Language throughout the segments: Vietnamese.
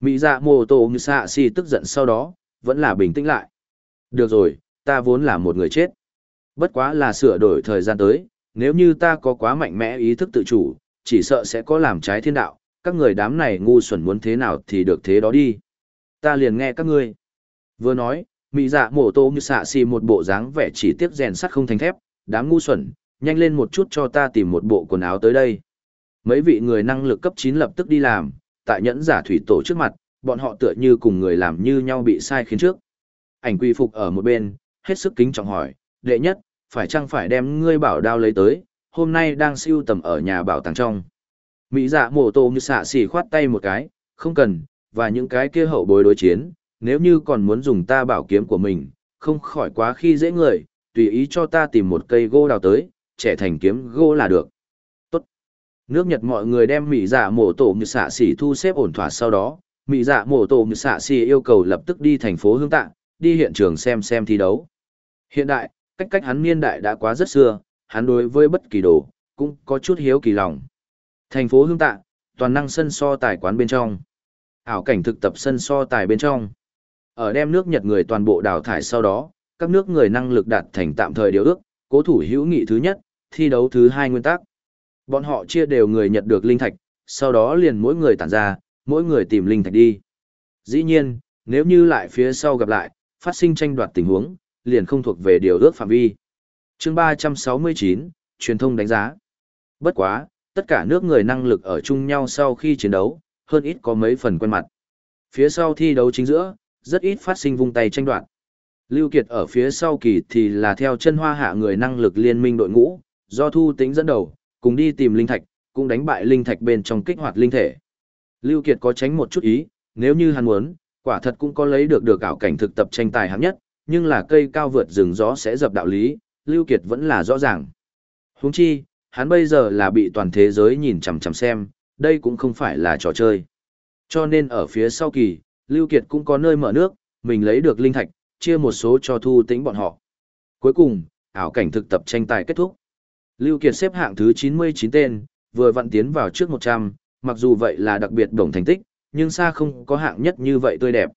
Mỹ dạ mô tô như xạ xì tức giận sau đó, vẫn là bình tĩnh lại. Được rồi, ta vốn là một người chết. Bất quá là sửa đổi thời gian tới, nếu như ta có quá mạnh mẽ ý thức tự chủ, chỉ sợ sẽ có làm trái thiên đạo, các người đám này ngu xuẩn muốn thế nào thì được thế đó đi. Ta liền nghe các ngươi. Vừa nói, mỹ dạ mổ tô như xạ xì một bộ dáng vẻ chỉ tiếp rèn sắt không thành thép, đám ngu xuẩn, nhanh lên một chút cho ta tìm một bộ quần áo tới đây. Mấy vị người năng lực cấp chín lập tức đi làm, tại nhẫn giả thủy tổ trước mặt, bọn họ tựa như cùng người làm như nhau bị sai khiến trước. Ảnh quy phục ở một bên, hết sức kính trọng hỏi, đệ nhất, phải chăng phải đem ngươi bảo đao lấy tới, hôm nay đang siêu tầm ở nhà bảo tàng trong. Mỹ dạ mổ tô như xạ xỉ khoát tay một cái, không cần, và những cái kia hậu bối đối chiến, nếu như còn muốn dùng ta bảo kiếm của mình, không khỏi quá khi dễ người, tùy ý cho ta tìm một cây gỗ đào tới, trẻ thành kiếm gỗ là được. Nước Nhật mọi người đem mỹ dạ mổ tổ như xạ xỉ thu xếp ổn thỏa sau đó, mỹ dạ mổ tổ như xạ xỉ yêu cầu lập tức đi thành phố Hương tạng đi hiện trường xem xem thi đấu. Hiện đại, cách cách hắn niên đại đã quá rất xưa, hắn đối với bất kỳ đồ, cũng có chút hiếu kỳ lòng. Thành phố Hương tạng toàn năng sân so tài quán bên trong. Ảo cảnh thực tập sân so tài bên trong. Ở đem nước Nhật người toàn bộ đào thải sau đó, các nước người năng lực đạt thành tạm thời điều ước, cố thủ hữu nghị thứ nhất, thi đấu thứ hai nguyên tắc. Bọn họ chia đều người nhận được linh thạch, sau đó liền mỗi người tản ra, mỗi người tìm linh thạch đi. Dĩ nhiên, nếu như lại phía sau gặp lại, phát sinh tranh đoạt tình huống, liền không thuộc về điều ước phạm vi. chương 369, truyền thông đánh giá. Bất quá, tất cả nước người năng lực ở chung nhau sau khi chiến đấu, hơn ít có mấy phần quen mặt. Phía sau thi đấu chính giữa, rất ít phát sinh vung tay tranh đoạt. Lưu Kiệt ở phía sau kỳ thì là theo chân hoa hạ người năng lực liên minh đội ngũ, do thu tính dẫn đầu, cùng đi tìm linh thạch, cũng đánh bại linh thạch bên trong kích hoạt linh thể. Lưu Kiệt có tránh một chút ý, nếu như hắn muốn, quả thật cũng có lấy được được ảo cảnh thực tập tranh tài hạng nhất, nhưng là cây cao vượt rừng gió sẽ dập đạo lý, Lưu Kiệt vẫn là rõ ràng. Huống chi, hắn bây giờ là bị toàn thế giới nhìn chằm chằm xem, đây cũng không phải là trò chơi. Cho nên ở phía sau kỳ, Lưu Kiệt cũng có nơi mở nước, mình lấy được linh thạch, chia một số cho thu tính bọn họ. Cuối cùng, ảo cảnh thực tập tranh tài kết thúc. Lưu Kiệt xếp hạng thứ 99 tên, vừa vặn tiến vào trước 100, mặc dù vậy là đặc biệt đồng thành tích, nhưng xa không có hạng nhất như vậy tươi đẹp.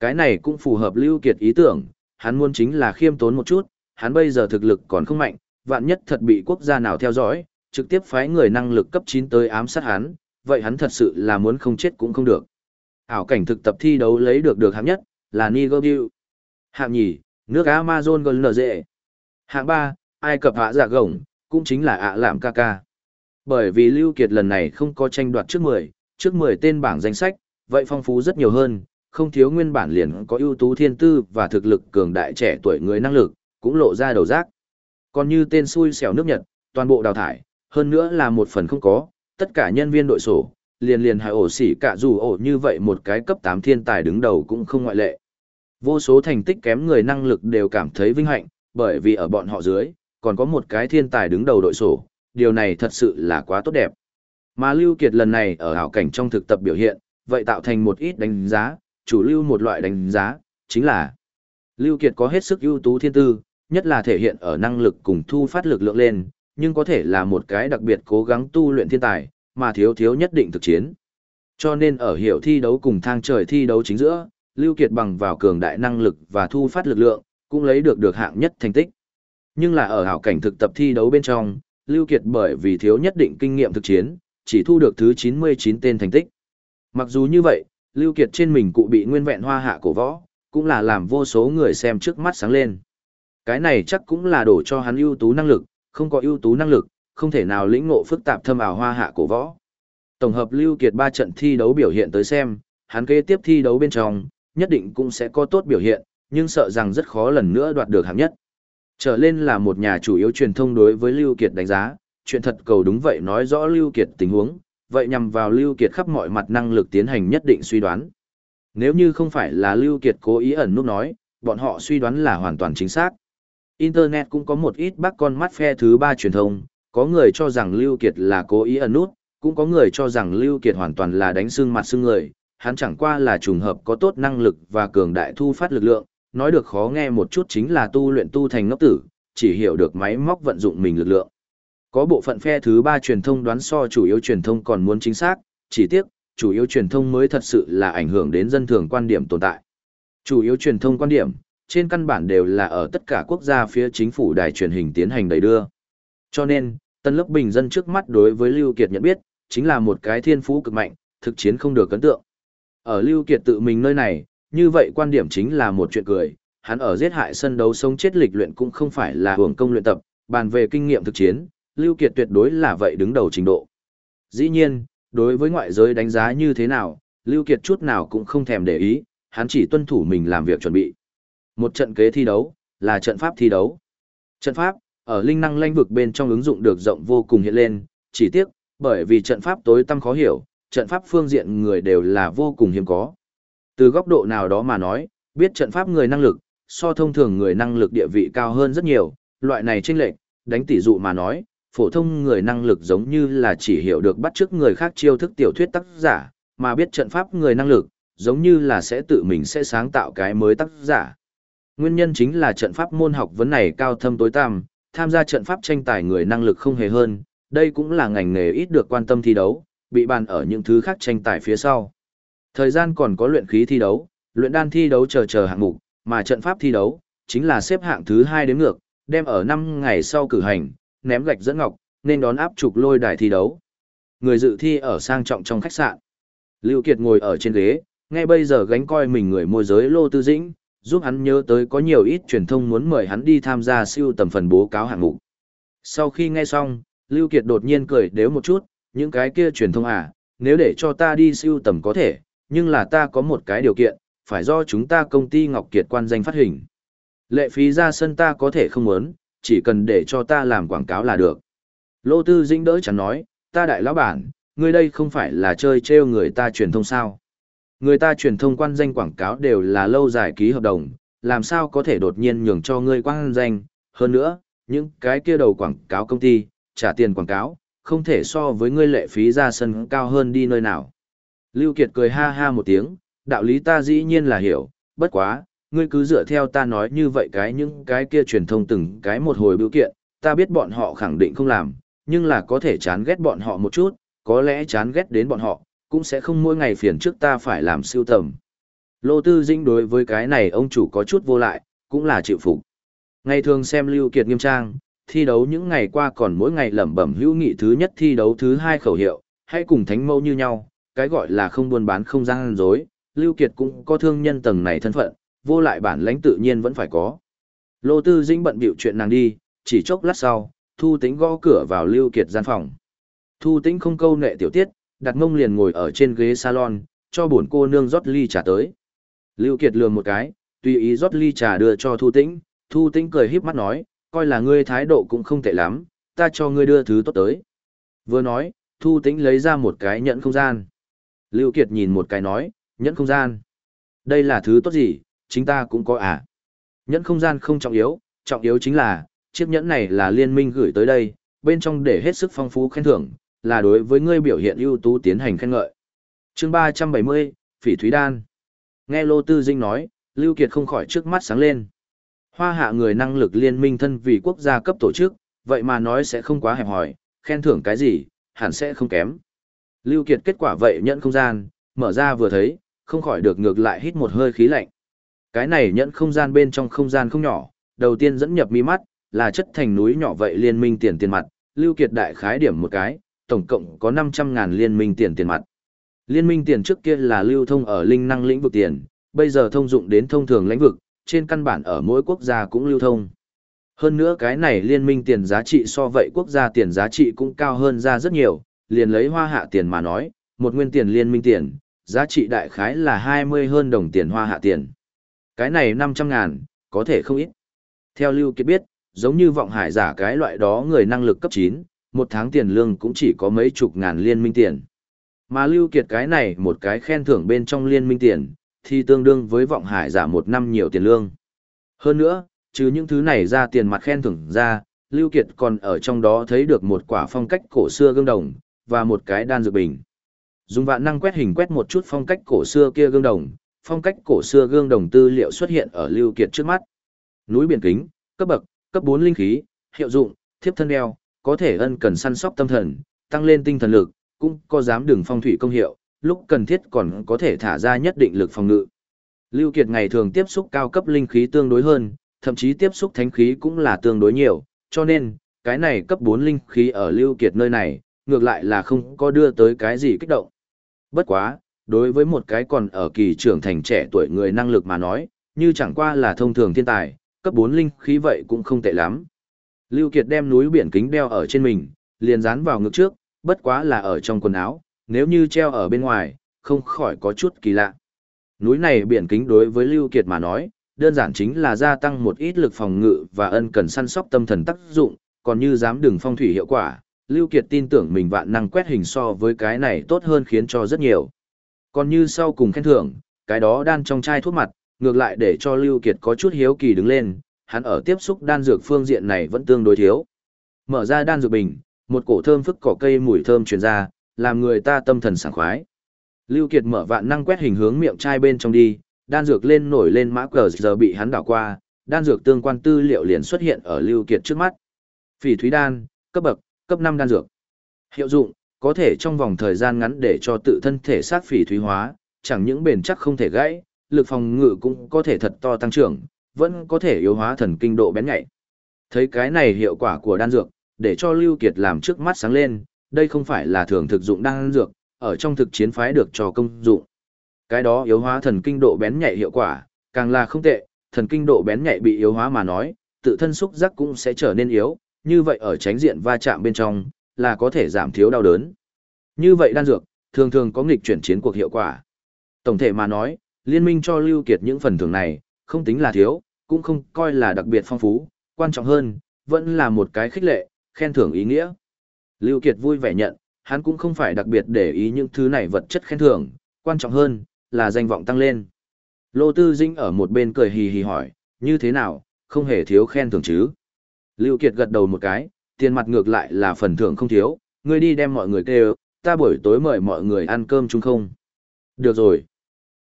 Cái này cũng phù hợp Lưu Kiệt ý tưởng, hắn muốn chính là khiêm tốn một chút, hắn bây giờ thực lực còn không mạnh, vạn nhất thật bị quốc gia nào theo dõi, trực tiếp phái người năng lực cấp 9 tới ám sát hắn, vậy hắn thật sự là muốn không chết cũng không được. Ảo cảnh thực tập thi đấu lấy được được hạng nhất, là Nigeria. Hạng nhì, nước Amazon GNZ. Hạng ba, Ai Cập hạ dạ giả gồng, cũng chính là ạ làm ca ca. Bởi vì Lưu Kiệt lần này không có tranh đoạt trước 10, trước 10 tên bảng danh sách, vậy phong phú rất nhiều hơn, không thiếu nguyên bản liền có ưu tú thiên tư và thực lực cường đại trẻ tuổi người năng lực, cũng lộ ra đầu rác. Còn như tên xui xẻo nước Nhật, toàn bộ đào thải, hơn nữa là một phần không có, tất cả nhân viên đội sổ, liền liền hại ổ xỉ cả dù ổ như vậy một cái cấp 8 thiên tài đứng đầu cũng không ngoại lệ. Vô số thành tích kém người năng lực đều cảm thấy vinh hạnh, bởi vì ở bọn họ dưới, còn có một cái thiên tài đứng đầu đội sổ, điều này thật sự là quá tốt đẹp. Mà Lưu Kiệt lần này ở hảo cảnh trong thực tập biểu hiện, vậy tạo thành một ít đánh giá, chủ lưu một loại đánh giá, chính là Lưu Kiệt có hết sức ưu tú thiên tư, nhất là thể hiện ở năng lực cùng thu phát lực lượng lên, nhưng có thể là một cái đặc biệt cố gắng tu luyện thiên tài, mà thiếu thiếu nhất định thực chiến. Cho nên ở hiểu thi đấu cùng thang trời thi đấu chính giữa, Lưu Kiệt bằng vào cường đại năng lực và thu phát lực lượng, cũng lấy được được hạng nhất thành tích. Nhưng là ở hảo cảnh thực tập thi đấu bên trong, Lưu Kiệt bởi vì thiếu nhất định kinh nghiệm thực chiến, chỉ thu được thứ 99 tên thành tích. Mặc dù như vậy, Lưu Kiệt trên mình cụ bị nguyên vẹn hoa hạ cổ võ, cũng là làm vô số người xem trước mắt sáng lên. Cái này chắc cũng là đổ cho hắn ưu tú năng lực, không có ưu tú năng lực, không thể nào lĩnh ngộ phức tạp thâm ảo hoa hạ cổ võ. Tổng hợp Lưu Kiệt ba trận thi đấu biểu hiện tới xem, hắn kế tiếp thi đấu bên trong, nhất định cũng sẽ có tốt biểu hiện, nhưng sợ rằng rất khó lần nữa đoạt được hạng nhất. Trở lên là một nhà chủ yếu truyền thông đối với Lưu Kiệt đánh giá, chuyện thật cầu đúng vậy nói rõ Lưu Kiệt tình huống, vậy nhằm vào Lưu Kiệt khắp mọi mặt năng lực tiến hành nhất định suy đoán. Nếu như không phải là Lưu Kiệt cố ý ẩn nút nói, bọn họ suy đoán là hoàn toàn chính xác. Internet cũng có một ít bác con mắt phe thứ ba truyền thông, có người cho rằng Lưu Kiệt là cố ý ẩn nút, cũng có người cho rằng Lưu Kiệt hoàn toàn là đánh xương mặt xương người, hắn chẳng qua là trùng hợp có tốt năng lực và cường đại thu phát lực lượng, nói được khó nghe một chút chính là tu luyện tu thành ngốc tử, chỉ hiểu được máy móc vận dụng mình lực lượng. Có bộ phận phe thứ ba truyền thông đoán so chủ yếu truyền thông còn muốn chính xác, chỉ tiếc, chủ yếu truyền thông mới thật sự là ảnh hưởng đến dân thường quan điểm tồn tại. Chủ yếu truyền thông quan điểm, trên căn bản đều là ở tất cả quốc gia phía chính phủ đài truyền hình tiến hành đầy đưa. Cho nên, tân lớp bình dân trước mắt đối với Lưu Kiệt nhận biết, chính là một cái thiên phú cực mạnh, thực chiến không được cấn tượng. Ở Lưu Kiệt tự mình nơi này, như vậy quan điểm chính là một chuyện cười, hắn ở giết hại sân đấu sống chết lịch luyện cũng không phải là hưởng công luyện tập, bàn về kinh nghiệm thực chiến, Lưu Kiệt tuyệt đối là vậy đứng đầu trình độ. Dĩ nhiên, đối với ngoại giới đánh giá như thế nào, Lưu Kiệt chút nào cũng không thèm để ý, hắn chỉ tuân thủ mình làm việc chuẩn bị. Một trận kế thi đấu, là trận pháp thi đấu. Trận pháp, ở linh năng lãnh vực bên trong ứng dụng được rộng vô cùng hiện lên, chỉ tiếc, bởi vì trận pháp tối tăm khó hiểu, trận pháp phương diện người đều là vô cùng hiếm có. Từ góc độ nào đó mà nói, biết trận pháp người năng lực, so thông thường người năng lực địa vị cao hơn rất nhiều, loại này chênh lệch, đánh tỷ dụ mà nói, phổ thông người năng lực giống như là chỉ hiểu được bắt chước người khác chiêu thức tiểu thuyết tác giả, mà biết trận pháp người năng lực, giống như là sẽ tự mình sẽ sáng tạo cái mới tác giả. Nguyên nhân chính là trận pháp môn học vấn này cao thâm tối tăm, tham gia trận pháp tranh tài người năng lực không hề hơn, đây cũng là ngành nghề ít được quan tâm thi đấu, bị bàn ở những thứ khác tranh tài phía sau. Thời gian còn có luyện khí thi đấu, luyện đan thi đấu chờ chờ hạng mục, mà trận pháp thi đấu, chính là xếp hạng thứ hai đến ngược, đem ở 5 ngày sau cử hành, ném gạch dẫn ngọc, nên đón áp trục lôi đài thi đấu. Người dự thi ở sang trọng trong khách sạn. Lưu Kiệt ngồi ở trên ghế, ngay bây giờ gánh coi mình người môi giới Lô Tư Dĩnh, giúp hắn nhớ tới có nhiều ít truyền thông muốn mời hắn đi tham gia siêu tầm phần bố cáo hạng mục. Sau khi nghe xong, Lưu Kiệt đột nhiên cười đếu một chút, những cái kia truyền thông à, nếu để cho ta đi siêu tầm có thể, nhưng là ta có một cái điều kiện, phải do chúng ta công ty Ngọc Kiệt quan danh phát hình. Lệ phí ra sân ta có thể không muốn, chỉ cần để cho ta làm quảng cáo là được. Lô Tư Dĩnh đỡ chẳng nói, ta đại lão bản, ngươi đây không phải là chơi trêu người ta truyền thông sao. Người ta truyền thông quan danh quảng cáo đều là lâu dài ký hợp đồng, làm sao có thể đột nhiên nhường cho ngươi quan danh, hơn nữa, những cái kia đầu quảng cáo công ty, trả tiền quảng cáo, không thể so với ngươi lệ phí ra sân cao hơn đi nơi nào. Lưu Kiệt cười ha ha một tiếng, đạo lý ta dĩ nhiên là hiểu, bất quá, ngươi cứ dựa theo ta nói như vậy cái những cái kia truyền thông từng cái một hồi biểu kiện, ta biết bọn họ khẳng định không làm, nhưng là có thể chán ghét bọn họ một chút, có lẽ chán ghét đến bọn họ, cũng sẽ không mỗi ngày phiền trước ta phải làm siêu tầm. Lô Tư Dĩnh đối với cái này ông chủ có chút vô lại, cũng là chịu phục. Ngày thường xem Lưu Kiệt nghiêm trang, thi đấu những ngày qua còn mỗi ngày lẩm bẩm hữu nghị thứ nhất thi đấu thứ hai khẩu hiệu, hãy cùng thánh mẫu như nhau, cái gọi là không buôn bán không gian dối, Lưu Kiệt cũng có thương nhân tầng này thân phận, vô lại bản lãnh tự nhiên vẫn phải có. Lô Tư Dĩnh bận bịu chuyện nàng đi, chỉ chốc lát sau, Thu Tĩnh gõ cửa vào Lưu Kiệt gian phòng. Thu Tĩnh không câu nệ tiểu tiết, đặt mông liền ngồi ở trên ghế salon, cho bổn cô nương rót ly trà tới. Lưu Kiệt lườm một cái, tùy ý rót ly trà đưa cho Thu Tĩnh, Thu Tĩnh cười híp mắt nói, coi là ngươi thái độ cũng không tệ lắm, ta cho ngươi đưa thứ tốt tới. Vừa nói, Thu Tĩnh lấy ra một cái nhẫn không gian. Lưu Kiệt nhìn một cái nói, nhẫn không gian. Đây là thứ tốt gì, chính ta cũng có à. Nhẫn không gian không trọng yếu, trọng yếu chính là, chiếc nhẫn này là liên minh gửi tới đây, bên trong để hết sức phong phú khen thưởng, là đối với ngươi biểu hiện ưu tú tiến hành khen ngợi. Chương 370, Phỉ Thúy Đan. Nghe Lô Tư Dinh nói, Lưu Kiệt không khỏi trước mắt sáng lên. Hoa hạ người năng lực liên minh thân vì quốc gia cấp tổ chức, vậy mà nói sẽ không quá hẹp hòi, khen thưởng cái gì, hẳn sẽ không kém. Lưu Kiệt kết quả vậy nhận không gian, mở ra vừa thấy, không khỏi được ngược lại hít một hơi khí lạnh. Cái này nhận không gian bên trong không gian không nhỏ, đầu tiên dẫn nhập mi mắt, là chất thành núi nhỏ vậy liên minh tiền tiền mặt, Lưu Kiệt đại khái điểm một cái, tổng cộng có 500.000 liên minh tiền tiền mặt. Liên minh tiền trước kia là lưu thông ở linh năng lĩnh vực tiền, bây giờ thông dụng đến thông thường lĩnh vực, trên căn bản ở mỗi quốc gia cũng lưu thông. Hơn nữa cái này liên minh tiền giá trị so vậy quốc gia tiền giá trị cũng cao hơn ra rất nhiều, liền lấy hoa hạ tiền mà nói, một nguyên tiền liên minh tiền, giá trị đại khái là 20 hơn đồng tiền hoa hạ tiền. Cái này 500 ngàn, có thể không ít. Theo Lưu Kiệt biết, giống như vọng hải giả cái loại đó người năng lực cấp 9, một tháng tiền lương cũng chỉ có mấy chục ngàn liên minh tiền. Mà Lưu Kiệt cái này một cái khen thưởng bên trong liên minh tiền, thì tương đương với vọng hải giả một năm nhiều tiền lương. Hơn nữa, trừ những thứ này ra tiền mặt khen thưởng ra, Lưu Kiệt còn ở trong đó thấy được một quả phong cách cổ xưa gương đồng, và một cái đan dược bình. Dùng vạn năng quét hình quét một chút phong cách cổ xưa kia gương đồng, phong cách cổ xưa gương đồng tư liệu xuất hiện ở Lưu Kiệt trước mắt. Núi biển kính, cấp bậc, cấp 4 linh khí, hiệu dụng, thiếp thân đeo, có thể ân cần săn sóc tâm thần, tăng lên tinh thần lực, cũng có dám đường phong thủy công hiệu, lúc cần thiết còn có thể thả ra nhất định lực phòng ngự. Lưu Kiệt ngày thường tiếp xúc cao cấp linh khí tương đối hơn, thậm chí tiếp xúc thánh khí cũng là tương đối nhiều, cho nên, cái này cấp 4 linh khí ở Lưu Kiệt nơi này, ngược lại là không có đưa tới cái gì kích động. Bất quá, đối với một cái còn ở kỳ trưởng thành trẻ tuổi người năng lực mà nói, như chẳng qua là thông thường thiên tài, cấp 4 linh khí vậy cũng không tệ lắm. Lưu Kiệt đem núi biển kính đeo ở trên mình, liền dán vào ngực trước, bất quá là ở trong quần áo, nếu như treo ở bên ngoài, không khỏi có chút kỳ lạ. Núi này biển kính đối với Lưu Kiệt mà nói, đơn giản chính là gia tăng một ít lực phòng ngự và ân cần săn sóc tâm thần tác dụng, còn như dám đường phong thủy hiệu quả, Lưu Kiệt tin tưởng mình vạn năng quét hình so với cái này tốt hơn khiến cho rất nhiều. Còn như sau cùng khen thưởng, cái đó đan trong chai thuốc mặt, ngược lại để cho Lưu Kiệt có chút hiếu kỳ đứng lên, hắn ở tiếp xúc đan dược phương diện này vẫn tương đối thiếu. Mở ra đan dược bình, một cổ thơm phức cỏ cây mùi thơm truyền ra, làm người ta tâm thần sảng khoái. Lưu Kiệt mở vạn năng quét hình hướng miệng chai bên trong đi, đan dược lên nổi lên mã cờ giờ bị hắn đảo qua, đan dược tương quan tư liệu liền xuất hiện ở Lưu Kiệt trước mắt. Phỉ thúy đan, cấp bậc, cấp 5 đan dược. Hiệu dụng, có thể trong vòng thời gian ngắn để cho tự thân thể sát phỉ thúy hóa, chẳng những bền chắc không thể gãy, lực phòng ngự cũng có thể thật to tăng trưởng, vẫn có thể yếu hóa thần kinh độ bén nhạy. Thấy cái này hiệu quả của đan dược, để cho Lưu Kiệt làm trước mắt sáng lên, đây không phải là thường thực dụng đan dược, ở trong thực chiến phái được cho công dụng. Cái đó yếu hóa thần kinh độ bén nhạy hiệu quả, càng là không tệ, thần kinh độ bén nhạy bị yếu hóa mà nói, tự thân xúc giác cũng sẽ trở nên yếu, như vậy ở tránh diện va chạm bên trong, là có thể giảm thiếu đau đớn. Như vậy đan dược, thường thường có nghịch chuyển chiến cuộc hiệu quả. Tổng thể mà nói, liên minh cho Lưu Kiệt những phần thưởng này, không tính là thiếu, cũng không coi là đặc biệt phong phú, quan trọng hơn, vẫn là một cái khích lệ, khen thưởng ý nghĩa. Lưu Kiệt vui vẻ nhận, hắn cũng không phải đặc biệt để ý những thứ này vật chất khen thưởng, quan trọng hơn, là danh vọng tăng lên. Lô Tư Dinh ở một bên cười hì hì hỏi, như thế nào, không hề thiếu khen thưởng chứ. Lưu Kiệt gật đầu một cái, tiền mặt ngược lại là phần thưởng không thiếu, ngươi đi đem mọi người kêu, ta buổi tối mời mọi người ăn cơm chung không. Được rồi.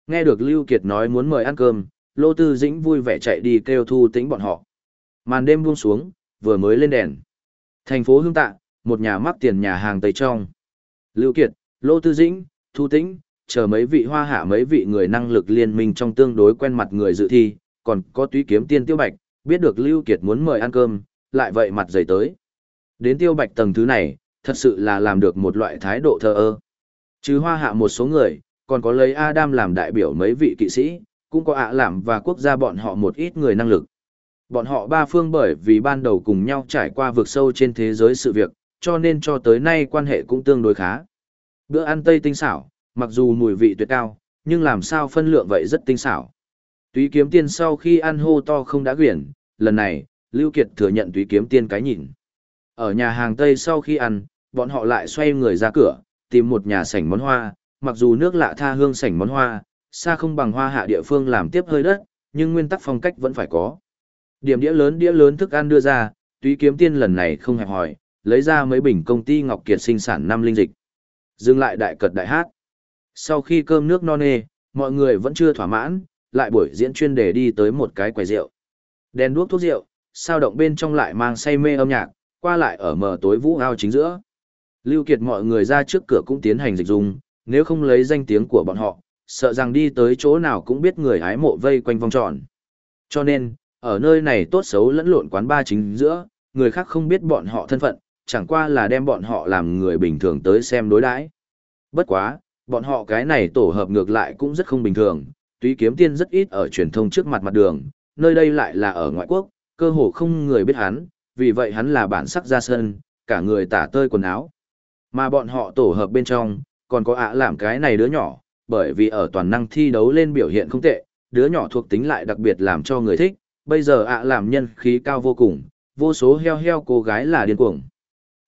Nghe được Lưu Kiệt nói muốn mời ăn cơm, Lô Tư Dĩnh vui vẻ chạy đi kêu thu tĩnh bọn họ. Màn đêm buông xuống, vừa mới lên đèn. Thành phố Hương Tạ, một nhà mắc tiền nhà hàng Tây Trong. Lưu Kiệt, Lô Tư Dĩnh, Thu Tĩnh, chờ mấy vị hoa hạ mấy vị người năng lực liên minh trong tương đối quen mặt người dự thi, còn có túy kiếm tiên tiêu bạch, biết được Lưu Kiệt muốn mời ăn cơm, lại vậy mặt dày tới. Đến tiêu bạch tầng thứ này, thật sự là làm được một loại thái độ thờ ơ. Chứ hoa hạ một số người, còn có lấy Adam làm đại biểu mấy vị kỵ sĩ, cũng có ạ làm và quốc gia bọn họ một ít người năng lực. Bọn họ ba phương bởi vì ban đầu cùng nhau trải qua vực sâu trên thế giới sự việc, cho nên cho tới nay quan hệ cũng tương đối khá. Bữa ăn Tây tinh xảo, mặc dù mùi vị tuyệt cao, nhưng làm sao phân lượng vậy rất tinh xảo. Túy kiếm tiên sau khi ăn hô to không đã quyển, lần này, Lưu Kiệt thừa nhận túy kiếm tiên cái nhìn. Ở nhà hàng Tây sau khi ăn, bọn họ lại xoay người ra cửa, tìm một nhà sảnh món hoa, mặc dù nước lạ tha hương sảnh món hoa, xa không bằng hoa hạ địa phương làm tiếp hơi đất, nhưng nguyên tắc phong cách vẫn phải có. Điểm đĩa lớn đĩa lớn thức ăn đưa ra, túy kiếm tiên lần này không hẹp hỏi, lấy ra mấy bình công ty Ngọc Kiệt sinh sản năm linh dịch. Dừng lại đại cật đại hát. Sau khi cơm nước no nê, mọi người vẫn chưa thỏa mãn, lại buổi diễn chuyên đề đi tới một cái quầy rượu. Đèn đuốc thuốc rượu, sao động bên trong lại mang say mê âm nhạc, qua lại ở mờ tối vũ ao chính giữa. Lưu Kiệt mọi người ra trước cửa cũng tiến hành dịch dung. nếu không lấy danh tiếng của bọn họ, sợ rằng đi tới chỗ nào cũng biết người hái mộ vây quanh vòng tròn. Cho nên, ở nơi này tốt xấu lẫn lộn quán ba chính giữa, người khác không biết bọn họ thân phận, chẳng qua là đem bọn họ làm người bình thường tới xem đối đãi. Bất quá, bọn họ cái này tổ hợp ngược lại cũng rất không bình thường, Tuy kiếm tiên rất ít ở truyền thông trước mặt mặt đường, nơi đây lại là ở ngoại quốc, cơ hồ không người biết hắn, vì vậy hắn là bản sắc ra sân, cả người tả tơi quần áo. Mà bọn họ tổ hợp bên trong, còn có ạ làm cái này đứa nhỏ, bởi vì ở toàn năng thi đấu lên biểu hiện không tệ, đứa nhỏ thuộc tính lại đặc biệt làm cho người thích, bây giờ ạ làm nhân khí cao vô cùng, vô số heo heo cô gái là điên cuồng.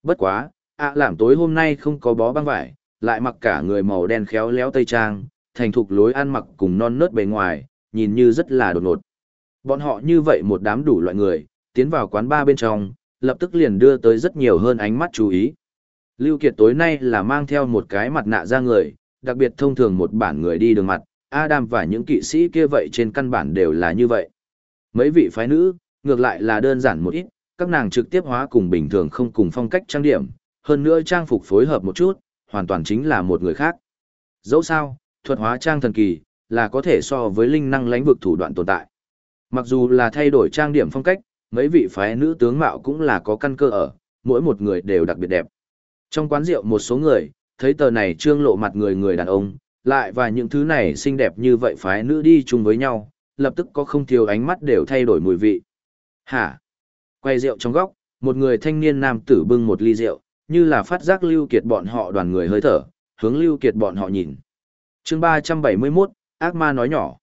Bất quá, ạ làm tối hôm nay không có bó băng vải, lại mặc cả người màu đen khéo léo tây trang, thành thục lối ăn mặc cùng non nớt bề ngoài, nhìn như rất là đột ngột. Bọn họ như vậy một đám đủ loại người, tiến vào quán ba bên trong, lập tức liền đưa tới rất nhiều hơn ánh mắt chú ý. Lưu Kiệt tối nay là mang theo một cái mặt nạ ra người, đặc biệt thông thường một bản người đi đường mặt, Adam và những kỵ sĩ kia vậy trên căn bản đều là như vậy. Mấy vị phái nữ, ngược lại là đơn giản một ít, các nàng trực tiếp hóa cùng bình thường không cùng phong cách trang điểm, hơn nữa trang phục phối hợp một chút, hoàn toàn chính là một người khác. Dẫu sao, thuật hóa trang thần kỳ, là có thể so với linh năng lãnh vực thủ đoạn tồn tại. Mặc dù là thay đổi trang điểm phong cách, mấy vị phái nữ tướng mạo cũng là có căn cơ ở, mỗi một người đều đặc biệt đẹp. Trong quán rượu một số người, thấy tờ này trương lộ mặt người người đàn ông, lại và những thứ này xinh đẹp như vậy phái nữ đi chung với nhau, lập tức có không thiếu ánh mắt đều thay đổi mùi vị. Hả? Quay rượu trong góc, một người thanh niên nam tử bưng một ly rượu, như là phát giác lưu kiệt bọn họ đoàn người hơi thở, hướng lưu kiệt bọn họ nhìn. Chương 371, ác ma nói nhỏ.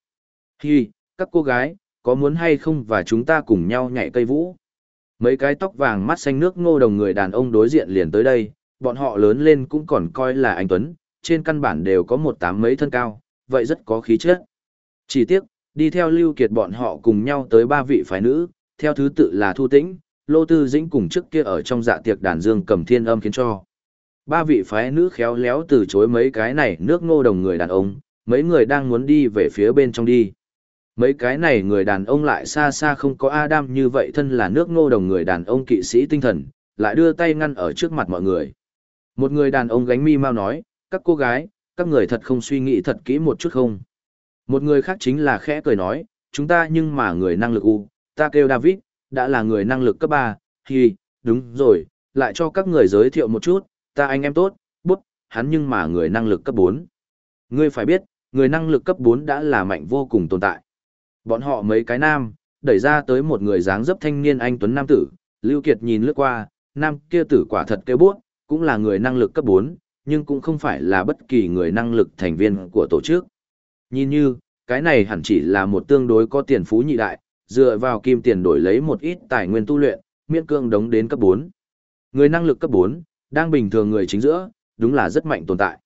Hi, các cô gái, có muốn hay không và chúng ta cùng nhau nhảy cây vũ? Mấy cái tóc vàng mắt xanh nước ngô đồng người đàn ông đối diện liền tới đây, bọn họ lớn lên cũng còn coi là anh Tuấn, trên căn bản đều có một tám mấy thân cao, vậy rất có khí chất. Chỉ tiếc, đi theo Lưu Kiệt bọn họ cùng nhau tới ba vị phái nữ, theo thứ tự là Thu Tĩnh, Lô Tư Dĩnh cùng trước kia ở trong dạ tiệc đàn dương cầm thiên âm khiến cho. Ba vị phái nữ khéo léo từ chối mấy cái này nước ngô đồng người đàn ông, mấy người đang muốn đi về phía bên trong đi. Mấy cái này người đàn ông lại xa xa không có Adam như vậy thân là nước ngô đồng người đàn ông kỵ sĩ tinh thần, lại đưa tay ngăn ở trước mặt mọi người. Một người đàn ông gánh mi mau nói, các cô gái, các người thật không suy nghĩ thật kỹ một chút không. Một người khác chính là khẽ cười nói, chúng ta nhưng mà người năng lực U, ta kêu David, đã là người năng lực cấp 3, thì, đúng rồi, lại cho các người giới thiệu một chút, ta anh em tốt, bút, hắn nhưng mà người năng lực cấp 4. Ngươi phải biết, người năng lực cấp 4 đã là mạnh vô cùng tồn tại. Bọn họ mấy cái nam, đẩy ra tới một người dáng dấp thanh niên anh Tuấn Nam Tử, Lưu Kiệt nhìn lướt qua, nam kia tử quả thật kêu bút, cũng là người năng lực cấp 4, nhưng cũng không phải là bất kỳ người năng lực thành viên của tổ chức. Nhìn như, cái này hẳn chỉ là một tương đối có tiền phú nhị đại, dựa vào kim tiền đổi lấy một ít tài nguyên tu luyện, miễn cương đống đến cấp 4. Người năng lực cấp 4, đang bình thường người chính giữa, đúng là rất mạnh tồn tại.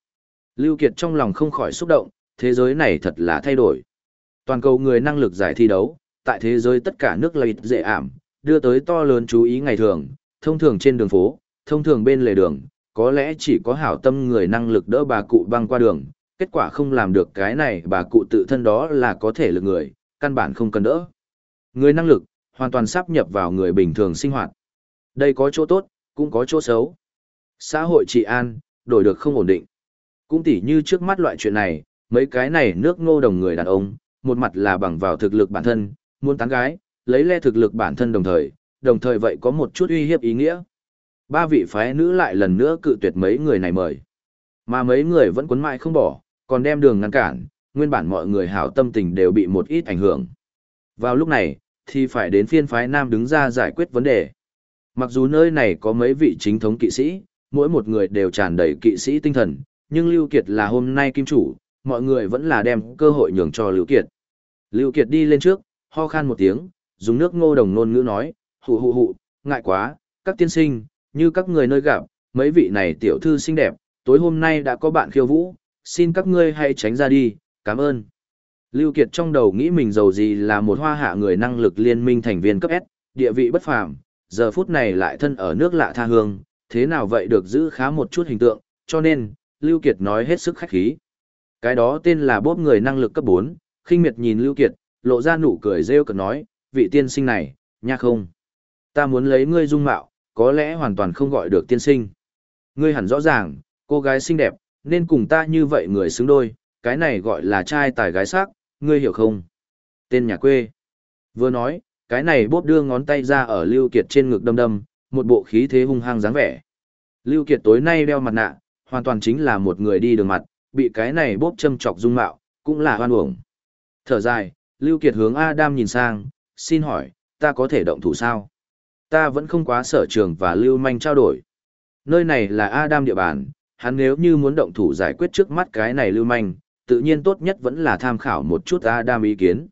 Lưu Kiệt trong lòng không khỏi xúc động, thế giới này thật là thay đổi. Toàn cầu người năng lực giải thi đấu, tại thế giới tất cả nước lợi dễ ảm, đưa tới to lớn chú ý ngày thường, thông thường trên đường phố, thông thường bên lề đường, có lẽ chỉ có hảo tâm người năng lực đỡ bà cụ băng qua đường, kết quả không làm được cái này bà cụ tự thân đó là có thể lực người, căn bản không cần đỡ. Người năng lực, hoàn toàn sắp nhập vào người bình thường sinh hoạt. Đây có chỗ tốt, cũng có chỗ xấu. Xã hội trị an, đổi được không ổn định. Cũng tỉ như trước mắt loại chuyện này, mấy cái này nước ngô đồng người đàn ông, một mặt là bằng vào thực lực bản thân, muốn tán gái, lấy le thực lực bản thân đồng thời, đồng thời vậy có một chút uy hiếp ý nghĩa. Ba vị phái nữ lại lần nữa cự tuyệt mấy người này mời. Mà mấy người vẫn quấn mãi không bỏ, còn đem đường ngăn cản, nguyên bản mọi người hảo tâm tình đều bị một ít ảnh hưởng. Vào lúc này, thì phải đến phiên phái nam đứng ra giải quyết vấn đề. Mặc dù nơi này có mấy vị chính thống kỵ sĩ, mỗi một người đều tràn đầy kỵ sĩ tinh thần, nhưng Lưu Kiệt là hôm nay kim chủ, mọi người vẫn là đem cơ hội nhường cho Lưu Kiệt. Lưu Kiệt đi lên trước, ho khan một tiếng, dùng nước ngô đồng nôn ngữ nói, hụ hụ hụ, ngại quá, các tiên sinh, như các người nơi gặp, mấy vị này tiểu thư xinh đẹp, tối hôm nay đã có bạn khiêu vũ, xin các ngươi hãy tránh ra đi, cảm ơn. Lưu Kiệt trong đầu nghĩ mình giàu gì là một hoa hạ người năng lực liên minh thành viên cấp S, địa vị bất phàm, giờ phút này lại thân ở nước lạ tha hương, thế nào vậy được giữ khá một chút hình tượng, cho nên, Lưu Kiệt nói hết sức khách khí. Cái đó tên là bóp người năng lực cấp 4, khinh miệt nhìn Lưu Kiệt, lộ ra nụ cười rêu cợt nói, vị tiên sinh này, nha không. Ta muốn lấy ngươi dung mạo, có lẽ hoàn toàn không gọi được tiên sinh. Ngươi hẳn rõ ràng, cô gái xinh đẹp, nên cùng ta như vậy người xứng đôi, cái này gọi là trai tài gái sắc, ngươi hiểu không? Tên nhà quê. Vừa nói, cái này bốp đưa ngón tay ra ở Lưu Kiệt trên ngực đâm đâm, một bộ khí thế hung hăng dáng vẻ. Lưu Kiệt tối nay đeo mặt nạ, hoàn toàn chính là một người đi đường mặt, bị cái này bốp châm chọc dung mạo, cũng là hoan uổng. Thở dài, Lưu Kiệt hướng Adam nhìn sang, xin hỏi, ta có thể động thủ sao? Ta vẫn không quá sở trường và Lưu Manh trao đổi. Nơi này là Adam địa bàn, hắn nếu như muốn động thủ giải quyết trước mắt cái này Lưu Manh, tự nhiên tốt nhất vẫn là tham khảo một chút Adam ý kiến.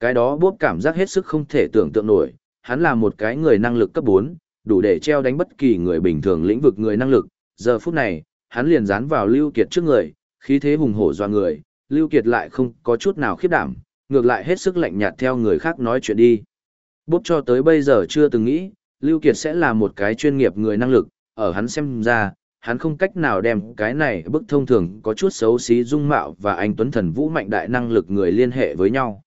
Cái đó bốp cảm giác hết sức không thể tưởng tượng nổi, hắn là một cái người năng lực cấp 4, đủ để treo đánh bất kỳ người bình thường lĩnh vực người năng lực. Giờ phút này, hắn liền dán vào Lưu Kiệt trước người, khí thế hùng hổ doa người, Lưu Kiệt lại không có chút nào khiếp đảm, ngược lại hết sức lạnh nhạt theo người khác nói chuyện đi. Bốp cho tới bây giờ chưa từng nghĩ, Lưu Kiệt sẽ là một cái chuyên nghiệp người năng lực, ở hắn xem ra, hắn không cách nào đem cái này bức thông thường có chút xấu xí dung mạo và anh Tuấn Thần Vũ mạnh đại năng lực người liên hệ với nhau.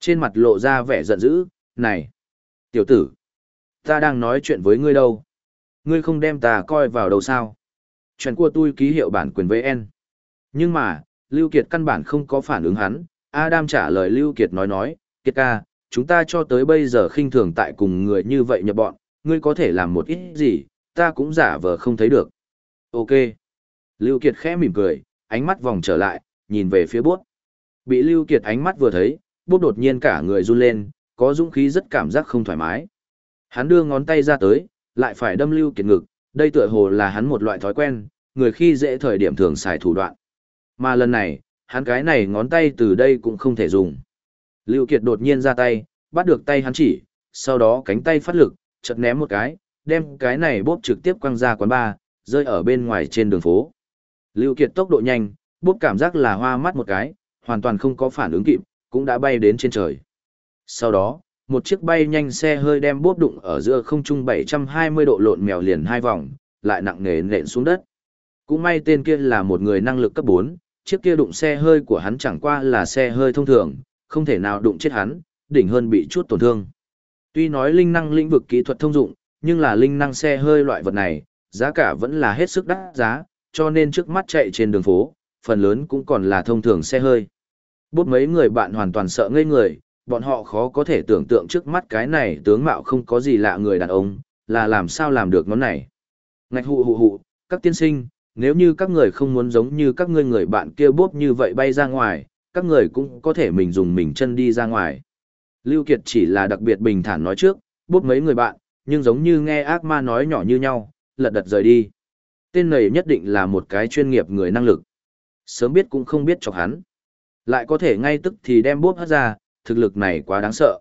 Trên mặt lộ ra vẻ giận dữ, này, tiểu tử, ta đang nói chuyện với ngươi đâu. Ngươi không đem ta coi vào đâu sao. Chuyện của tôi ký hiệu bản quyền với En. Nhưng mà, Lưu Kiệt căn bản không có phản ứng hắn, Adam trả lời Lưu Kiệt nói nói, Kiệt ca, chúng ta cho tới bây giờ khinh thường tại cùng người như vậy nhập bọn, ngươi có thể làm một ít gì, ta cũng giả vờ không thấy được. Ok. Lưu Kiệt khẽ mỉm cười, ánh mắt vòng trở lại, nhìn về phía bốt. Bị Lưu Kiệt ánh mắt vừa thấy, bốt đột nhiên cả người run lên, có dũng khí rất cảm giác không thoải mái. Hắn đưa ngón tay ra tới, lại phải đâm Lưu Kiệt ngực, đây tựa hồ là hắn một loại thói quen, người khi dễ thời điểm thường xài thủ đoạn. Mà lần này, hắn cái này ngón tay từ đây cũng không thể dùng. Lưu Kiệt đột nhiên ra tay, bắt được tay hắn chỉ, sau đó cánh tay phát lực, chợt ném một cái, đem cái này bóp trực tiếp quăng ra quán bar, rơi ở bên ngoài trên đường phố. Lưu Kiệt tốc độ nhanh, bóp cảm giác là hoa mắt một cái, hoàn toàn không có phản ứng kịp, cũng đã bay đến trên trời. Sau đó, một chiếc bay nhanh xe hơi đem bóp đụng ở giữa không trung 720 độ lộn mèo liền hai vòng, lại nặng nề nện xuống đất. Cũng may tên kia là một người năng lực cấp 4, chiếc kia đụng xe hơi của hắn chẳng qua là xe hơi thông thường, không thể nào đụng chết hắn, đỉnh hơn bị chút tổn thương. Tuy nói linh năng lĩnh vực kỹ thuật thông dụng, nhưng là linh năng xe hơi loại vật này, giá cả vẫn là hết sức đắt giá, cho nên trước mắt chạy trên đường phố, phần lớn cũng còn là thông thường xe hơi. Bút mấy người bạn hoàn toàn sợ ngây người, bọn họ khó có thể tưởng tượng trước mắt cái này tướng mạo không có gì lạ người đàn ông, là làm sao làm được món này. Ngạch hụ hụ hụ, các tiên sinh, nếu như các người không muốn giống như các ngươi người bạn kia bốp như vậy bay ra ngoài, các người cũng có thể mình dùng mình chân đi ra ngoài. Lưu Kiệt chỉ là đặc biệt bình thản nói trước, bốp mấy người bạn, nhưng giống như nghe ác ma nói nhỏ như nhau, lật đật rời đi. Tên này nhất định là một cái chuyên nghiệp người năng lực. Sớm biết cũng không biết chọc hắn. Lại có thể ngay tức thì đem bốp hất ra, thực lực này quá đáng sợ.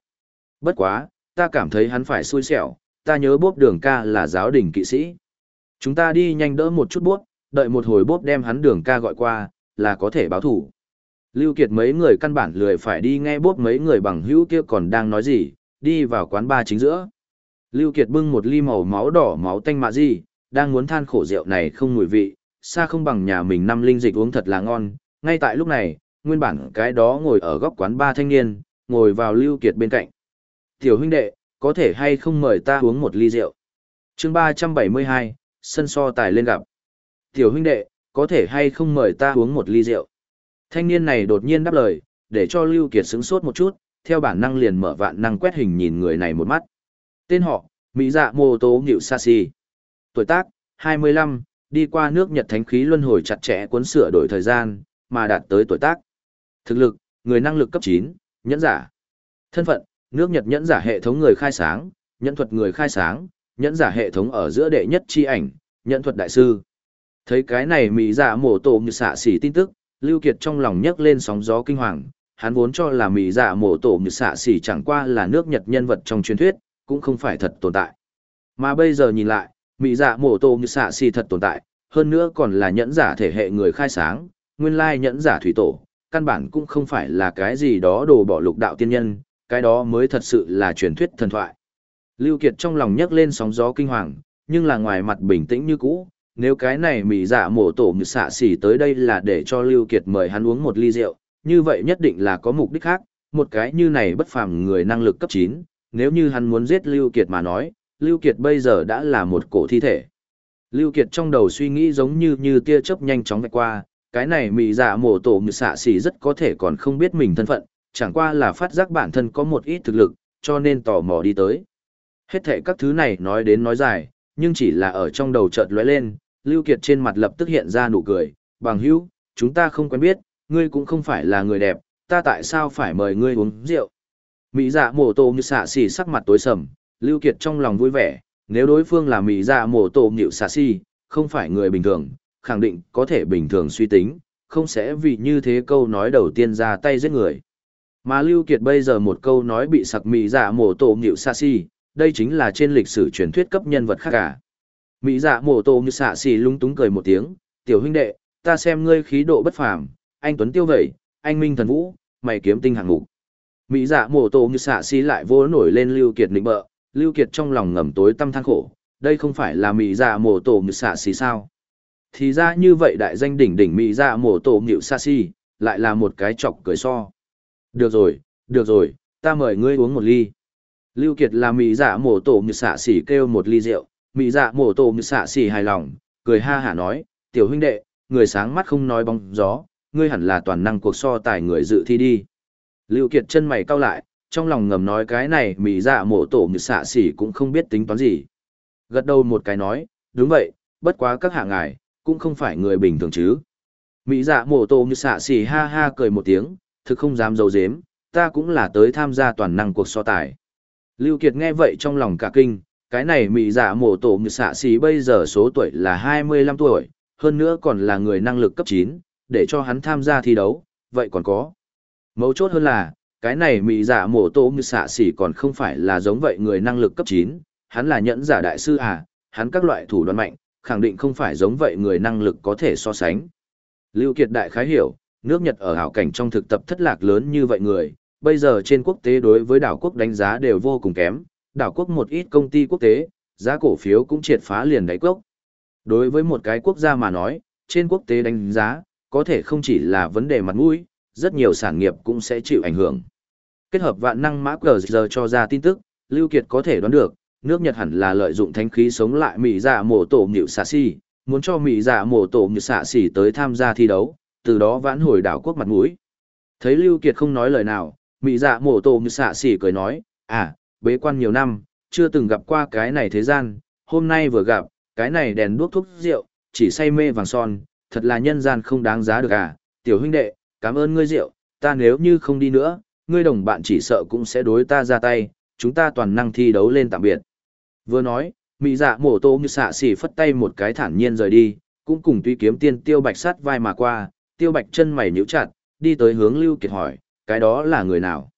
Bất quá, ta cảm thấy hắn phải xui xẻo, ta nhớ bốp đường ca là giáo đình kỵ sĩ. Chúng ta đi nhanh đỡ một chút bốp, đợi một hồi bốp đem hắn đường ca gọi qua, là có thể báo thủ. Lưu Kiệt mấy người căn bản lười phải đi nghe bốp mấy người bằng hữu kia còn đang nói gì, đi vào quán ba chính giữa. Lưu Kiệt bưng một ly màu máu đỏ máu tanh mạ gì, đang muốn than khổ rượu này không mùi vị, xa không bằng nhà mình năm linh dịch uống thật là ngon. Ngay tại lúc này, nguyên bản cái đó ngồi ở góc quán ba thanh niên, ngồi vào Lưu Kiệt bên cạnh. Tiểu huynh đệ, có thể hay không mời ta uống một ly rượu? Chương 372, sân so tài lên gặp. Tiểu huynh đệ, có thể hay không mời ta uống một ly rượu? Thanh niên này đột nhiên đáp lời, để cho Lưu Kiệt sững sốt một chút, theo bản năng liền mở vạn năng quét hình nhìn người này một mắt. Tên họ, Mỹ dạ mô tố Nhiệu Sashi. Tuổi tác, 25, đi qua nước Nhật thánh khí luân hồi chặt chẽ cuốn sửa đổi thời gian, mà đạt tới tuổi tác. Thực lực, người năng lực cấp 9, nhẫn giả. Thân phận, nước Nhật nhẫn giả hệ thống người khai sáng, nhẫn thuật người khai sáng, nhẫn giả hệ thống ở giữa đệ nhất chi ảnh, nhẫn thuật đại sư. Thấy cái này Mỹ dạ mổ tổ như xạ xỉ tin tức, Lưu Kiệt trong lòng nhấc lên sóng gió kinh hoàng, hắn vốn cho là Mỹ dạ mổ tổ như xạ xỉ chẳng qua là nước Nhật nhân vật trong truyền thuyết, cũng không phải thật tồn tại. Mà bây giờ nhìn lại, Mỹ dạ mổ tổ như xạ xỉ thật tồn tại, hơn nữa còn là nhẫn giả thể hệ người khai sáng, nguyên lai nhẫn giả thủy tổ, căn bản cũng không phải là cái gì đó đồ bỏ lục đạo tiên nhân, cái đó mới thật sự là truyền thuyết thần thoại. Lưu Kiệt trong lòng nhấc lên sóng gió kinh hoàng, nhưng là ngoài mặt bình tĩnh như cũ, nếu cái này mỹ dạ mổ tổ như xạ xỉ tới đây là để cho Lưu Kiệt mời hắn uống một ly rượu, như vậy nhất định là có mục đích khác, một cái như này bất phàm người năng lực cấp 9, nếu như hắn muốn giết Lưu Kiệt mà nói, Lưu Kiệt bây giờ đã là một cổ thi thể. Lưu Kiệt trong đầu suy nghĩ giống như như tia chớp nhanh chóng vạch qua, cái này mỹ dạ mổ tổ như xạ xỉ rất có thể còn không biết mình thân phận, chẳng qua là phát giác bản thân có một ít thực lực, cho nên tò mò đi tới. Hết thệ các thứ này nói đến nói dài, nhưng chỉ là ở trong đầu chợt lóe lên, Lưu Kiệt trên mặt lập tức hiện ra nụ cười, bằng hữu, chúng ta không quen biết, ngươi cũng không phải là người đẹp, ta tại sao phải mời ngươi uống rượu. Mỹ dạ mổ tổ như xạ xỉ sắc mặt tối sầm, Lưu Kiệt trong lòng vui vẻ, nếu đối phương là Mỹ dạ mổ tổ nhịu xạ xỉ, không phải người bình thường, khẳng định có thể bình thường suy tính, không sẽ vì như thế câu nói đầu tiên ra tay giết người. Mà Lưu Kiệt bây giờ một câu nói bị sặc Mỹ dạ mổ tổ nhịu xạ xỉ, đây chính là trên lịch sử truyền thuyết cấp nhân vật khác cả. Mỹ dạ mổ tổ như xạ xì lung túng cười một tiếng, tiểu huynh đệ, ta xem ngươi khí độ bất phàm, anh Tuấn Tiêu Vẩy, anh Minh Thần Vũ, mày kiếm tinh hạng mục. Mỹ dạ mổ tổ như xạ xì lại vô nổi lên Lưu Kiệt nịnh bợ, Lưu Kiệt trong lòng ngầm tối tâm than khổ, đây không phải là Mỹ dạ mổ tổ như xạ xì sao. Thì ra như vậy đại danh đỉnh đỉnh Mỹ dạ mổ tổ như xạ xì, lại là một cái chọc cười so. Được rồi, được rồi, ta mời ngươi uống một ly. Lưu Kiệt là Mỹ dạ mổ tổ như xạ xì kêu một ly rượu, Mị dạ mổ tổ như xạ xì hài lòng, cười ha hả nói, tiểu huynh đệ, người sáng mắt không nói bóng gió, ngươi hẳn là toàn năng cuộc so tài người dự thi đi. Lưu Kiệt chân mày cau lại, trong lòng ngầm nói cái này mỹ dạ mổ tổ như xạ xì cũng không biết tính toán gì. Gật đầu một cái nói, đúng vậy, bất quá các hạ ngài, cũng không phải người bình thường chứ. Mỹ dạ mổ tổ như xạ xì ha ha cười một tiếng, thực không dám giấu dếm, ta cũng là tới tham gia toàn năng cuộc so tài. Lưu Kiệt nghe vậy trong lòng cả kinh, cái này mỹ dạ mổ tổ như xạ xỉ bây giờ số tuổi là 25 tuổi, hơn nữa còn là người năng lực cấp 9, để cho hắn tham gia thi đấu, vậy còn có. Mấu chốt hơn là, cái này mỹ dạ mổ tổ như xạ xỉ còn không phải là giống vậy người năng lực cấp 9, hắn là nhẫn giả đại sư à, hắn các loại thủ đoạn mạnh, khẳng định không phải giống vậy người năng lực có thể so sánh. Lưu Kiệt đại khái hiểu, nước Nhật ở hảo cảnh trong thực tập thất lạc lớn như vậy người, bây giờ trên quốc tế đối với đảo quốc đánh giá đều vô cùng kém, đảo quốc một ít công ty quốc tế, giá cổ phiếu cũng triệt phá liền đáy cốc. Đối với một cái quốc gia mà nói, trên quốc tế đánh giá, có thể không chỉ là vấn đề mặt mũi, rất nhiều sản nghiệp cũng sẽ chịu ảnh hưởng. Kết hợp vạn năng mã cờ giờ cho ra tin tức, Lưu Kiệt có thể đoán được, nước Nhật hẳn là lợi dụng thánh khí sống lại Mỹ dạ mổ tổ nhịu xạ xì, muốn cho Mỹ dạ mổ tổ nhịu xạ xì tới tham gia thi đấu, từ đó vãn hồi đảo quốc mặt mũi. Thấy Lưu Kiệt không nói lời nào, Mỹ dạ mổ tổ nhịu xạ xì cười nói, à, bế quan nhiều năm, chưa từng gặp qua cái này thế gian, hôm nay vừa gặp, cái này đèn đuốc thuốc rượu, chỉ say mê vàng son, thật là nhân gian không đáng giá được à, tiểu huynh đệ, cảm ơn ngươi rượu, ta nếu như không đi nữa, ngươi đồng bạn chỉ sợ cũng sẽ đối ta ra tay, chúng ta toàn năng thi đấu lên tạm biệt. Vừa nói, mỹ dạ mổ tô như xạ xỉ phất tay một cái thản nhiên rời đi, cũng cùng tuy kiếm tiên tiêu bạch sát vai mà qua, tiêu bạch chân mày nhíu chặt, đi tới hướng Lưu Kiệt hỏi, cái đó là người nào?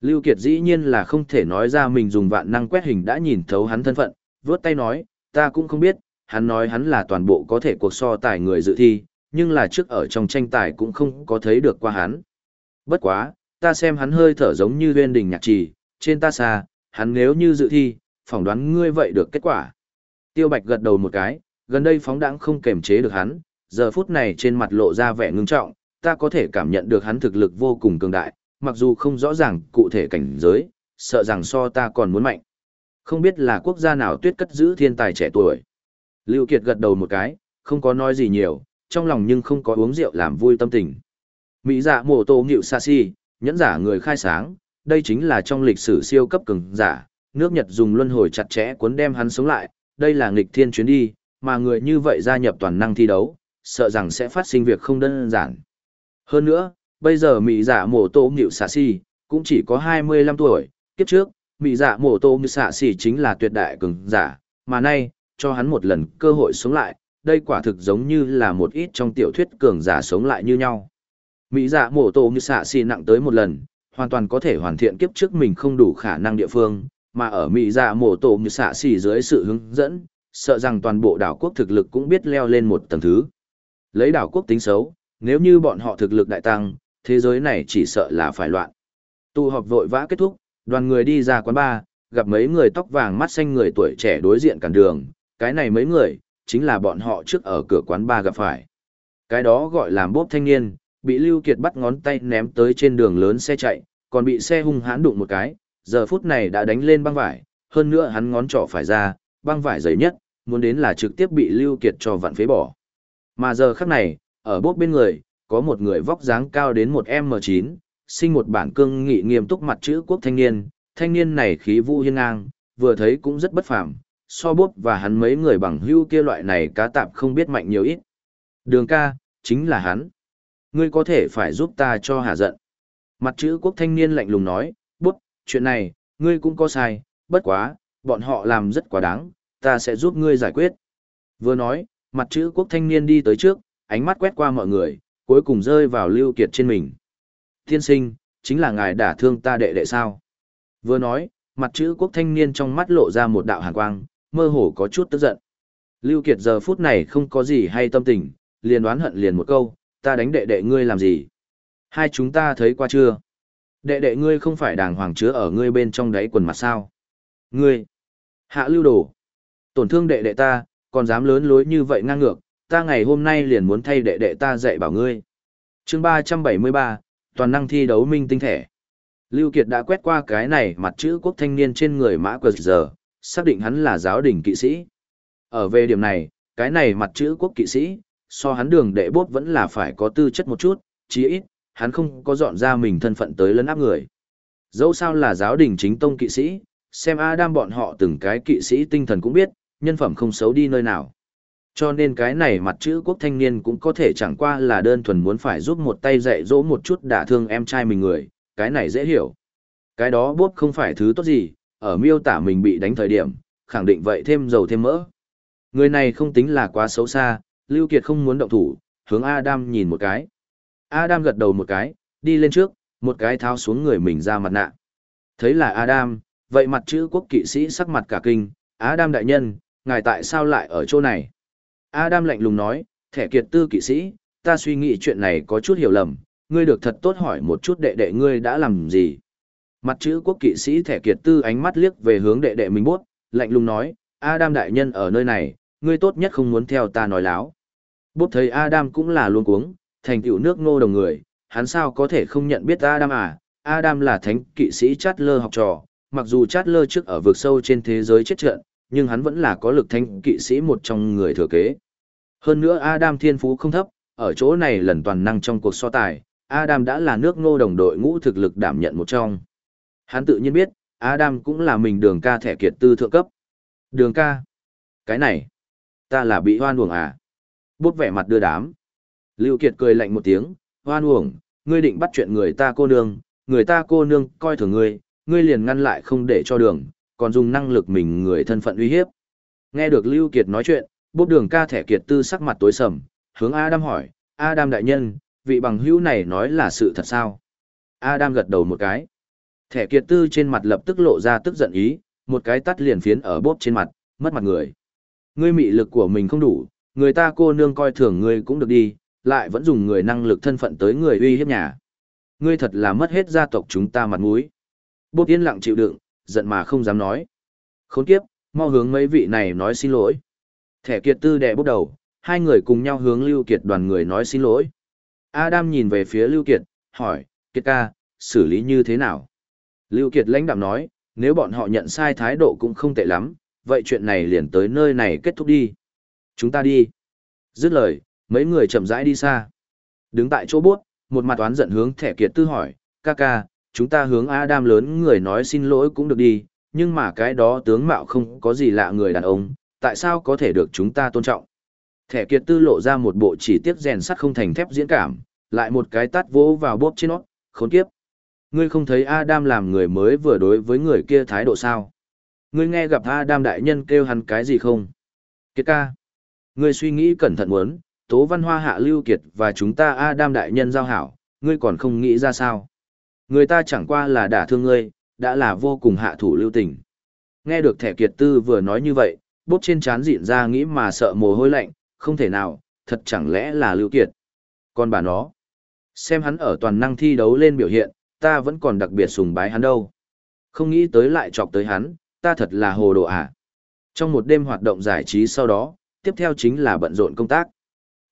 Lưu Kiệt dĩ nhiên là không thể nói ra mình dùng vạn năng quét hình đã nhìn thấu hắn thân phận, vướt tay nói, ta cũng không biết, hắn nói hắn là toàn bộ có thể cuộc so tài người dự thi, nhưng là trước ở trong tranh tài cũng không có thấy được qua hắn. Bất quá, ta xem hắn hơi thở giống như viên đình nhạc trì, trên ta xa, hắn nếu như dự thi, phỏng đoán ngươi vậy được kết quả. Tiêu Bạch gật đầu một cái, gần đây phóng đãng không kềm chế được hắn, giờ phút này trên mặt lộ ra vẻ ngưng trọng, ta có thể cảm nhận được hắn thực lực vô cùng cường đại, mặc dù không rõ ràng cụ thể cảnh giới, sợ rằng so ta còn muốn mạnh. Không biết là quốc gia nào tuyết cất giữ thiên tài trẻ tuổi. Lưu Kiệt gật đầu một cái, không có nói gì nhiều, trong lòng nhưng không có uống rượu làm vui tâm tình. Mỹ dạ mổ tổ nghịu xa si, nhẫn giả người khai sáng, đây chính là trong lịch sử siêu cấp cường giả, nước Nhật dùng luân hồi chặt chẽ cuốn đem hắn sống lại, đây là nghịch thiên chuyến đi, mà người như vậy gia nhập toàn năng thi đấu, sợ rằng sẽ phát sinh việc không đơn giản. Hơn nữa, bây giờ Mỹ dạ mổ tổ nghịu xạ xì cũng chỉ có 25 tuổi, kiếp trước, Mỹ dạ mổ tổ nghịu xạ xì chính là tuyệt đại cường giả, mà nay, cho hắn một lần cơ hội sống lại, đây quả thực giống như là một ít trong tiểu thuyết cường giả sống lại như nhau. Mỹ dạ mổ tổ như xạ xì nặng tới một lần, hoàn toàn có thể hoàn thiện kiếp trước mình không đủ khả năng địa phương, mà ở Mỹ dạ mổ tổ như xạ xì dưới sự hướng dẫn, sợ rằng toàn bộ đảo quốc thực lực cũng biết leo lên một tầng thứ. Lấy đảo quốc tính xấu, nếu như bọn họ thực lực đại tăng, thế giới này chỉ sợ là phải loạn. Tụ họp vội vã kết thúc, đoàn người đi ra quán bar, gặp mấy người tóc vàng mắt xanh người tuổi trẻ đối diện cản đường, cái này mấy người, chính là bọn họ trước ở cửa quán bar gặp phải. Cái đó gọi là bốp thanh niên, bị Lưu Kiệt bắt ngón tay ném tới trên đường lớn xe chạy, còn bị xe hung hãn đụng một cái, giờ phút này đã đánh lên băng vải, hơn nữa hắn ngón trỏ phải ra, băng vải dày nhất, muốn đến là trực tiếp bị Lưu Kiệt cho vặn phế bỏ. Mà giờ khắc này, ở bốp bên người, có một người vóc dáng cao đến một M9, sinh một bản cương nghị nghiêm túc mặt chữ quốc thanh niên, thanh niên này khí vũ hiên ngang, vừa thấy cũng rất bất phàm, so bốp và hắn mấy người bằng hưu kia loại này cá tạp không biết mạnh nhiều ít. Đường ca, chính là hắn. Ngươi có thể phải giúp ta cho hạ giận. Mặt chữ quốc thanh niên lạnh lùng nói, bút, chuyện này, ngươi cũng có sai, bất quá, bọn họ làm rất quá đáng, ta sẽ giúp ngươi giải quyết. Vừa nói, mặt chữ quốc thanh niên đi tới trước, ánh mắt quét qua mọi người, cuối cùng rơi vào lưu kiệt trên mình. Thiên sinh, chính là ngài đã thương ta đệ đệ sao. Vừa nói, mặt chữ quốc thanh niên trong mắt lộ ra một đạo hàn quang, mơ hồ có chút tức giận. Lưu Kiệt giờ phút này không có gì hay tâm tình, liền đoán hận liền một câu, ta đánh đệ đệ ngươi làm gì? Hai chúng ta thấy qua chưa? Đệ đệ ngươi không phải đàng hoàng chứa ở ngươi bên trong đáy quần mặt sao? Ngươi! Hạ lưu đồ! Tổn thương đệ đệ ta, còn dám lớn lối như vậy ngang ngược, ta ngày hôm nay liền muốn thay đệ đệ ta dạy bảo ngươi. Chương 373, toàn năng thi đấu minh tinh thể. Lưu Kiệt đã quét qua cái này mặt chữ quốc thanh niên trên người mã quờ giờ, xác định hắn là giáo đình kỵ sĩ. Ở về điểm này, cái này mặt chữ quốc kỵ sĩ, so hắn đường đệ bốt vẫn là phải có tư chất một chút, chí ít, hắn không có dọn ra mình thân phận tới lấn áp người. Dẫu sao là giáo đình chính tông kỵ sĩ, xem Adam bọn họ từng cái kỵ sĩ tinh thần cũng biết, nhân phẩm không xấu đi nơi nào. Cho nên cái này mặt chữ quốc thanh niên cũng có thể chẳng qua là đơn thuần muốn phải giúp một tay dạy dỗ một chút đả thương em trai mình người, cái này dễ hiểu. Cái đó bốp không phải thứ tốt gì, ở miêu tả mình bị đánh thời điểm, khẳng định vậy thêm dầu thêm mỡ. Người này không tính là quá xấu xa, Lưu Kiệt không muốn động thủ, hướng Adam nhìn một cái. Adam gật đầu một cái, đi lên trước, một cái tháo xuống người mình ra mặt nạ. Thấy là Adam, vậy mặt chữ quốc kỵ sĩ sắc mặt cả kinh, Adam đại nhân, ngài tại sao lại ở chỗ này? Adam lạnh lùng nói, thẻ kiệt tư kỵ sĩ, ta suy nghĩ chuyện này có chút hiểu lầm, ngươi được thật tốt hỏi một chút đệ đệ ngươi đã làm gì. Mặt chữ quốc kỵ sĩ thẻ kiệt tư ánh mắt liếc về hướng đệ đệ mình bút, lạnh lùng nói, Adam đại nhân ở nơi này, ngươi tốt nhất không muốn theo ta nói láo. Bút thấy Adam cũng là luôn cuống, thành tựu nước ngô đồng người, hắn sao có thể không nhận biết Adam à, Adam là thánh kỵ sĩ chát lơ học trò, mặc dù chát lơ trước ở vực sâu trên thế giới chết trận, nhưng hắn vẫn là có lực thánh kỵ sĩ một trong người thừa kế. Hơn nữa Adam thiên phú không thấp, ở chỗ này lần toàn năng trong cuộc so tài, Adam đã là nước ngô đồng đội ngũ thực lực đảm nhận một trong. Hắn tự nhiên biết, Adam cũng là mình đường ca thẻ kiệt tư thượng cấp. Đường ca? Cái này, ta là bị hoan uổng à? Bút vẻ mặt đưa đám. Lưu Kiệt cười lạnh một tiếng, hoan uổng, ngươi định bắt chuyện người ta cô nương, người ta cô nương coi thường ngươi, ngươi liền ngăn lại không để cho đường, còn dùng năng lực mình người thân phận uy hiếp. Nghe được Lưu Kiệt nói chuyện, bốp đường ca thẻ kiệt tư sắc mặt tối sầm, hướng Adam hỏi, Adam đại nhân, vị bằng hữu này nói là sự thật sao? Adam gật đầu một cái. Thẻ kiệt tư trên mặt lập tức lộ ra tức giận ý, một cái tắt liền phiến ở bốp trên mặt, mất mặt người. Ngươi mị lực của mình không đủ, người ta cô nương coi thường ngươi cũng được đi, lại vẫn dùng người năng lực thân phận tới người uy hiếp nhà. Ngươi thật là mất hết gia tộc chúng ta mặt mũi. Bốp yên lặng chịu đựng, giận mà không dám nói. Khốn kiếp, mau hướng mấy vị này nói xin lỗi. Thẻ kiệt tư đè bốc đầu, hai người cùng nhau hướng Lưu Kiệt đoàn người nói xin lỗi. Adam nhìn về phía Lưu Kiệt, hỏi, Kiệt ca, xử lý như thế nào? Lưu Kiệt lãnh đạm nói, nếu bọn họ nhận sai thái độ cũng không tệ lắm, vậy chuyện này liền tới nơi này kết thúc đi. Chúng ta đi. Dứt lời, mấy người chậm rãi đi xa. Đứng tại chỗ bút một mặt oán giận hướng thẻ kiệt tư hỏi, ca ca, chúng ta hướng Adam lớn người nói xin lỗi cũng được đi, nhưng mà cái đó tướng mạo không có gì lạ người đàn ông, tại sao có thể được chúng ta tôn trọng? Thẻ kiệt tư lộ ra một bộ chỉ tiết rèn sắt không thành thép diễn cảm, lại một cái tát vỗ vào bóp trên nó, khốn kiếp. Ngươi không thấy Adam làm người mới vừa đối với người kia thái độ sao? Ngươi nghe gặp Adam đại nhân kêu hắn cái gì không? Kiệt ca. Ngươi suy nghĩ cẩn thận muốn, tố văn hoa hạ lưu kiệt và chúng ta Adam đại nhân giao hảo, ngươi còn không nghĩ ra sao? Người ta chẳng qua là đả thương ngươi, đã là vô cùng hạ thủ lưu tình. Nghe được thẻ kiệt tư vừa nói như vậy, bốc trên chán dịn ra nghĩ mà sợ mồ hôi lạnh, không thể nào, thật chẳng lẽ là lưu kiệt. Còn bà nó, xem hắn ở toàn năng thi đấu lên biểu hiện, ta vẫn còn đặc biệt sùng bái hắn đâu. Không nghĩ tới lại chọc tới hắn, ta thật là hồ đồ à. Trong một đêm hoạt động giải trí sau đó, tiếp theo chính là bận rộn công tác.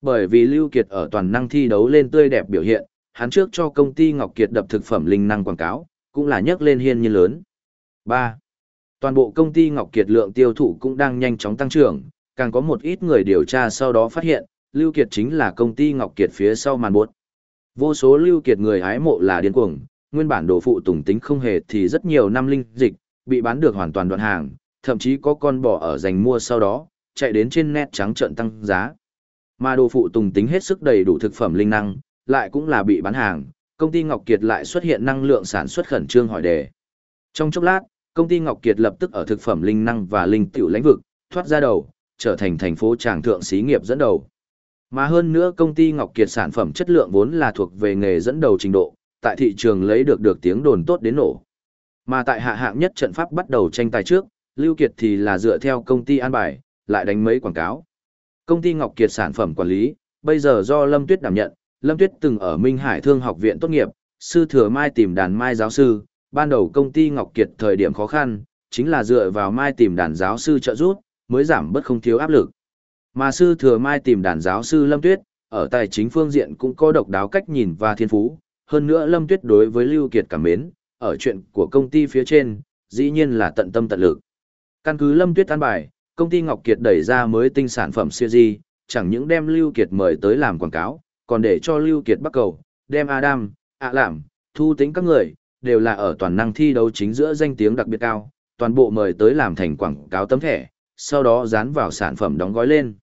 Bởi vì Lưu Kiệt ở toàn năng thi đấu lên tươi đẹp biểu hiện, hắn trước cho công ty Ngọc Kiệt đập thực phẩm linh năng quảng cáo, cũng là nhấc lên hiên nhiên lớn. 3. Toàn bộ công ty Ngọc Kiệt lượng tiêu thụ cũng đang nhanh chóng tăng trưởng, càng có một ít người điều tra sau đó phát hiện, Lưu Kiệt chính là công ty Ngọc Kiệt phía sau màn buốt. Vô số Lưu Kiệt người hái mộ là điên cuồng, nguyên bản đồ phụ tùng tính không hề thì rất nhiều năm linh dịch, bị bán được hoàn toàn đoạn hàng, thậm chí có con bò ở giành mua sau đó, chạy đến trên net trắng trợn tăng giá. Mà đồ phụ tùng tính hết sức đầy đủ thực phẩm linh năng, lại cũng là bị bán hàng, công ty Ngọc Kiệt lại xuất hiện năng lượng sản xuất khẩn trương hỏi đề. Trong chốc lát, công ty Ngọc Kiệt lập tức ở thực phẩm linh năng và linh tiểu lãnh vực, thoát ra đầu, trở thành thành phố tràng thượng xí nghiệp dẫn đầu. Mà hơn nữa công ty Ngọc Kiệt sản phẩm chất lượng vốn là thuộc về nghề dẫn đầu trình độ, tại thị trường lấy được được tiếng đồn tốt đến nổ. Mà tại hạ hạng nhất trận pháp bắt đầu tranh tài trước, Lưu Kiệt thì là dựa theo công ty an bài, lại đánh mấy quảng cáo. Công ty Ngọc Kiệt sản phẩm quản lý, bây giờ do Lâm Tuyết đảm nhận, Lâm Tuyết từng ở Minh Hải Thương học viện tốt nghiệp, sư thừa Mai tìm đàn Mai giáo sư, ban đầu công ty Ngọc Kiệt thời điểm khó khăn, chính là dựa vào Mai tìm đàn giáo sư trợ giúp, mới giảm bớt không thiếu áp lực. Mà sư thừa Mai tìm đàn giáo sư Lâm Tuyết, ở tài chính phương diện cũng có độc đáo cách nhìn và thiên phú, hơn nữa Lâm Tuyết đối với Lưu Kiệt cảm mến, ở chuyện của công ty phía trên, dĩ nhiên là tận tâm tận lực. Căn cứ Lâm Tuyết an bài, công ty Ngọc Kiệt đẩy ra mới tinh sản phẩm series, chẳng những đem Lưu Kiệt mời tới làm quảng cáo, còn để cho Lưu Kiệt bắt cầu, đem Adam, ạ Lạm, thu tính các người, đều là ở toàn năng thi đấu chính giữa danh tiếng đặc biệt cao, toàn bộ mời tới làm thành quảng cáo tấm thẻ, sau đó dán vào sản phẩm đóng gói lên.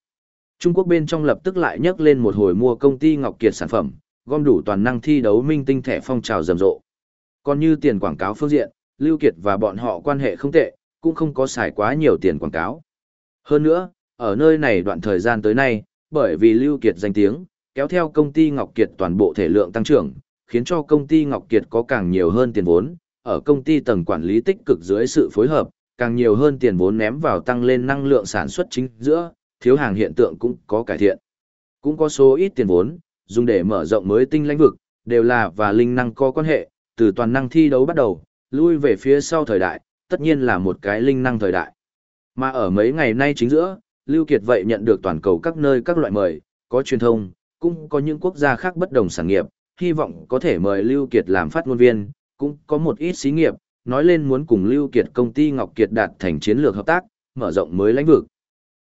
Trung Quốc bên trong lập tức lại nhấc lên một hồi mua công ty Ngọc Kiệt sản phẩm, gom đủ toàn năng thi đấu minh tinh thẻ phong trào rầm rộ. Còn như tiền quảng cáo phương diện, Lưu Kiệt và bọn họ quan hệ không tệ, cũng không có xài quá nhiều tiền quảng cáo. Hơn nữa, ở nơi này đoạn thời gian tới nay, bởi vì Lưu Kiệt danh tiếng, kéo theo công ty Ngọc Kiệt toàn bộ thể lượng tăng trưởng, khiến cho công ty Ngọc Kiệt có càng nhiều hơn tiền vốn, ở công ty tầng quản lý tích cực dưới sự phối hợp, càng nhiều hơn tiền vốn ném vào tăng lên năng lượng sản xuất chính giữa, thiếu hàng hiện tượng cũng có cải thiện. Cũng có số ít tiền vốn, dùng để mở rộng mới tinh lãnh vực, đều là và linh năng có quan hệ, từ toàn năng thi đấu bắt đầu, lui về phía sau thời đại, tất nhiên là một cái linh năng thời đại. Mà ở mấy ngày nay chính giữa, Lưu Kiệt vậy nhận được toàn cầu các nơi các loại mời, có truyền thông, cũng có những quốc gia khác bất đồng sản nghiệp, hy vọng có thể mời Lưu Kiệt làm phát ngôn viên, cũng có một ít xí nghiệp, nói lên muốn cùng Lưu Kiệt công ty Ngọc Kiệt đạt thành chiến lược hợp tác, mở rộng mới lãnh vực.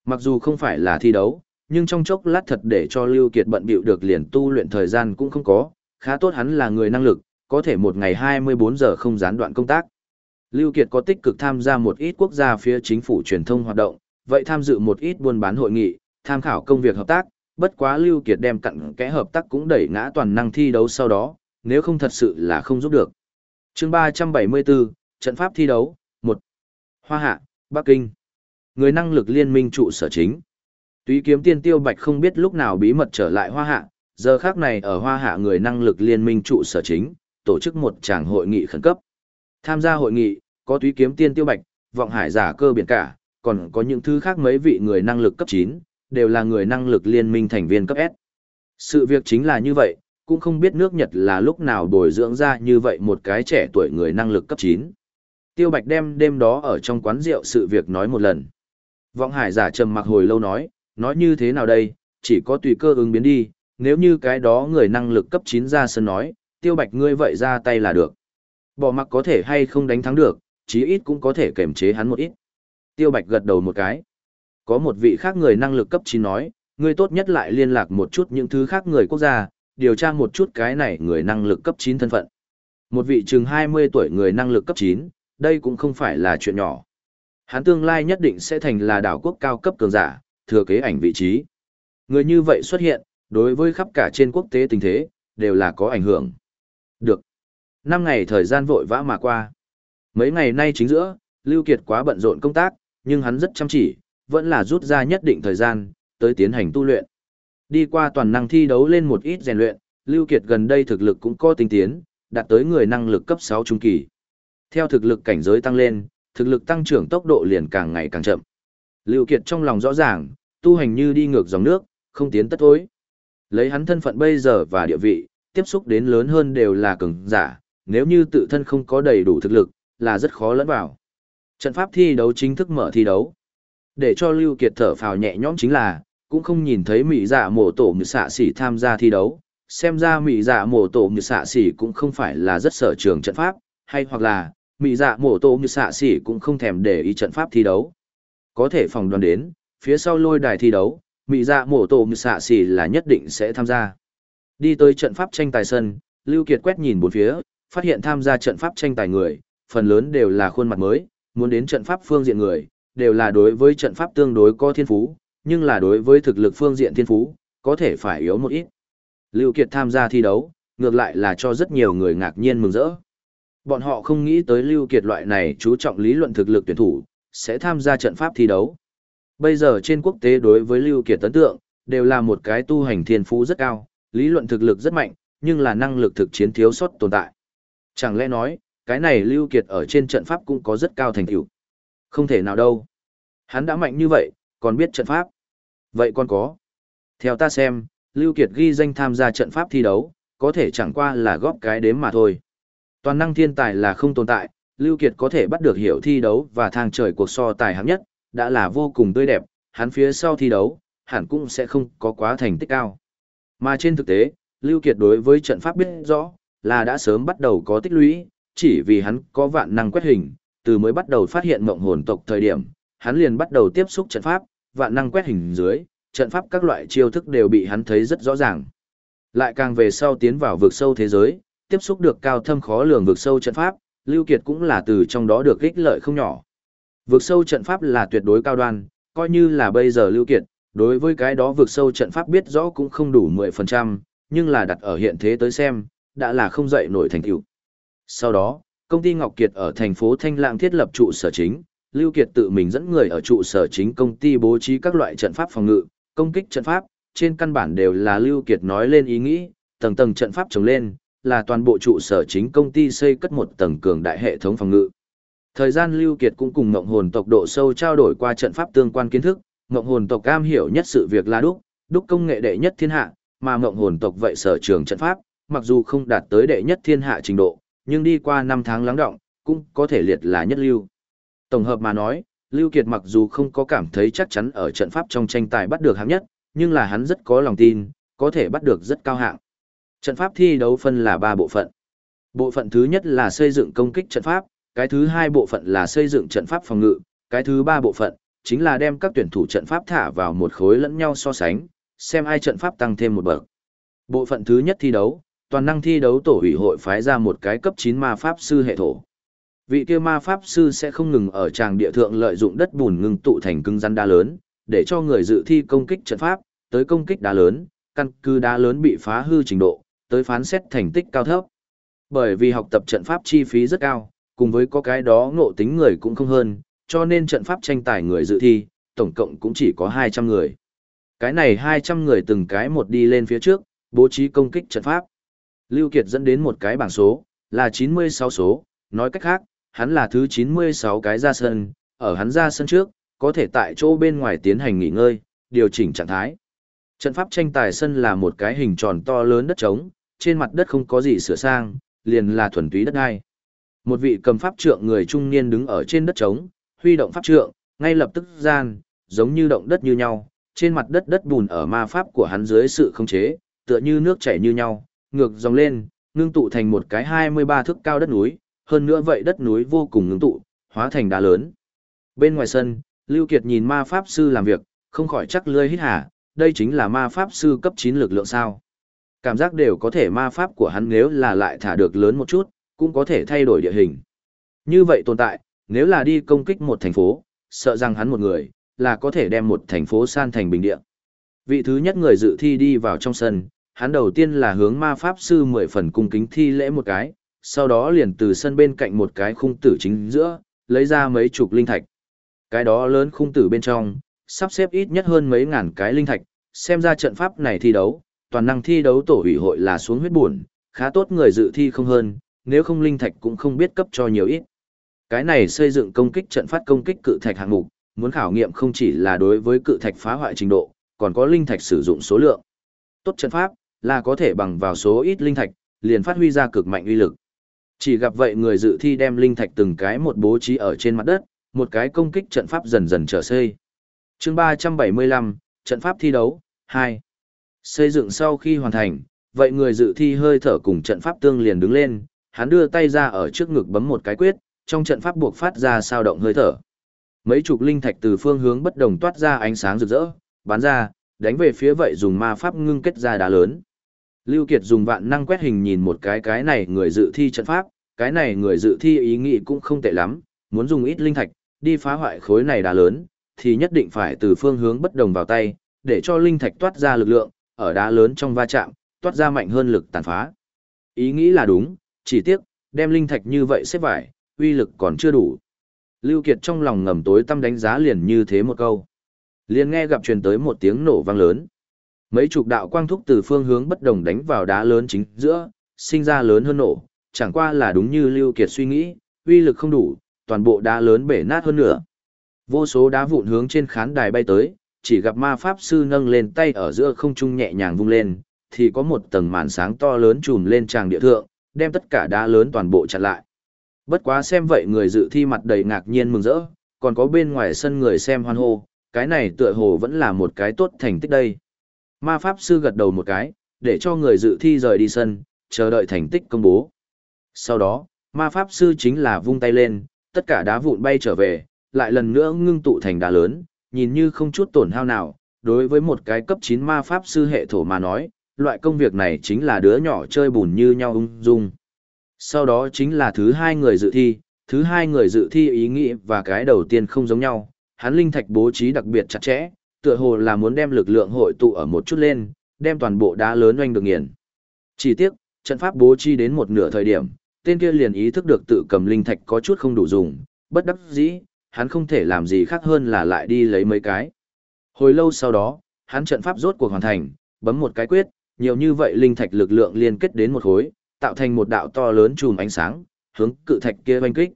Mặc dù không phải là thi đấu, nhưng trong chốc lát thật để cho Lưu Kiệt bận bịu được liền tu luyện thời gian cũng không có, khá tốt hắn là người năng lực, có thể một ngày 24 giờ không gián đoạn công tác. Lưu Kiệt có tích cực tham gia một ít quốc gia phía chính phủ truyền thông hoạt động, vậy tham dự một ít buôn bán hội nghị, tham khảo công việc hợp tác, bất quá Lưu Kiệt đem cặn kẽ hợp tác cũng đẩy ngã toàn năng thi đấu sau đó, nếu không thật sự là không giúp được. Chương 374, trận pháp thi đấu, 1. Hoa Hạ, Bắc Kinh. Người năng lực liên minh trụ sở chính. Túy kiếm tiên tiêu bạch không biết lúc nào bí mật trở lại Hoa Hạ, giờ khác này ở Hoa Hạ người năng lực liên minh trụ sở chính, tổ chức một tràng hội nghị khẩn cấp. Tham gia hội nghị, có túy kiếm tiên tiêu bạch, vọng hải giả cơ biển cả, còn có những thứ khác mấy vị người năng lực cấp 9, đều là người năng lực liên minh thành viên cấp S. Sự việc chính là như vậy, cũng không biết nước Nhật là lúc nào bồi dưỡng ra như vậy một cái trẻ tuổi người năng lực cấp 9. Tiêu Bạch đem đêm đó ở trong quán rượu sự việc nói một lần. Vọng Hải giả trầm mặc hồi lâu nói, nói như thế nào đây, chỉ có tùy cơ ứng biến đi, nếu như cái đó người năng lực cấp 9 ra sân nói, Tiêu Bạch ngươi vậy ra tay là được. Bỏ mặc có thể hay không đánh thắng được, chí ít cũng có thể kềm chế hắn một ít. Tiêu Bạch gật đầu một cái. Có một vị khác người năng lực cấp 9 nói, ngươi tốt nhất lại liên lạc một chút những thứ khác người quốc gia, điều tra một chút cái này người năng lực cấp 9 thân phận. Một vị chừng 20 tuổi người năng lực cấp 9, đây cũng không phải là chuyện nhỏ. Hắn tương lai nhất định sẽ thành là đảo quốc cao cấp cường giả, thừa kế ảnh vị trí. Người như vậy xuất hiện, đối với khắp cả trên quốc tế tình thế, đều là có ảnh hưởng. Được. Năm ngày thời gian vội vã mà qua. Mấy ngày nay chính giữa, Lưu Kiệt quá bận rộn công tác, nhưng hắn rất chăm chỉ, vẫn là rút ra nhất định thời gian, tới tiến hành tu luyện. Đi qua toàn năng thi đấu lên một ít rèn luyện, Lưu Kiệt gần đây thực lực cũng có tinh tiến, đạt tới người năng lực cấp 6 trung kỳ. Theo thực lực cảnh giới tăng lên, thực lực tăng trưởng tốc độ liền càng ngày càng chậm. Lưu Kiệt trong lòng rõ ràng, tu hành như đi ngược dòng nước, không tiến tất thối. Lấy hắn thân phận bây giờ và địa vị, tiếp xúc đến lớn hơn đều là cường giả, nếu như tự thân không có đầy đủ thực lực, là rất khó lẫn vào. Trận pháp thi đấu chính thức mở thi đấu. Để cho Lưu Kiệt thở phào nhẹ nhõm chính là, cũng không nhìn thấy mỹ dạ mổ tổ như xạ xỉ tham gia thi đấu. Xem ra mỹ dạ mổ tổ như xạ xỉ cũng không phải là rất sở trường trận pháp, hay hoặc là, mỹ dạ mổ tổ như xạ xỉ cũng không thèm để ý trận pháp thi đấu. Có thể phòng đoán đến, phía sau lôi đài thi đấu, mỹ dạ mổ tổ như xạ xỉ là nhất định sẽ tham gia. Đi tới trận pháp tranh tài sân, Lưu Kiệt quét nhìn bốn phía, phát hiện tham gia trận pháp tranh tài người, phần lớn đều là khuôn mặt mới, muốn đến trận pháp phương diện người, đều là đối với trận pháp tương đối có thiên phú, nhưng là đối với thực lực phương diện thiên phú, có thể phải yếu một ít. Lưu Kiệt tham gia thi đấu, ngược lại là cho rất nhiều người ngạc nhiên mừng rỡ. Bọn họ không nghĩ tới Lưu Kiệt loại này chú trọng lý luận thực lực tuyển thủ, sẽ tham gia trận pháp thi đấu. Bây giờ trên quốc tế đối với Lưu Kiệt ấn tượng, đều là một cái tu hành thiên phú rất cao, lý luận thực lực rất mạnh, nhưng là năng lực thực chiến thiếu sót tồn tại. Chẳng lẽ nói, cái này Lưu Kiệt ở trên trận pháp cũng có rất cao thành tựu. Không thể nào đâu. Hắn đã mạnh như vậy, còn biết trận pháp. Vậy còn có. Theo ta xem, Lưu Kiệt ghi danh tham gia trận pháp thi đấu, có thể chẳng qua là góp cái đếm mà thôi. Toàn năng thiên tài là không tồn tại, Lưu Kiệt có thể bắt được hiểu thi đấu và thang trời cuộc so tài hạng nhất, đã là vô cùng tươi đẹp, hắn phía sau thi đấu, hẳn cũng sẽ không có quá thành tích cao. Mà trên thực tế, Lưu Kiệt đối với trận pháp biết rõ, là đã sớm bắt đầu có tích lũy, chỉ vì hắn có vạn năng quét hình, từ mới bắt đầu phát hiện mộng hồn tộc thời điểm, hắn liền bắt đầu tiếp xúc trận pháp, vạn năng quét hình dưới, trận pháp các loại chiêu thức đều bị hắn thấy rất rõ ràng. Lại càng về sau tiến vào vực sâu thế giới, tiếp xúc được cao thâm khó lường vực sâu trận pháp, Lưu Kiệt cũng là từ trong đó được ích lợi không nhỏ. Vực sâu trận pháp là tuyệt đối cao đoan, coi như là bây giờ Lưu Kiệt, đối với cái đó vực sâu trận pháp biết rõ cũng không đủ 10%, nhưng là đặt ở hiện thế tới xem, đã là không dậy nổi thành tựu. Sau đó, công ty Ngọc Kiệt ở thành phố Thanh Lãng thiết lập trụ sở chính, Lưu Kiệt tự mình dẫn người ở trụ sở chính công ty bố trí các loại trận pháp phòng ngự, công kích trận pháp, trên căn bản đều là Lưu Kiệt nói lên ý nghĩ, tầng tầng trận pháp trồng lên, là toàn bộ trụ sở chính công ty xây cất một tầng cường đại hệ thống phòng ngự. Thời gian Lưu Kiệt cũng cùng Ngộng Hồn tộc độ sâu trao đổi qua trận pháp tương quan kiến thức, Ngộng Hồn tộc cam hiểu nhất sự việc là đúc, đúc công nghệ đệ nhất thiên hạ, mà Ngộng Hồn tộc vậy sở trường trận pháp, mặc dù không đạt tới đệ nhất thiên hạ trình độ, nhưng đi qua 5 tháng lắng động, cũng có thể liệt là nhất lưu. Tổng hợp mà nói, Lưu Kiệt mặc dù không có cảm thấy chắc chắn ở trận pháp trong tranh tài bắt được hạng nhất, nhưng là hắn rất có lòng tin, có thể bắt được rất cao hạng. Trận pháp thi đấu phân là 3 bộ phận. Bộ phận thứ nhất là xây dựng công kích trận pháp, cái thứ hai bộ phận là xây dựng trận pháp phòng ngự, cái thứ ba bộ phận chính là đem các tuyển thủ trận pháp thả vào một khối lẫn nhau so sánh, xem ai trận pháp tăng thêm một bậc. Bộ phận thứ nhất thi đấu, toàn năng thi đấu tổ ủy hội phái ra một cái cấp 9 ma pháp sư hệ thổ. Vị kia ma pháp sư sẽ không ngừng ở tràng địa thượng lợi dụng đất bùn ngưng tụ thành cứng rắn đá lớn, để cho người dự thi công kích trận pháp, tới công kích đá lớn, căn cứ đá lớn bị phá hư trình độ, tới phán xét thành tích cao thấp. Bởi vì học tập trận pháp chi phí rất cao, cùng với có cái đó ngộ tính người cũng không hơn, cho nên trận pháp tranh tài người dự thi, tổng cộng cũng chỉ có 200 người. Cái này 200 người từng cái một đi lên phía trước, bố trí công kích trận pháp. Lưu Kiệt dẫn đến một cái bảng số, là 96 số, nói cách khác, hắn là thứ 96 cái ra sân, ở hắn ra sân trước, có thể tại chỗ bên ngoài tiến hành nghỉ ngơi, điều chỉnh trạng thái. Trận pháp tranh tài sân là một cái hình tròn to lớn đất trống, trên mặt đất không có gì sửa sang, liền là thuần túy đất ai. Một vị cầm pháp trượng người trung niên đứng ở trên đất trống, huy động pháp trượng, ngay lập tức gian, giống như động đất như nhau, trên mặt đất đất bùn ở ma pháp của hắn dưới sự khống chế, tựa như nước chảy như nhau, ngược dòng lên, ngưng tụ thành một cái 23 thước cao đất núi, hơn nữa vậy đất núi vô cùng ngưng tụ, hóa thành đá lớn. Bên ngoài sân, Lưu Kiệt nhìn ma pháp sư làm việc, không khỏi chắc lươi hít hà, đây chính là ma pháp sư cấp 9 lực lượng sao. Cảm giác đều có thể ma pháp của hắn nếu là lại thả được lớn một chút, cũng có thể thay đổi địa hình. Như vậy tồn tại, nếu là đi công kích một thành phố, sợ rằng hắn một người, là có thể đem một thành phố san thành bình địa. Vị thứ nhất người dự thi đi vào trong sân, hắn đầu tiên là hướng ma pháp sư mười phần cung kính thi lễ một cái, sau đó liền từ sân bên cạnh một cái khung tử chính giữa, lấy ra mấy chục linh thạch. Cái đó lớn khung tử bên trong, sắp xếp ít nhất hơn mấy ngàn cái linh thạch, xem ra trận pháp này thi đấu, toàn năng thi đấu tổ ủy hội là xuống huyết buồn, khá tốt người dự thi không hơn, nếu không linh thạch cũng không biết cấp cho nhiều ít. Cái này xây dựng công kích trận phát công kích cự thạch hạng mục, muốn khảo nghiệm không chỉ là đối với cự thạch phá hoại trình độ, còn có linh thạch sử dụng số lượng. Tốt trận pháp là có thể bằng vào số ít linh thạch, liền phát huy ra cực mạnh uy lực. Chỉ gặp vậy người dự thi đem linh thạch từng cái một bố trí ở trên mặt đất, một cái công kích trận pháp dần dần trở xây. Chương 375, trận pháp thi đấu 2. Xây dựng sau khi hoàn thành, vậy người dự thi hơi thở cùng trận pháp tương liền đứng lên, hắn đưa tay ra ở trước ngực bấm một cái quyết, trong trận pháp buộc phát ra sao động hơi thở. Mấy chục linh thạch từ phương hướng bất đồng toát ra ánh sáng rực rỡ, bắn ra, đánh về phía vậy dùng ma pháp ngưng kết ra đá lớn. Lưu Kiệt dùng vạn năng quét hình nhìn một cái cái này người dự thi trận pháp, cái này người dự thi ý nghĩ cũng không tệ lắm, muốn dùng ít linh thạch, đi phá hoại khối này đá lớn, thì nhất định phải từ phương hướng bất đồng vào tay, để cho linh thạch toát ra lực lượng, ở đá lớn trong va chạm, toát ra mạnh hơn lực tàn phá. Ý nghĩ là đúng, chỉ tiếc, đem linh thạch như vậy xếp vải, uy lực còn chưa đủ. Lưu Kiệt trong lòng ngầm tối tâm đánh giá liền như thế một câu. Liền nghe gặp truyền tới một tiếng nổ vang lớn. Mấy chục đạo quang thúc từ phương hướng bất đồng đánh vào đá lớn chính giữa, sinh ra lớn hơn nổ, chẳng qua là đúng như Lưu Kiệt suy nghĩ, uy lực không đủ, toàn bộ đá lớn bể nát hơn nữa. Vô số đá vụn hướng trên khán đài bay tới, chỉ gặp ma pháp sư nâng lên tay ở giữa không trung nhẹ nhàng vung lên, thì có một tầng màn sáng to lớn trùm lên tràng địa thượng, đem tất cả đá lớn toàn bộ chặn lại. Bất quá xem vậy người dự thi mặt đầy ngạc nhiên mừng rỡ, còn có bên ngoài sân người xem hoan hô, cái này tựa hồ vẫn là một cái tốt thành tích đây. Ma Pháp Sư gật đầu một cái, để cho người dự thi rời đi sân, chờ đợi thành tích công bố. Sau đó, Ma Pháp Sư chính là vung tay lên, tất cả đá vụn bay trở về, lại lần nữa ngưng tụ thành đá lớn, nhìn như không chút tổn hao nào, đối với một cái cấp 9 Ma Pháp Sư hệ thổ mà nói, loại công việc này chính là đứa nhỏ chơi bùn như nhau ung dung. Sau đó chính là thứ hai người dự thi, thứ hai người dự thi ý nghĩ và cái đầu tiên không giống nhau, hắn linh thạch bố trí đặc biệt chặt chẽ, tựa hồ là muốn đem lực lượng hội tụ ở một chút lên, đem toàn bộ đá lớn oanh được nghiền. Chỉ tiếc, trận pháp bố trí đến một nửa thời điểm, tên kia liền ý thức được tự cầm linh thạch có chút không đủ dùng, bất đắc dĩ, hắn không thể làm gì khác hơn là lại đi lấy mấy cái. Hồi lâu sau đó, hắn trận pháp rốt cuộc hoàn thành, bấm một cái quyết, nhiều như vậy linh thạch lực lượng liên kết đến một khối, tạo thành một đạo to lớn chùm ánh sáng, hướng cự thạch kia oanh kích.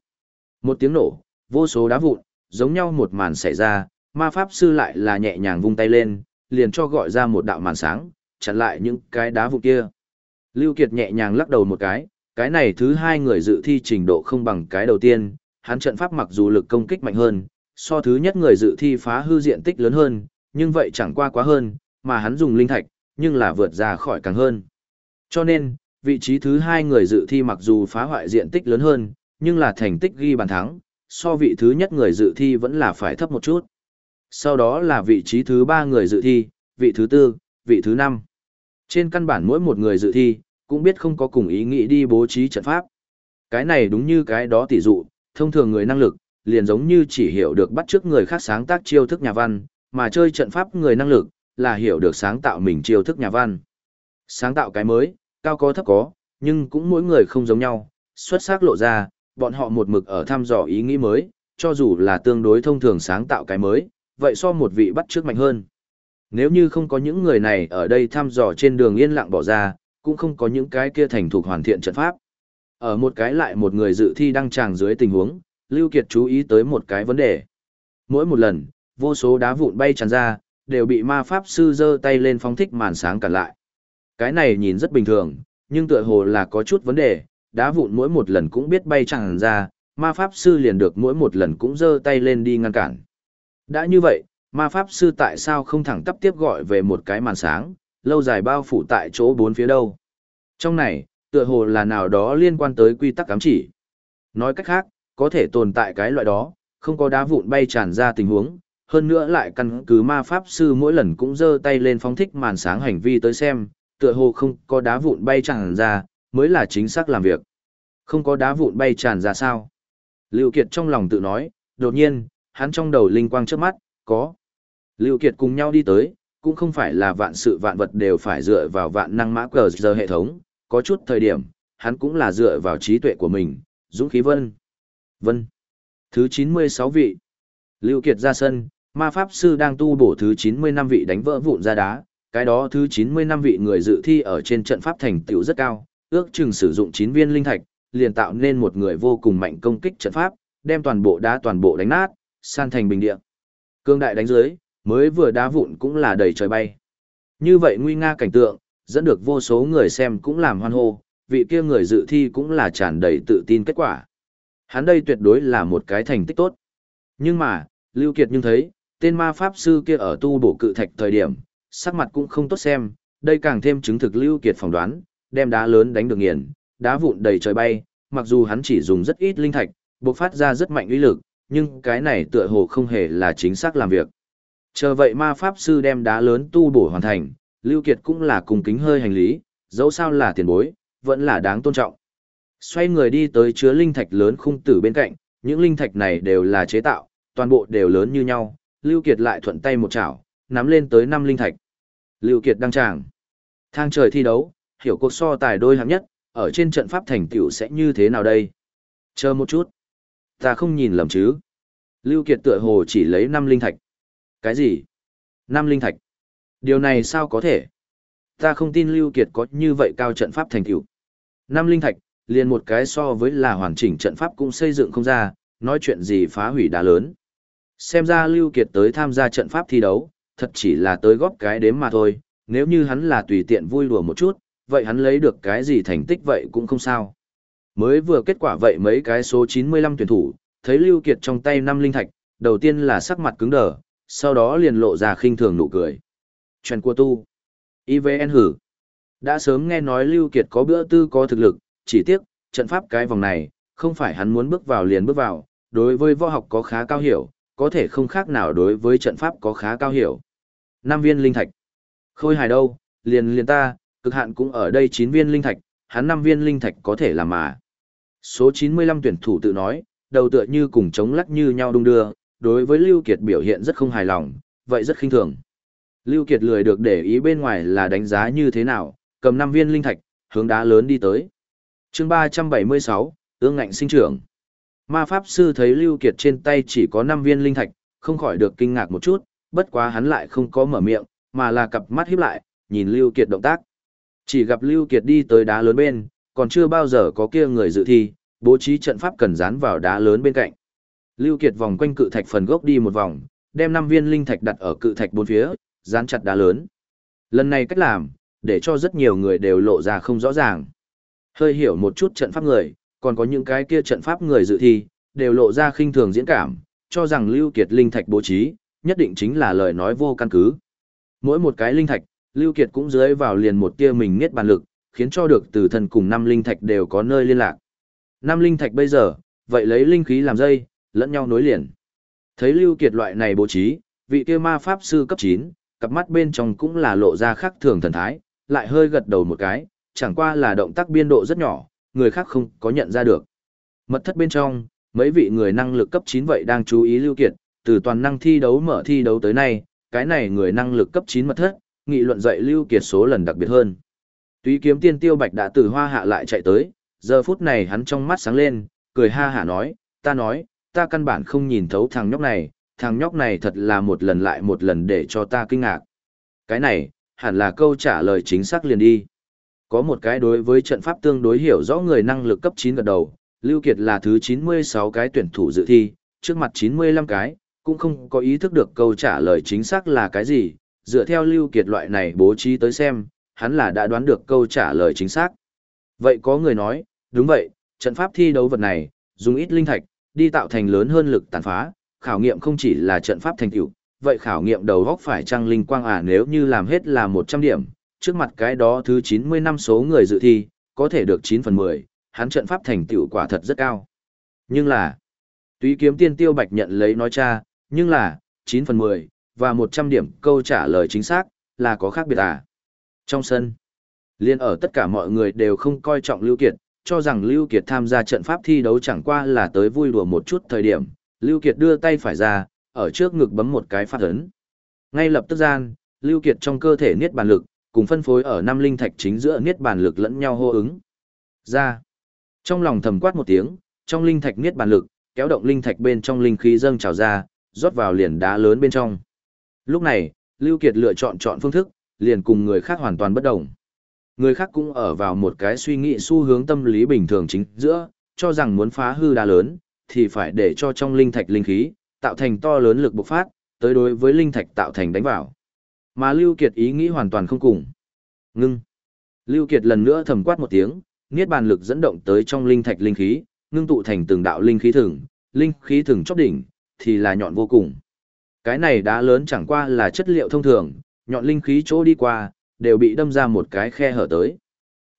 Một tiếng nổ, vô số đá vụn, giống nhau một màn xảy ra, ma pháp sư lại là nhẹ nhàng vung tay lên, liền cho gọi ra một đạo màn sáng, chặn lại những cái đá vụ kia. Lưu Kiệt nhẹ nhàng lắc đầu một cái, cái này thứ hai người dự thi trình độ không bằng cái đầu tiên, hắn trận pháp mặc dù lực công kích mạnh hơn, so thứ nhất người dự thi phá hư diện tích lớn hơn, nhưng vậy chẳng qua quá hơn, mà hắn dùng linh thạch, nhưng là vượt ra khỏi càng hơn. Cho nên, vị trí thứ hai người dự thi mặc dù phá hoại diện tích lớn hơn, nhưng là thành tích ghi bàn thắng, so vị thứ nhất người dự thi vẫn là phải thấp một chút. Sau đó là vị trí thứ ba người dự thi, vị thứ tư, vị thứ năm. Trên căn bản mỗi một người dự thi, cũng biết không có cùng ý nghĩ đi bố trí trận pháp. Cái này đúng như cái đó tỷ dụ, thông thường người năng lực, liền giống như chỉ hiểu được bắt chước người khác sáng tác chiêu thức nhà văn, mà chơi trận pháp người năng lực, là hiểu được sáng tạo mình chiêu thức nhà văn. Sáng tạo cái mới, cao có thấp có, nhưng cũng mỗi người không giống nhau, xuất sắc lộ ra, bọn họ một mực ở thăm dò ý nghĩ mới, cho dù là tương đối thông thường sáng tạo cái mới, vậy so một vị bắt trước mạnh hơn. Nếu như không có những người này ở đây thăm dò trên đường yên lặng bỏ ra, cũng không có những cái kia thành thục hoàn thiện trận pháp. Ở một cái lại một người dự thi đăng tràng dưới tình huống, Lưu Kiệt chú ý tới một cái vấn đề. Mỗi một lần, vô số đá vụn bay tràn ra, đều bị ma pháp sư giơ tay lên phóng thích màn sáng cản lại. Cái này nhìn rất bình thường, nhưng tựa hồ là có chút vấn đề, đá vụn mỗi một lần cũng biết bay tràn ra, ma pháp sư liền được mỗi một lần cũng giơ tay lên đi ngăn cản. Đã như vậy, ma pháp sư tại sao không thẳng tắp tiếp gọi về một cái màn sáng, lâu dài bao phủ tại chỗ bốn phía đâu. Trong này, tựa hồ là nào đó liên quan tới quy tắc cấm chỉ. Nói cách khác, có thể tồn tại cái loại đó, không có đá vụn bay tràn ra tình huống, hơn nữa lại căn cứ ma pháp sư mỗi lần cũng giơ tay lên phóng thích màn sáng hành vi tới xem, tựa hồ không có đá vụn bay tràn ra, mới là chính xác làm việc. Không có đá vụn bay tràn ra sao? Lưu Kiệt trong lòng tự nói, đột nhiên, hắn trong đầu linh quang trước mắt, có. Lưu Kiệt cùng nhau đi tới, cũng không phải là vạn sự vạn vật đều phải dựa vào vạn năng mã cờ giờ hệ thống, có chút thời điểm, hắn cũng là dựa vào trí tuệ của mình, dũng khí vân. Vân. Thứ 96 vị. Lưu Kiệt ra sân, ma pháp sư đang tu bổ thứ 95 vị đánh vỡ vụn ra đá, cái đó thứ 95 vị người dự thi ở trên trận pháp thành tựu rất cao, ước chừng sử dụng 9 viên linh thạch, liền tạo nên một người vô cùng mạnh công kích trận pháp, đem toàn bộ đá toàn bộ đánh nát, san thành bình địa. Cương đại đánh dưới, mới vừa đá vụn cũng là đầy trời bay. Như vậy nguy nga cảnh tượng, dẫn được vô số người xem cũng làm hoan hô, vị kia người dự thi cũng là tràn đầy tự tin kết quả. Hắn đây tuyệt đối là một cái thành tích tốt. Nhưng mà, Lưu Kiệt nhưng thấy, tên ma pháp sư kia ở tu bổ cự thạch thời điểm, sắc mặt cũng không tốt xem, đây càng thêm chứng thực Lưu Kiệt phỏng đoán, đem đá lớn đánh được nghiền, đá vụn đầy trời bay, mặc dù hắn chỉ dùng rất ít linh thạch, bộc phát ra rất mạnh uy lực, nhưng cái này tựa hồ không hề là chính xác làm việc. Chờ vậy ma pháp sư đem đá lớn tu bổ hoàn thành, Lưu Kiệt cũng là cùng kính hơi hành lý, dẫu sao là tiền bối, vẫn là đáng tôn trọng. Xoay người đi tới chứa linh thạch lớn khung tử bên cạnh, những linh thạch này đều là chế tạo, toàn bộ đều lớn như nhau, Lưu Kiệt lại thuận tay một chảo, nắm lên tới 5 linh thạch. Lưu Kiệt đăng tràng. Thang trời thi đấu, hiểu cuộc so tài đôi hạng nhất, ở trên trận pháp thành tựu sẽ như thế nào đây? Chờ một chút. Ta không nhìn lầm chứ. Lưu Kiệt tựa hồ chỉ lấy năm linh thạch. Cái gì? Năm linh thạch. Điều này sao có thể? Ta không tin Lưu Kiệt có như vậy cao trận pháp thành tựu. Năm linh thạch, liền một cái so với là hoàn chỉnh trận pháp cũng xây dựng không ra, nói chuyện gì phá hủy đá lớn. Xem ra Lưu Kiệt tới tham gia trận pháp thi đấu, thật chỉ là tới góp cái đếm mà thôi, nếu như hắn là tùy tiện vui đùa một chút, vậy hắn lấy được cái gì thành tích vậy cũng không sao. Mới vừa kết quả vậy mấy cái số 95 tuyển thủ, thấy Lưu Kiệt trong tay năm linh thạch, đầu tiên là sắc mặt cứng đờ, sau đó liền lộ ra khinh thường nụ cười. Chuyện của tu. IVN hử. Đã sớm nghe nói Lưu Kiệt có bữa tư có thực lực, chỉ tiếc, trận pháp cái vòng này, không phải hắn muốn bước vào liền bước vào, đối với võ học có khá cao hiểu, có thể không khác nào đối với trận pháp có khá cao hiểu. Năm viên linh thạch. Khôi hài đâu, liền liền ta, cực hạn cũng ở đây 9 viên linh thạch, hắn 5 viên linh thạch có thể làm mà. Số 95 tuyển thủ tự nói, đầu tựa như cùng chống lắc như nhau đung đưa, đối với Lưu Kiệt biểu hiện rất không hài lòng, vậy rất khinh thường. Lưu Kiệt lười được để ý bên ngoài là đánh giá như thế nào, cầm 5 viên linh thạch, hướng đá lớn đi tới. Chương 376, ương ngạnh sinh trưởng. Ma Pháp Sư thấy Lưu Kiệt trên tay chỉ có 5 viên linh thạch, không khỏi được kinh ngạc một chút, bất quá hắn lại không có mở miệng, mà là cặp mắt híp lại, nhìn Lưu Kiệt động tác. Chỉ gặp Lưu Kiệt đi tới đá lớn bên, còn chưa bao giờ có kia người dự thi, bố trí trận pháp cần dán vào đá lớn bên cạnh. Lưu Kiệt vòng quanh cự thạch phần gốc đi một vòng, đem năm viên linh thạch đặt ở cự thạch bốn phía, dán chặt đá lớn. Lần này cách làm, để cho rất nhiều người đều lộ ra không rõ ràng. Hơi hiểu một chút trận pháp người, còn có những cái kia trận pháp người dự thi, đều lộ ra khinh thường diễn cảm, cho rằng Lưu Kiệt linh thạch bố trí, nhất định chính là lời nói vô căn cứ. Mỗi một cái linh thạch, Lưu Kiệt cũng dưới vào liền một tia mình nghiết bàn lực, khiến cho được từ thần cùng năm linh thạch đều có nơi liên lạc. Năm linh thạch bây giờ, vậy lấy linh khí làm dây, lẫn nhau nối liền. Thấy Lưu Kiệt loại này bố trí, vị kia ma pháp sư cấp 9, cặp mắt bên trong cũng là lộ ra khác thường thần thái, lại hơi gật đầu một cái, chẳng qua là động tác biên độ rất nhỏ, người khác không có nhận ra được. Mật thất bên trong, mấy vị người năng lực cấp 9 vậy đang chú ý Lưu Kiệt, từ toàn năng thi đấu mở thi đấu tới nay, cái này người năng lực cấp 9 mật thất, nghị luận dạy Lưu Kiệt số lần đặc biệt hơn. Túy kiếm tiên tiêu bạch đã từ hoa hạ lại chạy tới, giờ phút này hắn trong mắt sáng lên, cười ha hả nói, ta nói, ta căn bản không nhìn thấu thằng nhóc này, thằng nhóc này thật là một lần lại một lần để cho ta kinh ngạc. Cái này, hẳn là câu trả lời chính xác liền đi. Có một cái đối với trận pháp tương đối hiểu rõ người năng lực cấp 9 gật đầu, Lưu Kiệt là thứ 96 cái tuyển thủ dự thi, trước mặt 95 cái, cũng không có ý thức được câu trả lời chính xác là cái gì, dựa theo Lưu Kiệt loại này bố trí tới xem, hắn là đã đoán được câu trả lời chính xác. Vậy có người nói, đúng vậy, trận pháp thi đấu vật này, dùng ít linh thạch, đi tạo thành lớn hơn lực tàn phá, khảo nghiệm không chỉ là trận pháp thành tựu, vậy khảo nghiệm đầu góc phải trăng linh quang à nếu như làm hết là 100 điểm, trước mặt cái đó thứ 90 năm số người dự thi, có thể được 9 phần 10, hắn trận pháp thành tựu quả thật rất cao. Nhưng là, túy kiếm tiên tiêu bạch nhận lấy nói cha, nhưng là, 9 phần 10, và 100 điểm câu trả lời chính xác, là có khác biệt à. Trong sân, liên ở tất cả mọi người đều không coi trọng Lưu Kiệt, cho rằng Lưu Kiệt tham gia trận pháp thi đấu chẳng qua là tới vui đùa một chút thời điểm, Lưu Kiệt đưa tay phải ra, ở trước ngực bấm một cái phát ấn. Ngay lập tức gian, Lưu Kiệt trong cơ thể niết bàn lực, cùng phân phối ở năm linh thạch chính giữa niết bàn lực lẫn nhau hô ứng. Ra. Trong lòng thầm quát một tiếng, trong linh thạch niết bàn lực, kéo động linh thạch bên trong linh khí dâng trào ra, rót vào liền đá lớn bên trong. Lúc này, Lưu Kiệt lựa chọn chọn phương thức, liền cùng người khác hoàn toàn bất đồng. Người khác cũng ở vào một cái suy nghĩ xu hướng tâm lý bình thường chính giữa, cho rằng muốn phá hư đá lớn, thì phải để cho trong linh thạch linh khí, tạo thành to lớn lực bộc phát, tới đối với linh thạch tạo thành đánh vào. Mà Lưu Kiệt ý nghĩ hoàn toàn không cùng. Ngưng. Lưu Kiệt lần nữa thầm quát một tiếng, niết bàn lực dẫn động tới trong linh thạch linh khí, ngưng tụ thành từng đạo linh khí thường, linh khí thường chóp đỉnh, thì là nhọn vô cùng. Cái này đá lớn chẳng qua là chất liệu thông thường, nhọn linh khí chỗ đi qua, đều bị đâm ra một cái khe hở tới.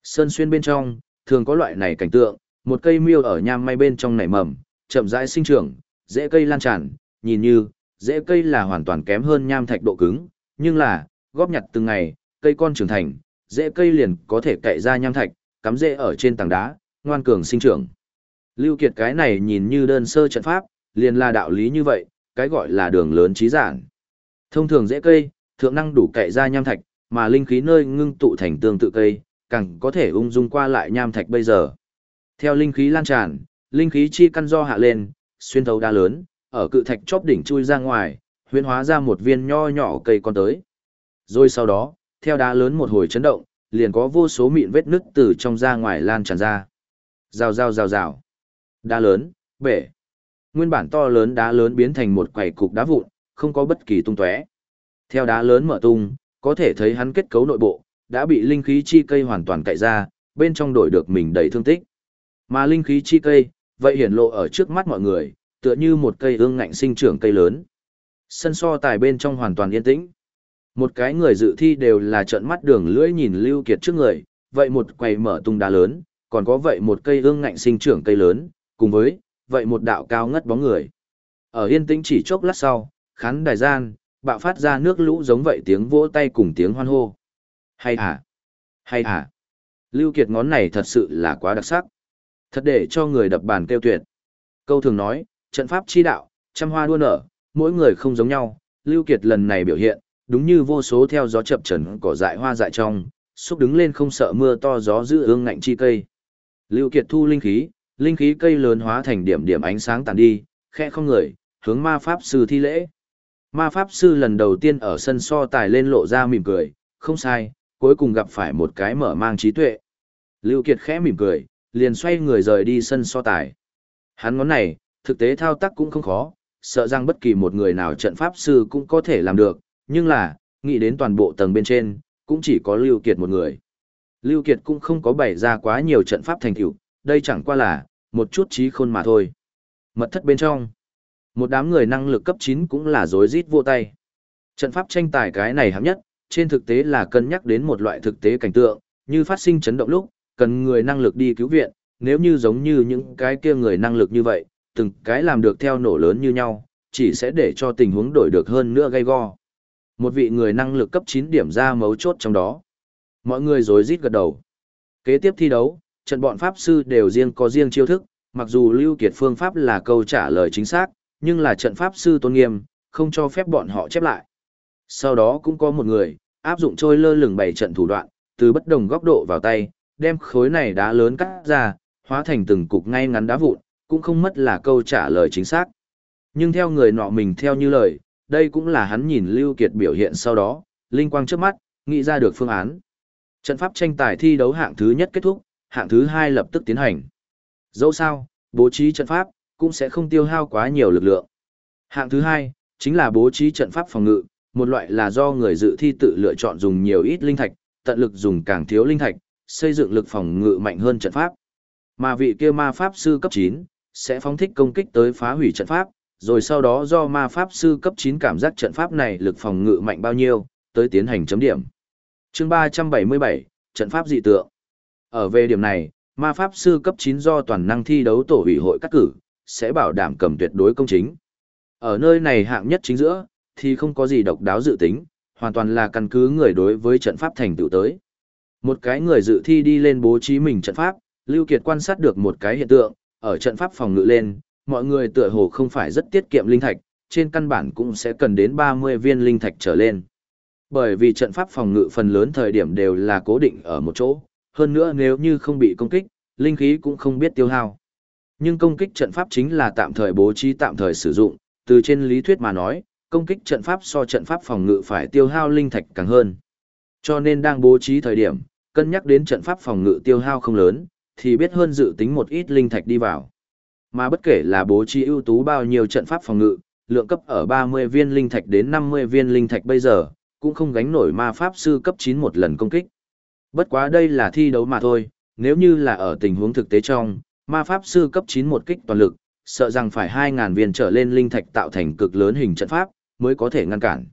Sơn xuyên bên trong, thường có loại này cảnh tượng, một cây miêu ở nham may bên trong nảy mầm, chậm rãi sinh trưởng, dễ cây lan tràn, nhìn như, dễ cây là hoàn toàn kém hơn nham thạch độ cứng, nhưng là, góp nhặt từng ngày, cây con trưởng thành, dễ cây liền có thể cậy ra nham thạch, cắm rễ ở trên tảng đá, ngoan cường sinh trưởng. Lưu Kiệt cái này nhìn như đơn sơ trận pháp, liền là đạo lý như vậy, cái gọi là đường lớn trí giản. Thông thường dễ cây, thượng năng đủ cậy ra nham thạch, mà linh khí nơi ngưng tụ thành tương tự cây, càng có thể ung dung qua lại nham thạch bây giờ. Theo linh khí lan tràn, linh khí chi căn do hạ lên, xuyên thấu đá lớn, ở cự thạch chóp đỉnh chui ra ngoài, huyễn hóa ra một viên nho nhỏ cây con tới. Rồi sau đó, theo đá lớn một hồi chấn động, liền có vô số mịn vết nứt từ trong ra ngoài lan tràn ra. Rào rào rào rào. Đá lớn, bể. Nguyên bản to lớn đá lớn biến thành một quầy cục đá vụn, không có bất kỳ tung tóe. Theo đá lớn mở tung, có thể thấy hắn kết cấu nội bộ, đã bị linh khí chi cây hoàn toàn cậy ra, bên trong đổi được mình đầy thương tích. Mà linh khí chi cây, vậy hiển lộ ở trước mắt mọi người, tựa như một cây ương ngạnh sinh trưởng cây lớn. Sân so tài bên trong hoàn toàn yên tĩnh. Một cái người dự thi đều là trợn mắt đường lưỡi nhìn Lưu Kiệt trước người, vậy một quầy mở tung đá lớn, còn có vậy một cây ương ngạnh sinh trưởng cây lớn, cùng với, vậy một đạo cao ngất bóng người. Ở yên tĩnh chỉ chốc lát sau, khán đài gian, bạo phát ra nước lũ giống vậy tiếng vỗ tay cùng tiếng hoan hô. Hay à? Hay à? Lưu Kiệt ngón này thật sự là quá đặc sắc. Thật để cho người đập bàn kêu tuyệt. Câu thường nói, trận pháp chi đạo, trăm hoa đua nở, mỗi người không giống nhau. Lưu Kiệt lần này biểu hiện, đúng như vô số theo gió chập trần cỏ dại hoa dại trong, xúc đứng lên không sợ mưa to gió giữ ương ngạnh chi cây. Lưu Kiệt thu linh khí, linh khí cây lớn hóa thành điểm điểm ánh sáng tàn đi, khẽ không người, hướng ma pháp sư thi lễ. Ma pháp sư lần đầu tiên ở sân so tài lên lộ ra mỉm cười, không sai, cuối cùng gặp phải một cái mở mang trí tuệ. Lưu Kiệt khẽ mỉm cười, liền xoay người rời đi sân so tài. Hắn ngón này, thực tế thao tác cũng không khó, sợ rằng bất kỳ một người nào trận pháp sư cũng có thể làm được, nhưng là, nghĩ đến toàn bộ tầng bên trên, cũng chỉ có Lưu Kiệt một người. Lưu Kiệt cũng không có bày ra quá nhiều trận pháp thành tựu, đây chẳng qua là một chút trí khôn mà thôi. Mật thất bên trong, một đám người năng lực cấp 9 cũng là rối rít vô tay. Trận pháp tranh tài cái này hấp nhất, trên thực tế là cân nhắc đến một loại thực tế cảnh tượng, như phát sinh chấn động lúc, cần người năng lực đi cứu viện, nếu như giống như những cái kia người năng lực như vậy, từng cái làm được theo nổ lớn như nhau, chỉ sẽ để cho tình huống đổi được hơn nữa gây go. Một vị người năng lực cấp 9 điểm ra mấu chốt trong đó. Mọi người rối rít gật đầu. Kế tiếp thi đấu, trận bọn pháp sư đều riêng có riêng chiêu thức, mặc dù Lưu Kiệt phương pháp là câu trả lời chính xác, nhưng là trận pháp sư tôn nghiêm, không cho phép bọn họ chép lại. Sau đó cũng có một người, áp dụng trôi lơ lửng bảy trận thủ đoạn, từ bất đồng góc độ vào tay, đem khối này đá lớn cắt ra, hóa thành từng cục ngay ngắn đá vụn, cũng không mất là câu trả lời chính xác. Nhưng theo người nọ mình theo như lời, đây cũng là hắn nhìn Lưu Kiệt biểu hiện sau đó, linh quang trước mắt, nghĩ ra được phương án. Trận pháp tranh tài thi đấu hạng thứ nhất kết thúc, hạng thứ hai lập tức tiến hành. Dẫu sao, bố trí trận pháp, cũng sẽ không tiêu hao quá nhiều lực lượng. Hạng thứ hai, chính là bố trí trận pháp phòng ngự, một loại là do người dự thi tự lựa chọn dùng nhiều ít linh thạch, tận lực dùng càng thiếu linh thạch, xây dựng lực phòng ngự mạnh hơn trận pháp. Mà vị kia ma pháp sư cấp 9, sẽ phóng thích công kích tới phá hủy trận pháp, rồi sau đó do ma pháp sư cấp 9 cảm giác trận pháp này lực phòng ngự mạnh bao nhiêu, tới tiến hành chấm điểm. chương 377, trận pháp dị tượng. Ở về điểm này, ma pháp sư cấp 9 do toàn năng thi đấu tổ ủy hội cắt cử, sẽ bảo đảm cầm tuyệt đối công chính. Ở nơi này hạng nhất chính giữa, thì không có gì độc đáo dự tính, hoàn toàn là căn cứ người đối với trận pháp thành tựu tới. Một cái người dự thi đi lên bố trí mình trận pháp, Lưu Kiệt quan sát được một cái hiện tượng, ở trận pháp phòng ngự lên, mọi người tựa hồ không phải rất tiết kiệm linh thạch, trên căn bản cũng sẽ cần đến 30 viên linh thạch trở lên. Bởi vì trận pháp phòng ngự phần lớn thời điểm đều là cố định ở một chỗ, hơn nữa nếu như không bị công kích, linh khí cũng không biết tiêu hao. Nhưng công kích trận pháp chính là tạm thời bố trí tạm thời sử dụng, từ trên lý thuyết mà nói, công kích trận pháp so trận pháp phòng ngự phải tiêu hao linh thạch càng hơn. Cho nên đang bố trí thời điểm, cân nhắc đến trận pháp phòng ngự tiêu hao không lớn, thì biết hơn dự tính một ít linh thạch đi vào. Mà bất kể là bố trí ưu tú bao nhiêu trận pháp phòng ngự, lượng cấp ở 30 viên linh thạch đến 50 viên linh thạch bây giờ, cũng không gánh nổi ma pháp sư cấp 9 một lần công kích. Bất quá đây là thi đấu mà thôi, nếu như là ở tình huống thực tế trong, ma pháp sư cấp 9 một kích toàn lực, sợ rằng phải 2000 viên trở lên linh thạch tạo thành cực lớn hình trận pháp, mới có thể ngăn cản.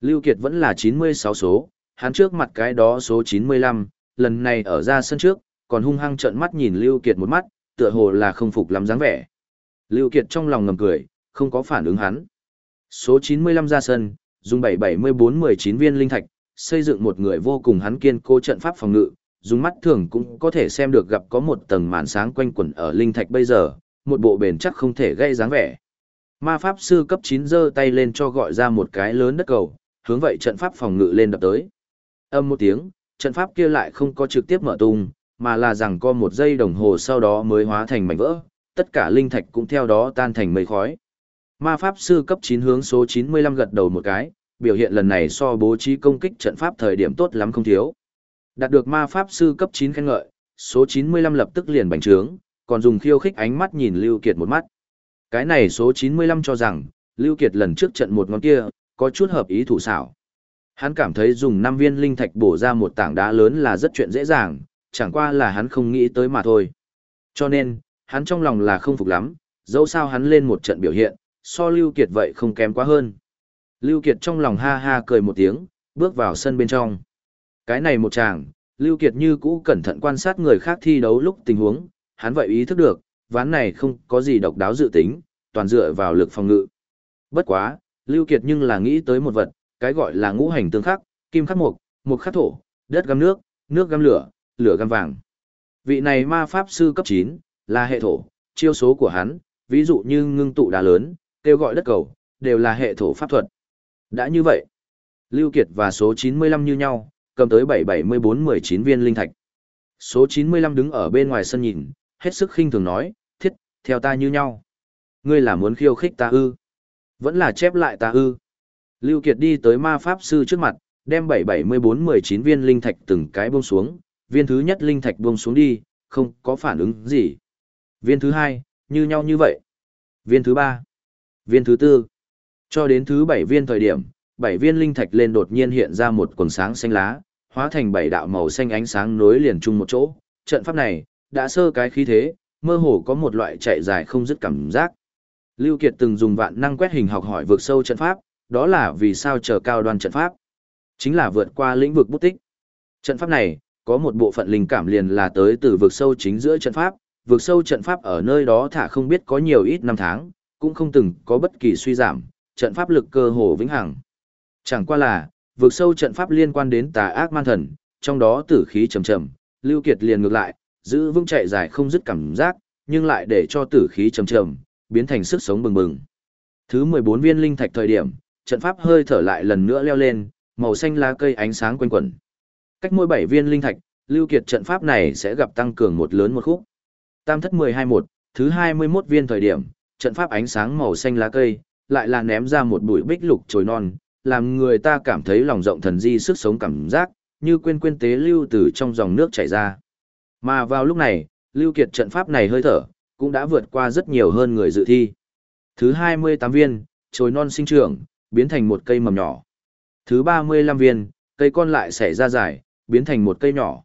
Lưu Kiệt vẫn là 96 số, hắn trước mặt cái đó số 95, lần này ở ra sân trước, còn hung hăng trợn mắt nhìn Lưu Kiệt một mắt, tựa hồ là không phục lắm dáng vẻ. Lưu Kiệt trong lòng ngầm cười, không có phản ứng hắn. Số 95 ra sân, dùng 774-19 viên linh thạch, xây dựng một người vô cùng hắn kiên cố trận pháp phòng ngự, dùng mắt thường cũng có thể xem được gặp có một tầng màn sáng quanh quẩn ở linh thạch bây giờ, một bộ bền chắc không thể gây dáng vẻ. Ma pháp sư cấp 9 giơ tay lên cho gọi ra một cái lớn đất cầu, hướng vậy trận pháp phòng ngự lên đập tới. Âm một tiếng, trận pháp kia lại không có trực tiếp mở tung, mà là rằng co một giây đồng hồ sau đó mới hóa thành mảnh vỡ, tất cả linh thạch cũng theo đó tan thành mây khói. Ma pháp sư cấp 9 hướng số 95 gật đầu một cái, biểu hiện lần này so bố trí công kích trận pháp thời điểm tốt lắm không thiếu. Đạt được ma pháp sư cấp 9 khen ngợi, số 95 lập tức liền bành trướng, còn dùng khiêu khích ánh mắt nhìn Lưu Kiệt một mắt. Cái này số 95 cho rằng, Lưu Kiệt lần trước trận một ngón kia, có chút hợp ý thủ xảo. Hắn cảm thấy dùng 5 viên linh thạch bổ ra một tảng đá lớn là rất chuyện dễ dàng, chẳng qua là hắn không nghĩ tới mà thôi. Cho nên, hắn trong lòng là không phục lắm, dẫu sao hắn lên một trận biểu hiện, so Lưu Kiệt vậy không kém quá hơn. Lưu Kiệt trong lòng ha ha cười một tiếng, bước vào sân bên trong. Cái này một chàng, Lưu Kiệt như cũ cẩn thận quan sát người khác thi đấu lúc tình huống, hắn vậy ý thức được, ván này không có gì độc đáo dự tính, toàn dựa vào lực phòng ngự. Bất quá, Lưu Kiệt nhưng là nghĩ tới một vật, cái gọi là ngũ hành tương khắc, kim khắc mộc, mộc khắc thổ, đất găm nước, nước găm lửa, lửa găm vàng. Vị này ma pháp sư cấp 9, là hệ thổ, chiêu số của hắn, ví dụ như ngưng tụ đá lớn, kêu gọi đất cầu, đều là hệ thổ pháp thuật. Đã như vậy, Lưu Kiệt và số 95 như nhau, cầm tới 774-19 viên linh thạch. Số 95 đứng ở bên ngoài sân nhìn, hết sức khinh thường nói, thiết, theo ta như nhau. Ngươi là muốn khiêu khích ta ư? Vẫn là chép lại ta ư? Lưu Kiệt đi tới ma pháp sư trước mặt, đem 774-19 viên linh thạch từng cái buông xuống, viên thứ nhất linh thạch buông xuống đi, không có phản ứng gì. Viên thứ hai, như nhau như vậy. Viên thứ ba, viên thứ tư, cho đến thứ bảy viên thời điểm, bảy viên linh thạch lên đột nhiên hiện ra một quần sáng xanh lá, hóa thành bảy đạo màu xanh ánh sáng nối liền chung một chỗ. Trận pháp này, đã sơ cái khí thế, mơ hồ có một loại chạy dài không dứt cảm giác. Lưu Kiệt từng dùng vạn năng quét hình học hỏi vượt sâu trận pháp, đó là vì sao chờ cao đoan trận pháp. Chính là vượt qua lĩnh vực bút tích. Trận pháp này, có một bộ phận linh cảm liền là tới từ vực sâu chính giữa trận pháp, vực sâu trận pháp ở nơi đó thả không biết có nhiều ít năm tháng, cũng không từng có bất kỳ suy giảm, trận pháp lực cơ hồ vĩnh hằng. Chẳng qua là, vượt sâu trận pháp liên quan đến tà ác man thần, trong đó tử khí trầm trầm, Lưu Kiệt liền ngược lại, giữ vững chạy dài không dứt cảm giác, nhưng lại để cho tử khí trầm trầm, biến thành sức sống bừng bừng. Thứ 14 viên linh thạch thời điểm, trận pháp hơi thở lại lần nữa leo lên, màu xanh lá cây ánh sáng quanh quẩn. Cách mỗi 7 viên linh thạch, Lưu Kiệt trận pháp này sẽ gặp tăng cường một lớn một khúc. Tam thất 12-1, thứ 21 viên thời điểm, trận pháp ánh sáng màu xanh lá cây, lại là ném ra một bụi bích lục trồi non, làm người ta cảm thấy lòng rộng thần di sức sống cảm giác, như quên quên tế lưu từ trong dòng nước chảy ra. Mà vào lúc này, Lưu Kiệt trận pháp này hơi thở, cũng đã vượt qua rất nhiều hơn người dự thi. Thứ 28 viên, trồi non sinh trưởng, biến thành một cây mầm nhỏ. Thứ 35 viên, cây con lại xẻ ra dài, biến thành một cây nhỏ.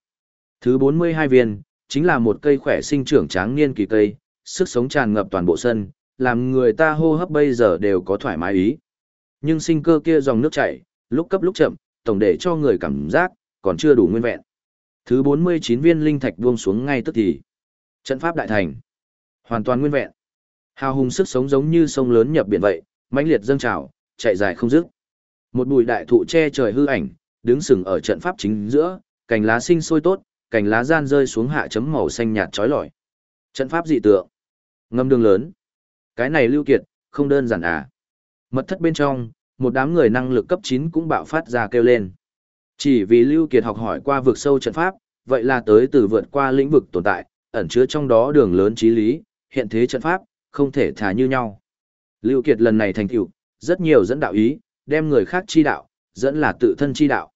Thứ 42 viên, chính là một cây khỏe sinh trưởng tráng niên kỳ cây, sức sống tràn ngập toàn bộ sân, làm người ta hô hấp bây giờ đều có thoải mái ý. Nhưng sinh cơ kia dòng nước chảy, lúc cấp lúc chậm, tổng để cho người cảm giác, còn chưa đủ nguyên vẹn. Thứ 49 viên linh thạch buông xuống ngay tức thì. Trận pháp đại thành. Hoàn toàn nguyên vẹn. Hào hùng sức sống giống như sông lớn nhập biển vậy, mãnh liệt dâng trào, chạy dài không dứt. Một bụi đại thụ che trời hư ảnh, đứng sừng ở trận pháp chính giữa, cành lá sinh sôi tốt, cành lá gian rơi xuống hạ chấm màu xanh nhạt chói lọi. Trận pháp dị tượng. Ngâm đường lớn. Cái này lưu kiệt, không đơn giản à. Mật thất bên trong, một đám người năng lực cấp 9 cũng bạo phát ra kêu lên. Chỉ vì lưu kiệt học hỏi qua vực sâu trận pháp, vậy là tới từ vượt qua lĩnh vực tồn tại, ẩn chứa trong đó đường lớn trí lý, hiện thế trận pháp, không thể thả như nhau. Lưu Kiệt lần này thành tựu, rất nhiều dẫn đạo ý, đem người khác chi đạo, dẫn là tự thân chi đạo.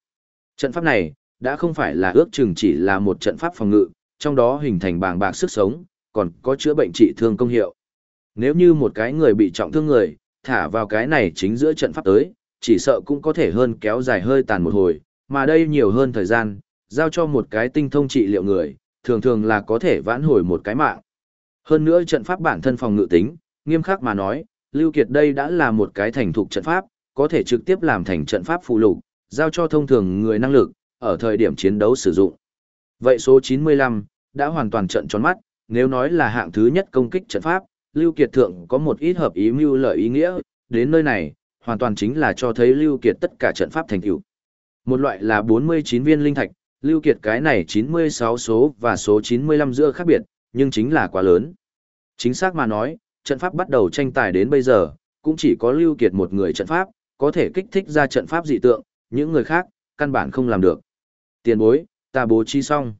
Trận pháp này, đã không phải là ước chừng chỉ là một trận pháp phòng ngự, trong đó hình thành bàng bạc sức sống, còn có chữa bệnh trị thương công hiệu. Nếu như một cái người bị trọng thương người, thả vào cái này chính giữa trận pháp tới, chỉ sợ cũng có thể hơn kéo dài hơi tàn một hồi, mà đây nhiều hơn thời gian, giao cho một cái tinh thông trị liệu người, thường thường là có thể vãn hồi một cái mạng. Hơn nữa trận pháp bản thân phòng ngự tính, nghiêm khắc mà nói, Lưu Kiệt đây đã là một cái thành thục trận pháp, có thể trực tiếp làm thành trận pháp phụ lục, giao cho thông thường người năng lực, ở thời điểm chiến đấu sử dụng. Vậy số 95, đã hoàn toàn trận tròn mắt, nếu nói là hạng thứ nhất công kích trận pháp, Lưu Kiệt thượng có một ít hợp ý mưu lợi ý nghĩa, đến nơi này, hoàn toàn chính là cho thấy Lưu Kiệt tất cả trận pháp thành tựu. Một loại là 49 viên linh thạch, Lưu Kiệt cái này 96 số và số 95 giữa khác biệt, nhưng chính là quá lớn. Chính xác mà nói, trận pháp bắt đầu tranh tài đến bây giờ, cũng chỉ có Lưu Kiệt một người trận pháp, có thể kích thích ra trận pháp dị tượng, những người khác, căn bản không làm được. Tiền bối, ta bố trí xong.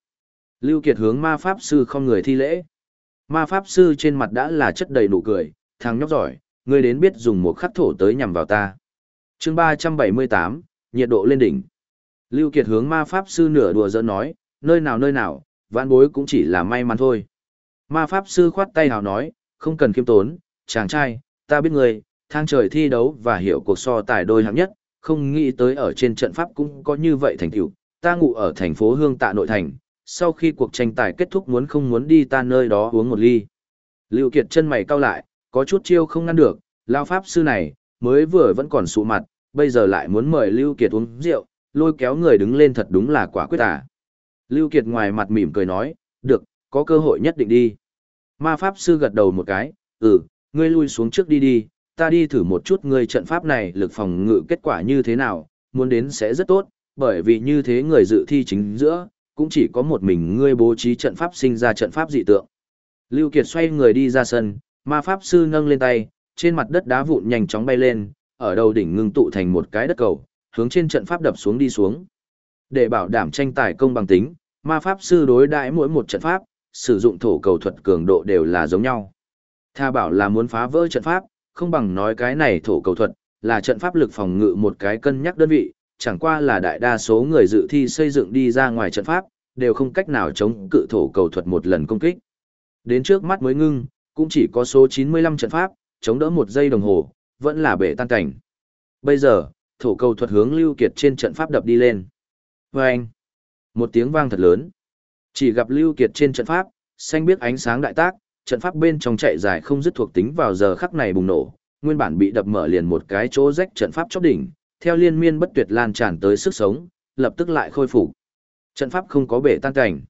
Lưu Kiệt hướng ma pháp sư không người thi lễ. Ma pháp sư trên mặt đã là chất đầy nụ cười, thằng nhóc giỏi, ngươi đến biết dùng một khắc thổ tới nhằm vào ta. Chương 378, nhiệt độ lên đỉnh. Lưu Kiệt hướng ma pháp sư nửa đùa giỡn nói, nơi nào nơi nào, vãn bối cũng chỉ là may mắn thôi. Ma pháp sư khoát tay hào nói, không cần kiêm tốn, chàng trai, ta biết người, thang trời thi đấu và hiểu cuộc so tài đôi hạng nhất, không nghĩ tới ở trên trận pháp cũng có như vậy thành tựu. Ta ngủ ở thành phố Hương Tạ nội thành, sau khi cuộc tranh tài kết thúc muốn không muốn đi ta nơi đó uống một ly. Lưu Kiệt chân mày cau lại, có chút chiêu không ngăn được, lao pháp sư này, mới vừa vẫn còn sụ mặt, bây giờ lại muốn mời Lưu Kiệt uống rượu, lôi kéo người đứng lên thật đúng là quả quyết à. Lưu Kiệt ngoài mặt mỉm cười nói, được, có cơ hội nhất định đi. Ma Pháp Sư gật đầu một cái, ừ, ngươi lui xuống trước đi đi, ta đi thử một chút ngươi trận pháp này lực phòng ngự kết quả như thế nào, muốn đến sẽ rất tốt, bởi vì như thế người dự thi chính giữa, cũng chỉ có một mình ngươi bố trí trận pháp sinh ra trận pháp dị tượng. Lưu Kiệt xoay người đi ra sân, ma pháp sư nâng lên tay, trên mặt đất đá vụn nhanh chóng bay lên, ở đầu đỉnh ngưng tụ thành một cái đất cầu, hướng trên trận pháp đập xuống đi xuống. Để bảo đảm tranh tài công bằng tính, ma pháp sư đối đãi mỗi một trận pháp, sử dụng thổ cầu thuật cường độ đều là giống nhau. Tha bảo là muốn phá vỡ trận pháp, không bằng nói cái này thổ cầu thuật, là trận pháp lực phòng ngự một cái cân nhắc đơn vị, chẳng qua là đại đa số người dự thi xây dựng đi ra ngoài trận pháp, đều không cách nào chống cự thổ cầu thuật một lần công kích. Đến trước mắt mới ngưng, cũng chỉ có số 95 trận pháp, chống đỡ một giây đồng hồ, vẫn là bể tan cảnh. Bây giờ, thổ cầu thuật hướng Lưu Kiệt trên trận pháp đập đi lên. Vâng! anh, một tiếng vang thật lớn. Chỉ gặp Lưu Kiệt trên trận pháp, xanh biết ánh sáng đại tác, trận pháp bên trong chạy dài không dứt thuộc tính vào giờ khắc này bùng nổ, nguyên bản bị đập mở liền một cái chỗ rách trận pháp chóp đỉnh, theo liên miên bất tuyệt lan tràn tới sức sống, lập tức lại khôi phục. Trận pháp không có bể tan cảnh.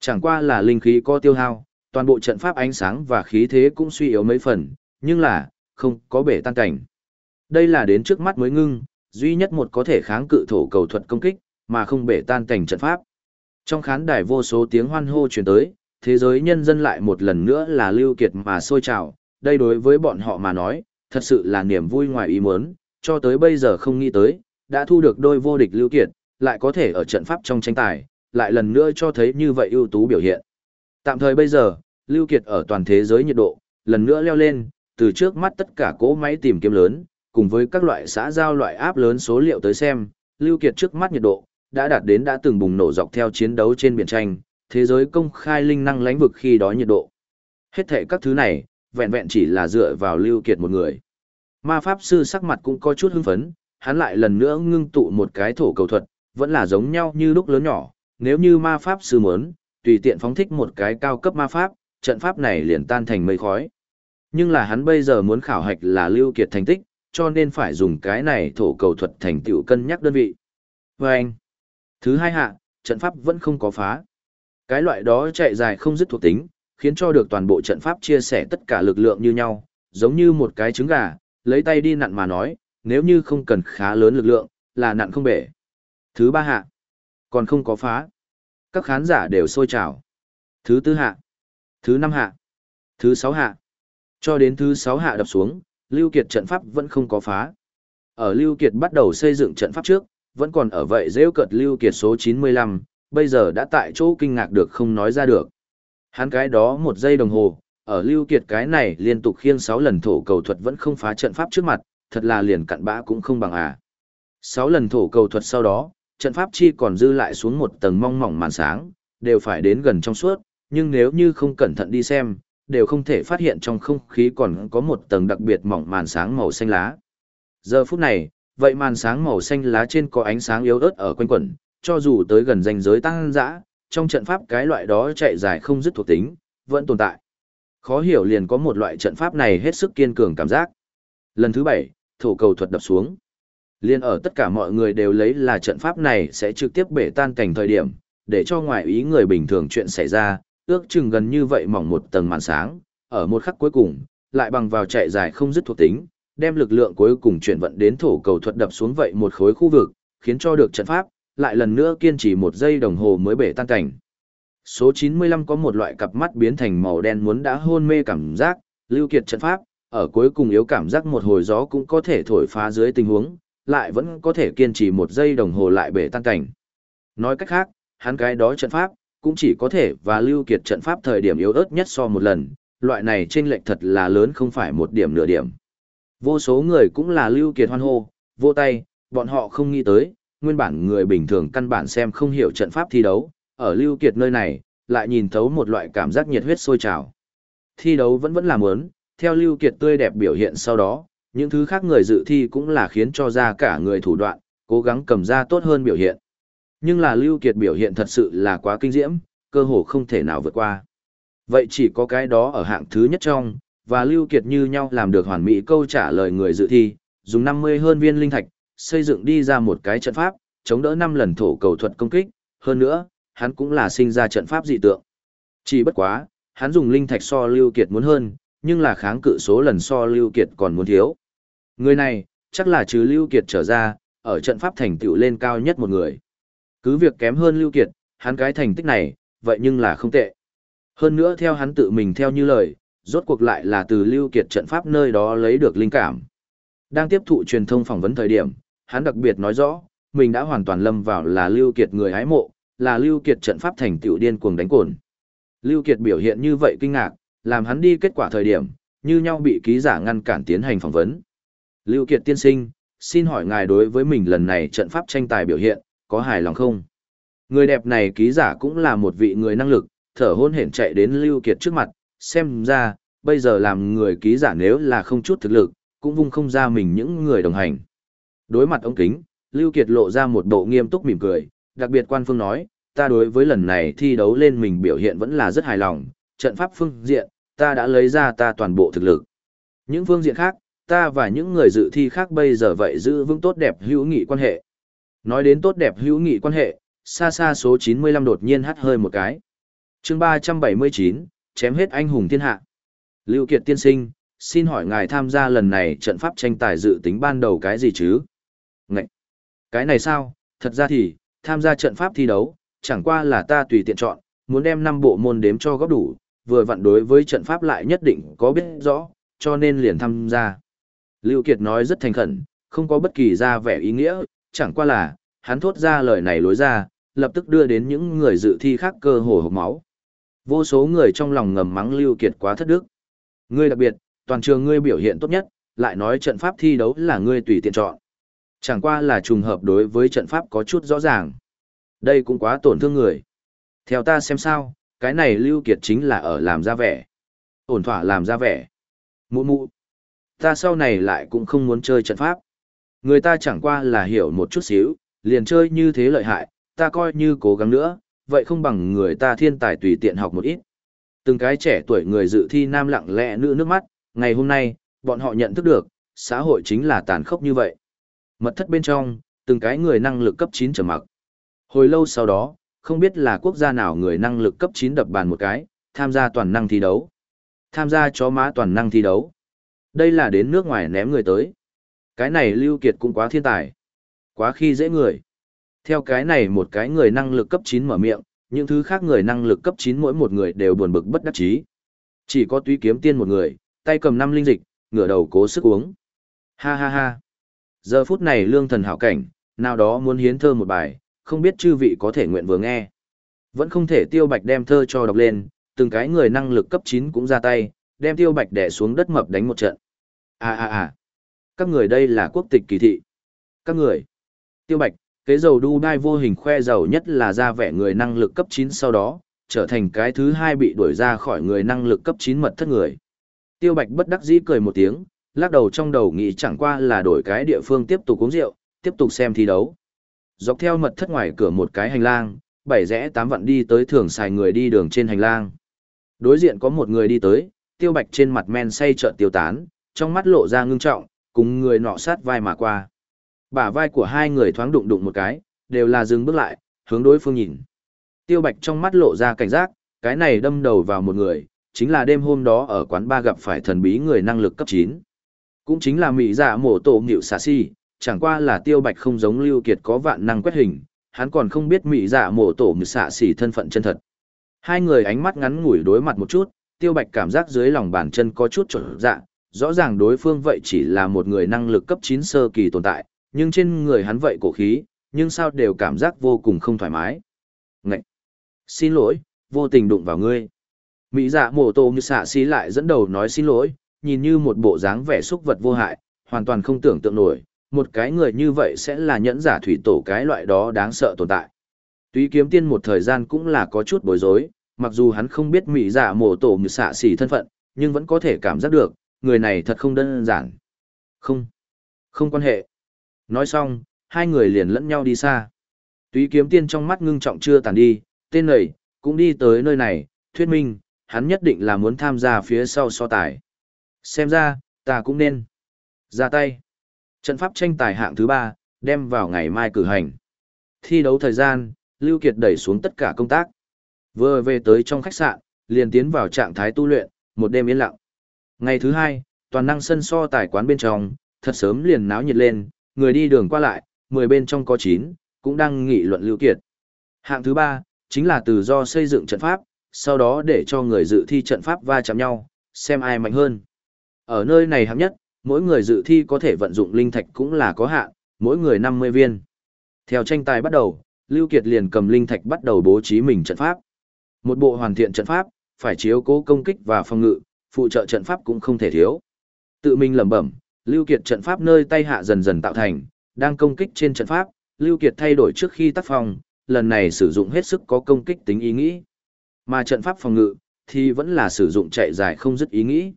Chẳng qua là linh khí có tiêu hao, toàn bộ trận pháp ánh sáng và khí thế cũng suy yếu mấy phần, nhưng là, không có bể tan cảnh. Đây là đến trước mắt mới ngưng, duy nhất một có thể kháng cự thổ cầu thuật công kích, mà không bể tan cảnh trận pháp. Trong khán đài vô số tiếng hoan hô truyền tới, thế giới nhân dân lại một lần nữa là lưu kiệt mà sôi trào, đây đối với bọn họ mà nói, thật sự là niềm vui ngoài ý muốn, cho tới bây giờ không nghĩ tới, đã thu được đôi vô địch lưu kiệt, lại có thể ở trận pháp trong tranh tài, lại lần nữa cho thấy như vậy ưu tú biểu hiện. Tạm thời bây giờ, lưu kiệt ở toàn thế giới nhiệt độ, lần nữa leo lên, từ trước mắt tất cả cỗ máy tìm kiếm lớn, cùng với các loại xã giao loại áp lớn số liệu tới xem, lưu kiệt trước mắt nhiệt độ, đã đạt đến đã từng bùng nổ dọc theo chiến đấu trên biển tranh, thế giới công khai linh năng lãnh vực khi đó nhiệt độ. Hết thể các thứ này, vẹn vẹn chỉ là dựa vào lưu kiệt một người. Ma pháp sư sắc mặt cũng có chút hưng phấn, hắn lại lần nữa ngưng tụ một cái thổ cầu thuật, vẫn là giống nhau như lúc lớn nhỏ, nếu như ma pháp sư muốn, tùy tiện phóng thích một cái cao cấp ma pháp, trận pháp này liền tan thành mây khói. Nhưng là hắn bây giờ muốn khảo hạch là lưu kiệt thành tích, cho nên phải dùng cái này thổ cầu thuật thành tựu cân nhắc đơn vị. Vâng! thứ hai hạ, trận pháp vẫn không có phá. Cái loại đó chạy dài không dứt thuộc tính, khiến cho được toàn bộ trận pháp chia sẻ tất cả lực lượng như nhau, giống như một cái trứng gà, lấy tay đi nặn mà nói, nếu như không cần khá lớn lực lượng, là nặn không bể. Thứ ba hạ, còn không có phá. Các khán giả đều sôi trào. Thứ tư hạ, thứ năm hạ, thứ sáu hạ. Cho đến thứ sáu hạ đập xuống, Lưu Kiệt trận pháp vẫn không có phá. Ở Lưu Kiệt bắt đầu xây dựng trận pháp trước, vẫn còn ở vậy rêu cợt Lưu Kiệt số 95, bây giờ đã tại chỗ kinh ngạc được không nói ra được. Hắn cái đó một giây đồng hồ, ở Lưu Kiệt cái này liên tục khiêng 6 lần thổ cầu thuật vẫn không phá trận pháp trước mặt, thật là liền cặn bã cũng không bằng à. 6 lần thổ cầu thuật sau đó, trận pháp chi còn dư lại xuống một tầng mong mỏng màn sáng, đều phải đến gần trong suốt, nhưng nếu như không cẩn thận đi xem, đều không thể phát hiện trong không khí còn có một tầng đặc biệt mỏng màn sáng màu xanh lá. Giờ phút này, vậy màn sáng màu xanh lá trên có ánh sáng yếu ớt ở quanh quẩn, cho dù tới gần ranh giới tăng dã, trong trận pháp cái loại đó chạy dài không dứt thuộc tính, vẫn tồn tại. Khó hiểu liền có một loại trận pháp này hết sức kiên cường cảm giác. Lần thứ bảy, thổ cầu thuật đập xuống. Liên ở tất cả mọi người đều lấy là trận pháp này sẽ trực tiếp bể tan cảnh thời điểm, để cho ngoại ý người bình thường chuyện xảy ra, ước chừng gần như vậy mỏng một tầng màn sáng, ở một khắc cuối cùng, lại bằng vào chạy dài không dứt thuộc tính, đem lực lượng cuối cùng chuyển vận đến thổ cầu thuật đập xuống vậy một khối khu vực, khiến cho được trận pháp, lại lần nữa kiên trì một giây đồng hồ mới bể tan cảnh. Số 95 có một loại cặp mắt biến thành màu đen muốn đã hôn mê cảm giác, lưu kiệt trận pháp, ở cuối cùng yếu cảm giác một hồi gió cũng có thể thổi phá dưới tình huống, lại vẫn có thể kiên trì một giây đồng hồ lại bể tan cảnh. Nói cách khác, hắn cái đó trận pháp, cũng chỉ có thể và lưu kiệt trận pháp thời điểm yếu ớt nhất so một lần, loại này trên lệch thật là lớn không phải một điểm nửa điểm. Vô số người cũng là lưu kiệt hoan hô, vô tay, bọn họ không nghĩ tới, nguyên bản người bình thường căn bản xem không hiểu trận pháp thi đấu, ở lưu kiệt nơi này, lại nhìn thấu một loại cảm giác nhiệt huyết sôi trào. Thi đấu vẫn vẫn là muốn, theo lưu kiệt tươi đẹp biểu hiện sau đó, những thứ khác người dự thi cũng là khiến cho ra cả người thủ đoạn, cố gắng cầm ra tốt hơn biểu hiện. Nhưng là lưu kiệt biểu hiện thật sự là quá kinh diễm, cơ hồ không thể nào vượt qua. Vậy chỉ có cái đó ở hạng thứ nhất trong, và lưu kiệt như nhau làm được hoàn mỹ câu trả lời người dự thi, dùng 50 hơn viên linh thạch, xây dựng đi ra một cái trận pháp, chống đỡ 5 lần thổ cầu thuật công kích, hơn nữa, hắn cũng là sinh ra trận pháp dị tượng. Chỉ bất quá, hắn dùng linh thạch so Lưu Kiệt muốn hơn, nhưng là kháng cự số lần so Lưu Kiệt còn muốn thiếu. Người này, chắc là trừ Lưu Kiệt trở ra, ở trận pháp thành tựu lên cao nhất một người. Cứ việc kém hơn Lưu Kiệt, hắn cái thành tích này, vậy nhưng là không tệ. Hơn nữa theo hắn tự mình theo như lời, rốt cuộc lại là từ Lưu Kiệt trận pháp nơi đó lấy được linh cảm. Đang tiếp thụ truyền thông phỏng vấn thời điểm, hắn đặc biệt nói rõ, mình đã hoàn toàn lâm vào là Lưu Kiệt người hái mộ, là Lưu Kiệt trận pháp thành Tiểu điên cuồng đánh cồn. Lưu Kiệt biểu hiện như vậy kinh ngạc, làm hắn đi kết quả thời điểm, như nhau bị ký giả ngăn cản tiến hành phỏng vấn. Lưu Kiệt tiên sinh, xin hỏi ngài đối với mình lần này trận pháp tranh tài biểu hiện, có hài lòng không? Người đẹp này ký giả cũng là một vị người năng lực, thở hôn hển chạy đến Lưu Kiệt trước mặt, xem ra, bây giờ làm người ký giả nếu là không chút thực lực, cũng vung không ra mình những người đồng hành. Đối mặt ông kính, Lưu Kiệt lộ ra một bộ nghiêm túc mỉm cười, đặc biệt quan phương nói, ta đối với lần này thi đấu lên mình biểu hiện vẫn là rất hài lòng, trận pháp phương diện, ta đã lấy ra ta toàn bộ thực lực. Những phương diện khác, ta và những người dự thi khác bây giờ vậy giữ vững tốt đẹp hữu nghị quan hệ. Nói đến tốt đẹp hữu nghị quan hệ, xa xa số 95 đột nhiên hắt hơi một cái. chương 379, chém hết anh hùng thiên hạ. Lưu Kiệt tiên sinh, xin hỏi ngài tham gia lần này trận pháp tranh tài dự tính ban đầu cái gì chứ? Ngậy! Cái này sao? Thật ra thì, tham gia trận pháp thi đấu, chẳng qua là ta tùy tiện chọn, muốn đem năm bộ môn đếm cho góp đủ, vừa vặn đối với trận pháp lại nhất định có biết rõ, cho nên liền tham gia. Lưu Kiệt nói rất thành khẩn, không có bất kỳ ra vẻ ý nghĩa, chẳng qua là, hắn thốt ra lời này lối ra, lập tức đưa đến những người dự thi khác cơ hồ hộc máu. Vô số người trong lòng ngầm mắng Lưu Kiệt quá thất đức. Ngươi đặc biệt, toàn trường ngươi biểu hiện tốt nhất, lại nói trận pháp thi đấu là ngươi tùy tiện chọn. Chẳng qua là trùng hợp đối với trận pháp có chút rõ ràng. Đây cũng quá tổn thương người. Theo ta xem sao, cái này Lưu Kiệt chính là ở làm ra vẻ. Ổn thỏa làm ra vẻ. Mụ mụ. Ta sau này lại cũng không muốn chơi trận pháp. Người ta chẳng qua là hiểu một chút xíu, liền chơi như thế lợi hại, ta coi như cố gắng nữa, vậy không bằng người ta thiên tài tùy tiện học một ít. Từng cái trẻ tuổi người dự thi nam lặng lẽ nữ nước mắt, ngày hôm nay, bọn họ nhận thức được, xã hội chính là tàn khốc như vậy. Mật thất bên trong, từng cái người năng lực cấp 9 trở mặc. Hồi lâu sau đó, không biết là quốc gia nào người năng lực cấp 9 đập bàn một cái, tham gia toàn năng thi đấu. Tham gia chó má toàn năng thi đấu. Đây là đến nước ngoài ném người tới. Cái này Lưu Kiệt cũng quá thiên tài. Quá khi dễ người. Theo cái này một cái người năng lực cấp 9 mở miệng, những thứ khác người năng lực cấp 9 mỗi một người đều buồn bực bất đắc chí. Chỉ có túy kiếm tiên một người, tay cầm năm linh dịch, ngửa đầu cố sức uống. Ha ha ha. Giờ phút này lương thần hảo cảnh, nào đó muốn hiến thơ một bài, không biết chư vị có thể nguyện vừa nghe. Vẫn không thể tiêu bạch đem thơ cho đọc lên, từng cái người năng lực cấp 9 cũng ra tay, đem tiêu bạch đè xuống đất mập đánh một trận. À à à, các người đây là quốc tịch kỳ thị. Các người, tiêu bạch, kế dầu đu đai vô hình khoe giàu nhất là ra vẻ người năng lực cấp 9 sau đó, trở thành cái thứ hai bị đuổi ra khỏi người năng lực cấp 9 mật thất người. Tiêu bạch bất đắc dĩ cười một tiếng, lắc đầu trong đầu nghĩ chẳng qua là đổi cái địa phương tiếp tục uống rượu, tiếp tục xem thi đấu. Dọc theo mật thất ngoài cửa một cái hành lang, bảy rẽ tám vặn đi tới thường xài người đi đường trên hành lang. Đối diện có một người đi tới, tiêu bạch trên mặt men say trợn tiêu tán, trong mắt lộ ra ngưng trọng, cùng người nọ sát vai mà qua. Bả vai của hai người thoáng đụng đụng một cái, đều là dừng bước lại, hướng đối phương nhìn. Tiêu bạch trong mắt lộ ra cảnh giác, cái này đâm đầu vào một người, chính là đêm hôm đó ở quán ba gặp phải thần bí người năng lực cấp 9. Cũng chính là mỹ dạ mổ tổ nghịu xà si, chẳng qua là tiêu bạch không giống lưu kiệt có vạn năng quét hình, hắn còn không biết mỹ dạ mổ tổ nghịu xà si thân phận chân thật. Hai người ánh mắt ngắn ngủi đối mặt một chút, tiêu bạch cảm giác dưới lòng bàn chân có chút trở dạ, rõ ràng đối phương vậy chỉ là một người năng lực cấp 9 sơ kỳ tồn tại, nhưng trên người hắn vậy cổ khí, nhưng sao đều cảm giác vô cùng không thoải mái. Ngậy! Xin lỗi, vô tình đụng vào ngươi. Mỹ dạ mổ tổ như xạ xí lại dẫn đầu nói xin lỗi, nhìn như một bộ dáng vẻ xúc vật vô hại, hoàn toàn không tưởng tượng nổi, một cái người như vậy sẽ là nhẫn giả thủy tổ cái loại đó đáng sợ tồn tại. Tuy kiếm tiên một thời gian cũng là có chút bối rối, mặc dù hắn không biết mỹ giả mổ tổ như xạ xỉ thân phận, nhưng vẫn có thể cảm giác được, người này thật không đơn giản. Không, không quan hệ. Nói xong, hai người liền lẫn nhau đi xa. Túy kiếm tiên trong mắt ngưng trọng chưa tàn đi, tên này, cũng đi tới nơi này, thuyết minh, hắn nhất định là muốn tham gia phía sau so tài. Xem ra, ta cũng nên. Ra tay. Trận pháp tranh tài hạng thứ ba, đem vào ngày mai cử hành. Thi đấu thời gian, Lưu Kiệt đẩy xuống tất cả công tác. Vừa về tới trong khách sạn, liền tiến vào trạng thái tu luyện, một đêm yên lặng. Ngày thứ hai, toàn năng sân so tài quán bên trong, thật sớm liền náo nhiệt lên, người đi đường qua lại, 10 bên trong có 9, cũng đang nghị luận Lưu Kiệt. Hạng thứ ba, chính là từ do xây dựng trận pháp, sau đó để cho người dự thi trận pháp va chạm nhau, xem ai mạnh hơn. Ở nơi này hạng nhất, mỗi người dự thi có thể vận dụng linh thạch cũng là có hạn, mỗi người 50 viên. Theo tranh tài bắt đầu, Lưu Kiệt liền cầm linh thạch bắt đầu bố trí mình trận pháp. Một bộ hoàn thiện trận pháp, phải chiếu cố công kích và phòng ngự, phụ trợ trận pháp cũng không thể thiếu. Tự mình lẩm bẩm, Lưu Kiệt trận pháp nơi tay hạ dần dần tạo thành, đang công kích trên trận pháp, Lưu Kiệt thay đổi trước khi tác phòng, lần này sử dụng hết sức có công kích tính ý nghĩ. Mà trận pháp phòng ngự, thì vẫn là sử dụng chạy dài không dứt ý nghĩ.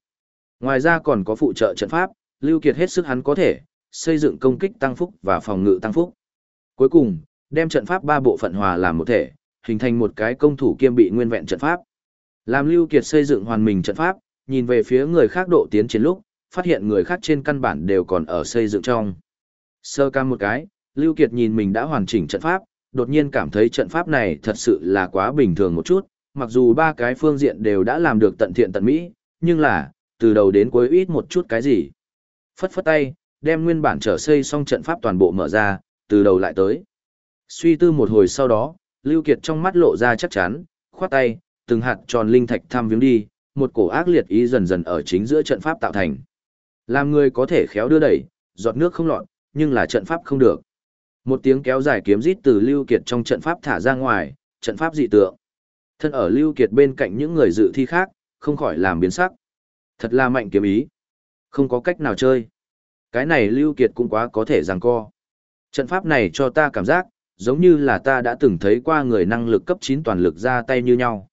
Ngoài ra còn có phụ trợ trận pháp, Lưu Kiệt hết sức hắn có thể, xây dựng công kích tăng phúc và phòng ngự tăng phúc. Cuối cùng, đem trận pháp ba bộ phận hòa làm một thể, hình thành một cái công thủ kiêm bị nguyên vẹn trận pháp. Làm Lưu Kiệt xây dựng hoàn mình trận pháp, nhìn về phía người khác độ tiến chiến lúc, phát hiện người khác trên căn bản đều còn ở xây dựng trong. Sơ cam một cái, Lưu Kiệt nhìn mình đã hoàn chỉnh trận pháp, đột nhiên cảm thấy trận pháp này thật sự là quá bình thường một chút, mặc dù ba cái phương diện đều đã làm được tận thiện tận mỹ, nhưng là, từ đầu đến cuối ít một chút cái gì. Phất phất tay, đem nguyên bản trở xây xong trận pháp toàn bộ mở ra, từ đầu lại tới. Suy tư một hồi sau đó, Lưu Kiệt trong mắt lộ ra chắc chắn, khoát tay, từng hạt tròn linh thạch tham viếng đi, một cổ ác liệt ý dần dần ở chính giữa trận pháp tạo thành. Làm người có thể khéo đưa đẩy, giọt nước không lọt, nhưng là trận pháp không được. Một tiếng kéo dài kiếm rít từ Lưu Kiệt trong trận pháp thả ra ngoài, trận pháp dị tượng. Thân ở Lưu Kiệt bên cạnh những người dự thi khác, không khỏi làm biến sắc. Thật là mạnh kiếm ý. Không có cách nào chơi. Cái này Lưu Kiệt cũng quá có thể giằng co. Trận pháp này cho ta cảm giác, giống như là ta đã từng thấy qua người năng lực cấp 9 toàn lực ra tay như nhau.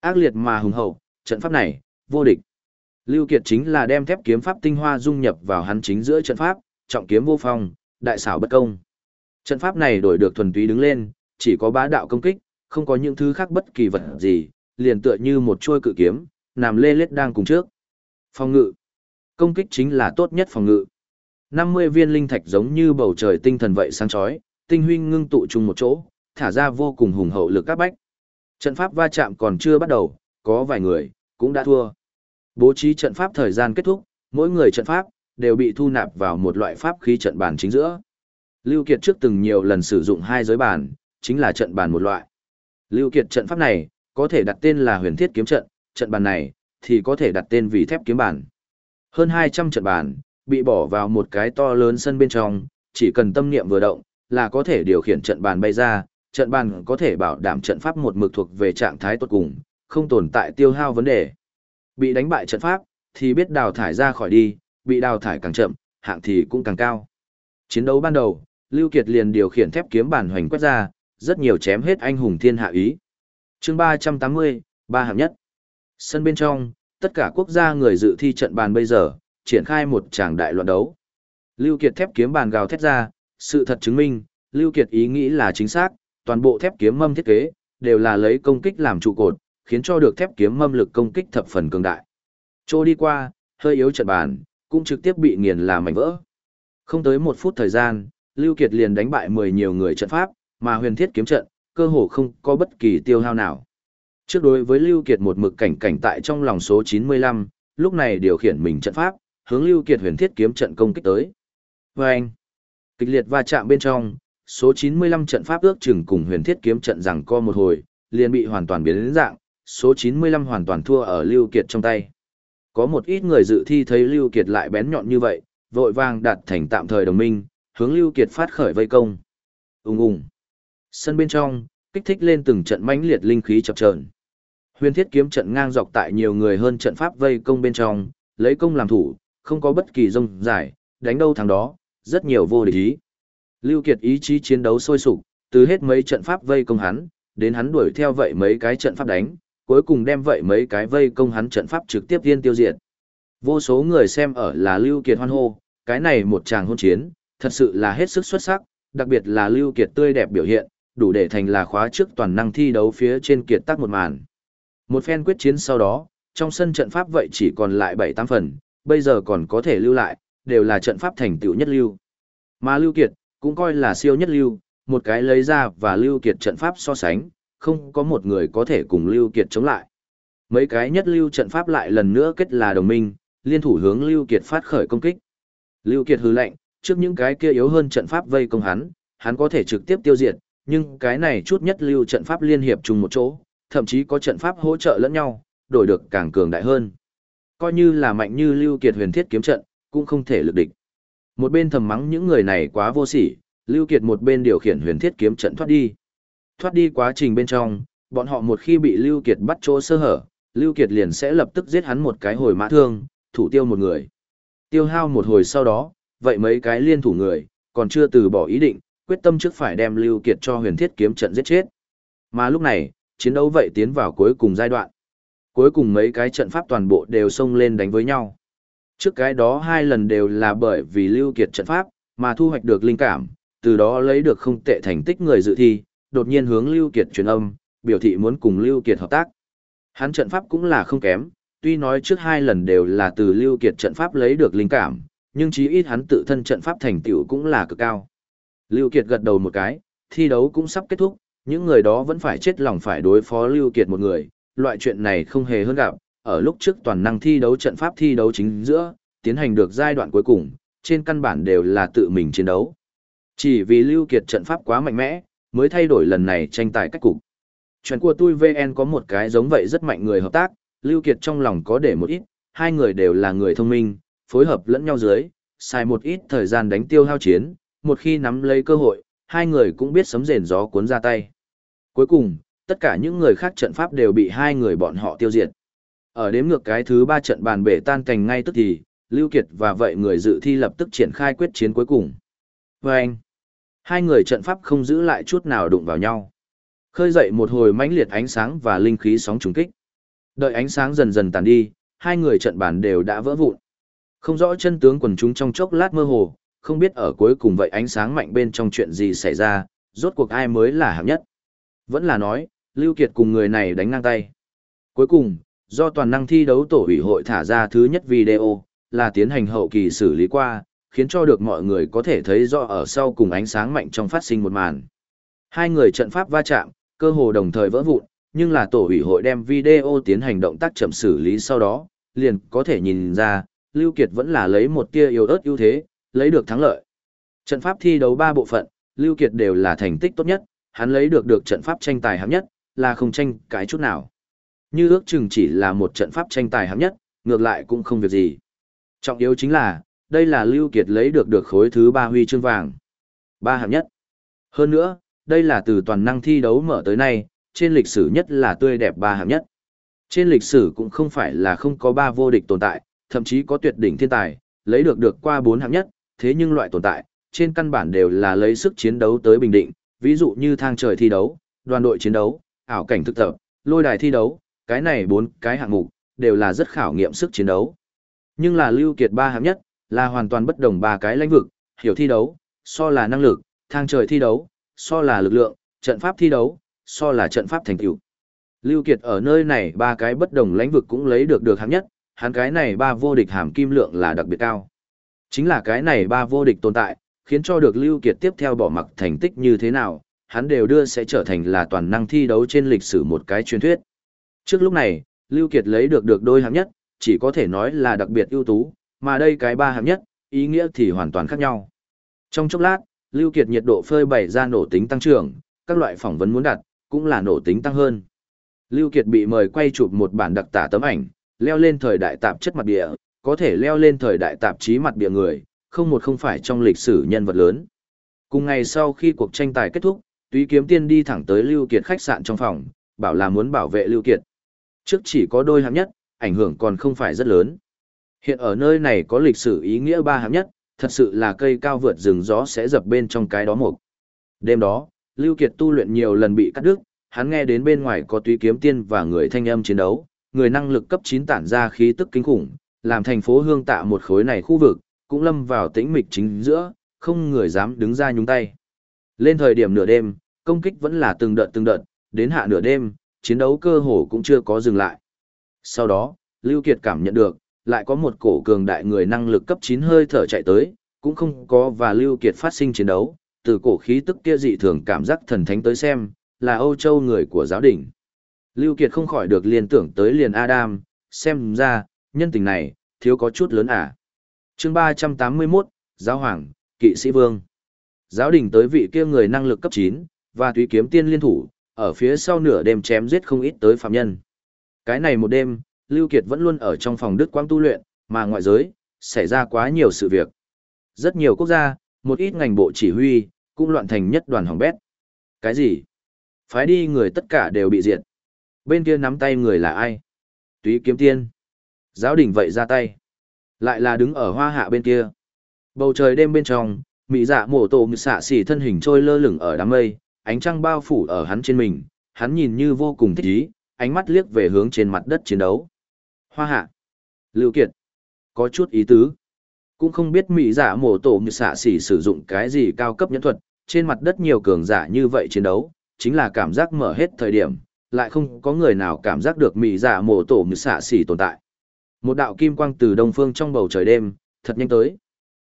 Ác liệt mà hùng hậu, trận pháp này, vô địch. Lưu Kiệt chính là đem thép kiếm pháp tinh hoa dung nhập vào hắn chính giữa trận pháp, trọng kiếm vô phong, đại xảo bất công. Trận pháp này đổi được thuần túy đứng lên, chỉ có bá đạo công kích, không có những thứ khác bất kỳ vật gì, liền tựa như một chuôi cự kiếm, nằm lê lết đang cùng trước. Phòng ngự. Công kích chính là tốt nhất phòng ngự. 50 viên linh thạch giống như bầu trời tinh thần vậy sáng chói, tinh huy ngưng tụ chung một chỗ, thả ra vô cùng hùng hậu lực các bách. Trận pháp va chạm còn chưa bắt đầu, có vài người cũng đã thua. Bố trí trận pháp thời gian kết thúc, mỗi người trận pháp đều bị thu nạp vào một loại pháp khí trận bàn chính giữa. Lưu Kiệt trước từng nhiều lần sử dụng hai giới bàn, chính là trận bàn một loại. Lưu Kiệt trận pháp này có thể đặt tên là Huyền Thiết kiếm trận, trận bàn này thì có thể đặt tên vì Thép kiếm bản. Hơn 200 trận bàn bị bỏ vào một cái to lớn sân bên trong, chỉ cần tâm niệm vừa động là có thể điều khiển trận bàn bay ra, trận bàn có thể bảo đảm trận pháp một mực thuộc về trạng thái tốt cùng, không tồn tại tiêu hao vấn đề. Bị đánh bại trận pháp thì biết đào thải ra khỏi đi, bị đào thải càng chậm, hạng thì cũng càng cao. Chiến đấu ban đầu, Lưu Kiệt liền điều khiển thép kiếm bản hoành quét ra, rất nhiều chém hết anh hùng thiên hạ ý. Chương 380, ba hạng nhất. Sân bên trong, tất cả quốc gia người dự thi trận bàn bây giờ, triển khai một tràng đại loạn đấu. Lưu Kiệt thép kiếm bàn gào thét ra, sự thật chứng minh, Lưu Kiệt ý nghĩ là chính xác, toàn bộ thép kiếm mâm thiết kế, đều là lấy công kích làm trụ cột, khiến cho được thép kiếm mâm lực công kích thập phần cường đại. Trô đi qua, hơi yếu trận bàn, cũng trực tiếp bị nghiền làm mảnh vỡ. Không tới một phút thời gian, Lưu Kiệt liền đánh bại 10 nhiều người trận pháp, mà huyền thiết kiếm trận, cơ hồ không có bất kỳ tiêu hao nào. Trước đối với Lưu Kiệt một mực cảnh cảnh tại trong lòng số 95, lúc này điều khiển mình trận pháp, hướng Lưu Kiệt huyền thiết kiếm trận công kích tới. Vâng! anh, kịch liệt va chạm bên trong, số 95 trận pháp ước chừng cùng huyền thiết kiếm trận rằng co một hồi, liền bị hoàn toàn biến đến dạng, số 95 hoàn toàn thua ở Lưu Kiệt trong tay. Có một ít người dự thi thấy Lưu Kiệt lại bén nhọn như vậy, vội vàng đạt thành tạm thời đồng minh, hướng Lưu Kiệt phát khởi vây công. Ùng ùng. Sân bên trong, kích thích lên từng trận mãnh liệt linh khí chập chờn. Huyền Thiết kiếm trận ngang dọc tại nhiều người hơn trận pháp vây công bên trong, lấy công làm thủ, không có bất kỳ rông giải, đánh đâu thằng đó, rất nhiều vô địch ý. Lưu Kiệt ý chí chiến đấu sôi sục, từ hết mấy trận pháp vây công hắn, đến hắn đuổi theo vậy mấy cái trận pháp đánh, cuối cùng đem vậy mấy cái vây công hắn trận pháp trực tiếp tiên tiêu diệt. Vô số người xem ở là Lưu Kiệt hoan hô, cái này một tràng hôn chiến, thật sự là hết sức xuất sắc, đặc biệt là Lưu Kiệt tươi đẹp biểu hiện, đủ để thành là khóa trước toàn năng thi đấu phía trên kiệt tác một màn. Một phen quyết chiến sau đó, trong sân trận pháp vậy chỉ còn lại 7-8 phần, bây giờ còn có thể lưu lại, đều là trận pháp thành tựu nhất lưu. Mà Lưu Kiệt, cũng coi là siêu nhất lưu, một cái lấy ra và Lưu Kiệt trận pháp so sánh, không có một người có thể cùng Lưu Kiệt chống lại. Mấy cái nhất lưu trận pháp lại lần nữa kết là đồng minh, liên thủ hướng Lưu Kiệt phát khởi công kích. Lưu Kiệt hừ lạnh, trước những cái kia yếu hơn trận pháp vây công hắn, hắn có thể trực tiếp tiêu diệt, nhưng cái này chút nhất lưu trận pháp liên hiệp chung một chỗ, thậm chí có trận pháp hỗ trợ lẫn nhau, đổi được càng cường đại hơn. Coi như là mạnh như Lưu Kiệt huyền thiết kiếm trận, cũng không thể lực địch. Một bên thầm mắng những người này quá vô sỉ, Lưu Kiệt một bên điều khiển huyền thiết kiếm trận thoát đi. Thoát đi quá trình bên trong, bọn họ một khi bị Lưu Kiệt bắt chỗ sơ hở, Lưu Kiệt liền sẽ lập tức giết hắn một cái hồi mã thương, thủ tiêu một người. Tiêu hao một hồi sau đó, vậy mấy cái liên thủ người, còn chưa từ bỏ ý định, quyết tâm trước phải đem Lưu Kiệt cho huyền thiết kiếm trận giết chết. Mà lúc này, chiến đấu vậy tiến vào cuối cùng giai đoạn. Cuối cùng mấy cái trận pháp toàn bộ đều xông lên đánh với nhau. Trước cái đó hai lần đều là bởi vì Lưu Kiệt trận pháp, mà thu hoạch được linh cảm, từ đó lấy được không tệ thành tích người dự thi, đột nhiên hướng Lưu Kiệt truyền âm, biểu thị muốn cùng Lưu Kiệt hợp tác. Hắn trận pháp cũng là không kém, tuy nói trước hai lần đều là từ Lưu Kiệt trận pháp lấy được linh cảm, nhưng chí ít hắn tự thân trận pháp thành tựu cũng là cực cao. Lưu Kiệt gật đầu một cái, thi đấu cũng sắp kết thúc, những người đó vẫn phải chết lòng phải đối phó Lưu Kiệt một người, loại chuyện này không hề hơn gặp, ở lúc trước toàn năng thi đấu trận pháp thi đấu chính giữa, tiến hành được giai đoạn cuối cùng, trên căn bản đều là tự mình chiến đấu. Chỉ vì Lưu Kiệt trận pháp quá mạnh mẽ, mới thay đổi lần này tranh tài cách cục. Chuyện của tôi VN có một cái giống vậy rất mạnh người hợp tác, Lưu Kiệt trong lòng có để một ít, hai người đều là người thông minh, phối hợp lẫn nhau dưới, xài một ít thời gian đánh tiêu hao chiến, một khi nắm lấy cơ hội, hai người cũng biết sấm rền gió cuốn ra tay. Cuối cùng, tất cả những người khác trận pháp đều bị hai người bọn họ tiêu diệt. Ở đếm ngược cái thứ ba trận bàn bể tan cành ngay tức thì, Lưu Kiệt và vậy người dự thi lập tức triển khai quyết chiến cuối cùng. với anh, hai người trận pháp không giữ lại chút nào đụng vào nhau. Khơi dậy một hồi mãnh liệt ánh sáng và linh khí sóng trùng kích. Đợi ánh sáng dần dần tàn đi, hai người trận bàn đều đã vỡ vụn. Không rõ chân tướng quần chúng trong chốc lát mơ hồ, không biết ở cuối cùng vậy ánh sáng mạnh bên trong chuyện gì xảy ra, rốt cuộc ai mới là hạng nhất. Vẫn là nói, Lưu Kiệt cùng người này đánh ngang tay. Cuối cùng, do toàn năng thi đấu tổ ủy hội thả ra thứ nhất video, là tiến hành hậu kỳ xử lý qua, khiến cho được mọi người có thể thấy rõ ở sau cùng ánh sáng mạnh trong phát sinh một màn. Hai người trận pháp va chạm, cơ hồ đồng thời vỡ vụn, nhưng là tổ ủy hội đem video tiến hành động tác chậm xử lý sau đó, liền có thể nhìn ra, Lưu Kiệt vẫn là lấy một tia yếu ớt ưu thế, lấy được thắng lợi. Trận pháp thi đấu ba bộ phận, Lưu Kiệt đều là thành tích tốt nhất, hắn lấy được được trận pháp tranh tài hạng nhất, là không tranh cái chút nào. Như ước chừng chỉ là một trận pháp tranh tài hạng nhất, ngược lại cũng không việc gì. Trọng yếu chính là, đây là Lưu Kiệt lấy được được khối thứ ba huy chương vàng. Ba hạng nhất. Hơn nữa, đây là từ toàn năng thi đấu mở tới nay, trên lịch sử nhất là tươi đẹp ba hạng nhất. Trên lịch sử cũng không phải là không có ba vô địch tồn tại, thậm chí có tuyệt đỉnh thiên tài, lấy được được qua bốn hạng nhất, thế nhưng loại tồn tại, trên căn bản đều là lấy sức chiến đấu tới bình định, ví dụ như thang trời thi đấu, đoàn đội chiến đấu, ảo cảnh thực tập, lôi đài thi đấu, cái này bốn cái hạng mục, đều là rất khảo nghiệm sức chiến đấu. Nhưng là lưu kiệt ba hạng nhất, là hoàn toàn bất đồng ba cái lãnh vực, hiểu thi đấu, so là năng lực, thang trời thi đấu, so là lực lượng, trận pháp thi đấu, so là trận pháp thành tựu. Lưu Kiệt ở nơi này ba cái bất đồng lãnh vực cũng lấy được được hạng nhất, hắn cái này ba vô địch hàm kim lượng là đặc biệt cao. Chính là cái này ba vô địch tồn tại, khiến cho được Lưu Kiệt tiếp theo bỏ mặc thành tích như thế nào, hắn đều đưa sẽ trở thành là toàn năng thi đấu trên lịch sử một cái truyền thuyết. Trước lúc này, Lưu Kiệt lấy được được đôi hạng nhất, chỉ có thể nói là đặc biệt ưu tú, mà đây cái ba hạng nhất, ý nghĩa thì hoàn toàn khác nhau. Trong chốc lát, Lưu Kiệt nhiệt độ phơi bày ra nổ tính tăng trưởng, các loại phỏng vấn muốn đặt, cũng là nổ tính tăng hơn. Lưu Kiệt bị mời quay chụp một bản đặc tả tấm ảnh, leo lên thời đại tạp chất mặt địa, có thể leo lên thời đại tạp chí mặt địa người, không một không phải trong lịch sử nhân vật lớn. Cùng ngày sau khi cuộc tranh tài kết thúc, Túy Kiếm Tiên đi thẳng tới Lưu Kiệt khách sạn trong phòng, bảo là muốn bảo vệ Lưu Kiệt. Trước chỉ có đôi hạng nhất, ảnh hưởng còn không phải rất lớn. Hiện ở nơi này có lịch sử ý nghĩa ba hạng nhất, thật sự là cây cao vượt rừng gió sẽ dập bên trong cái đó một. Đêm đó, Lưu Kiệt tu luyện nhiều lần bị cắt đứt, hắn nghe đến bên ngoài có túy kiếm tiên và người thanh âm chiến đấu, người năng lực cấp 9 tản ra khí tức kinh khủng, làm thành phố hương tạ một khối này khu vực, cũng lâm vào tĩnh mịch chính giữa, không người dám đứng ra nhúng tay. Lên thời điểm nửa đêm, công kích vẫn là từng đợt từng đợt, đến hạ nửa đêm, chiến đấu cơ hồ cũng chưa có dừng lại. Sau đó, Lưu Kiệt cảm nhận được, lại có một cổ cường đại người năng lực cấp 9 hơi thở chạy tới, cũng không có và Lưu Kiệt phát sinh chiến đấu, từ cổ khí tức kia dị thường cảm giác thần thánh tới xem, là Âu Châu người của giáo đình. Lưu Kiệt không khỏi được liên tưởng tới liền Adam, xem ra, nhân tình này, thiếu có chút lớn à. Chương 381, Giáo Hoàng, Kỵ Sĩ Vương. Giáo đình tới vị kia người năng lực cấp 9, và túy kiếm tiên liên thủ, ở phía sau nửa đêm chém giết không ít tới phạm nhân. Cái này một đêm, Lưu Kiệt vẫn luôn ở trong phòng đức quang tu luyện, mà ngoại giới, xảy ra quá nhiều sự việc. Rất nhiều quốc gia, một ít ngành bộ chỉ huy, cũng loạn thành nhất đoàn hỏng bét. Cái gì? Phái đi người tất cả đều bị diệt. Bên kia nắm tay người là ai? Túy kiếm tiên. Giáo đình vậy ra tay. Lại là đứng ở hoa hạ bên kia. Bầu trời đêm bên trong, mỹ dạ mổ tổ ngự xạ xỉ thân hình trôi lơ lửng ở đám mây, ánh trăng bao phủ ở hắn trên mình, hắn nhìn như vô cùng thích ý, ánh mắt liếc về hướng trên mặt đất chiến đấu. Hoa hạ. Lưu Kiệt. Có chút ý tứ. Cũng không biết mỹ giả mổ tổ ngự xạ xỉ sử dụng cái gì cao cấp nhẫn thuật, trên mặt đất nhiều cường giả như vậy chiến đấu, chính là cảm giác mở hết thời điểm, lại không có người nào cảm giác được mỹ giả mổ tổ ngự xạ xỉ tồn tại. Một đạo kim quang từ đông phương trong bầu trời đêm, thật nhanh tới.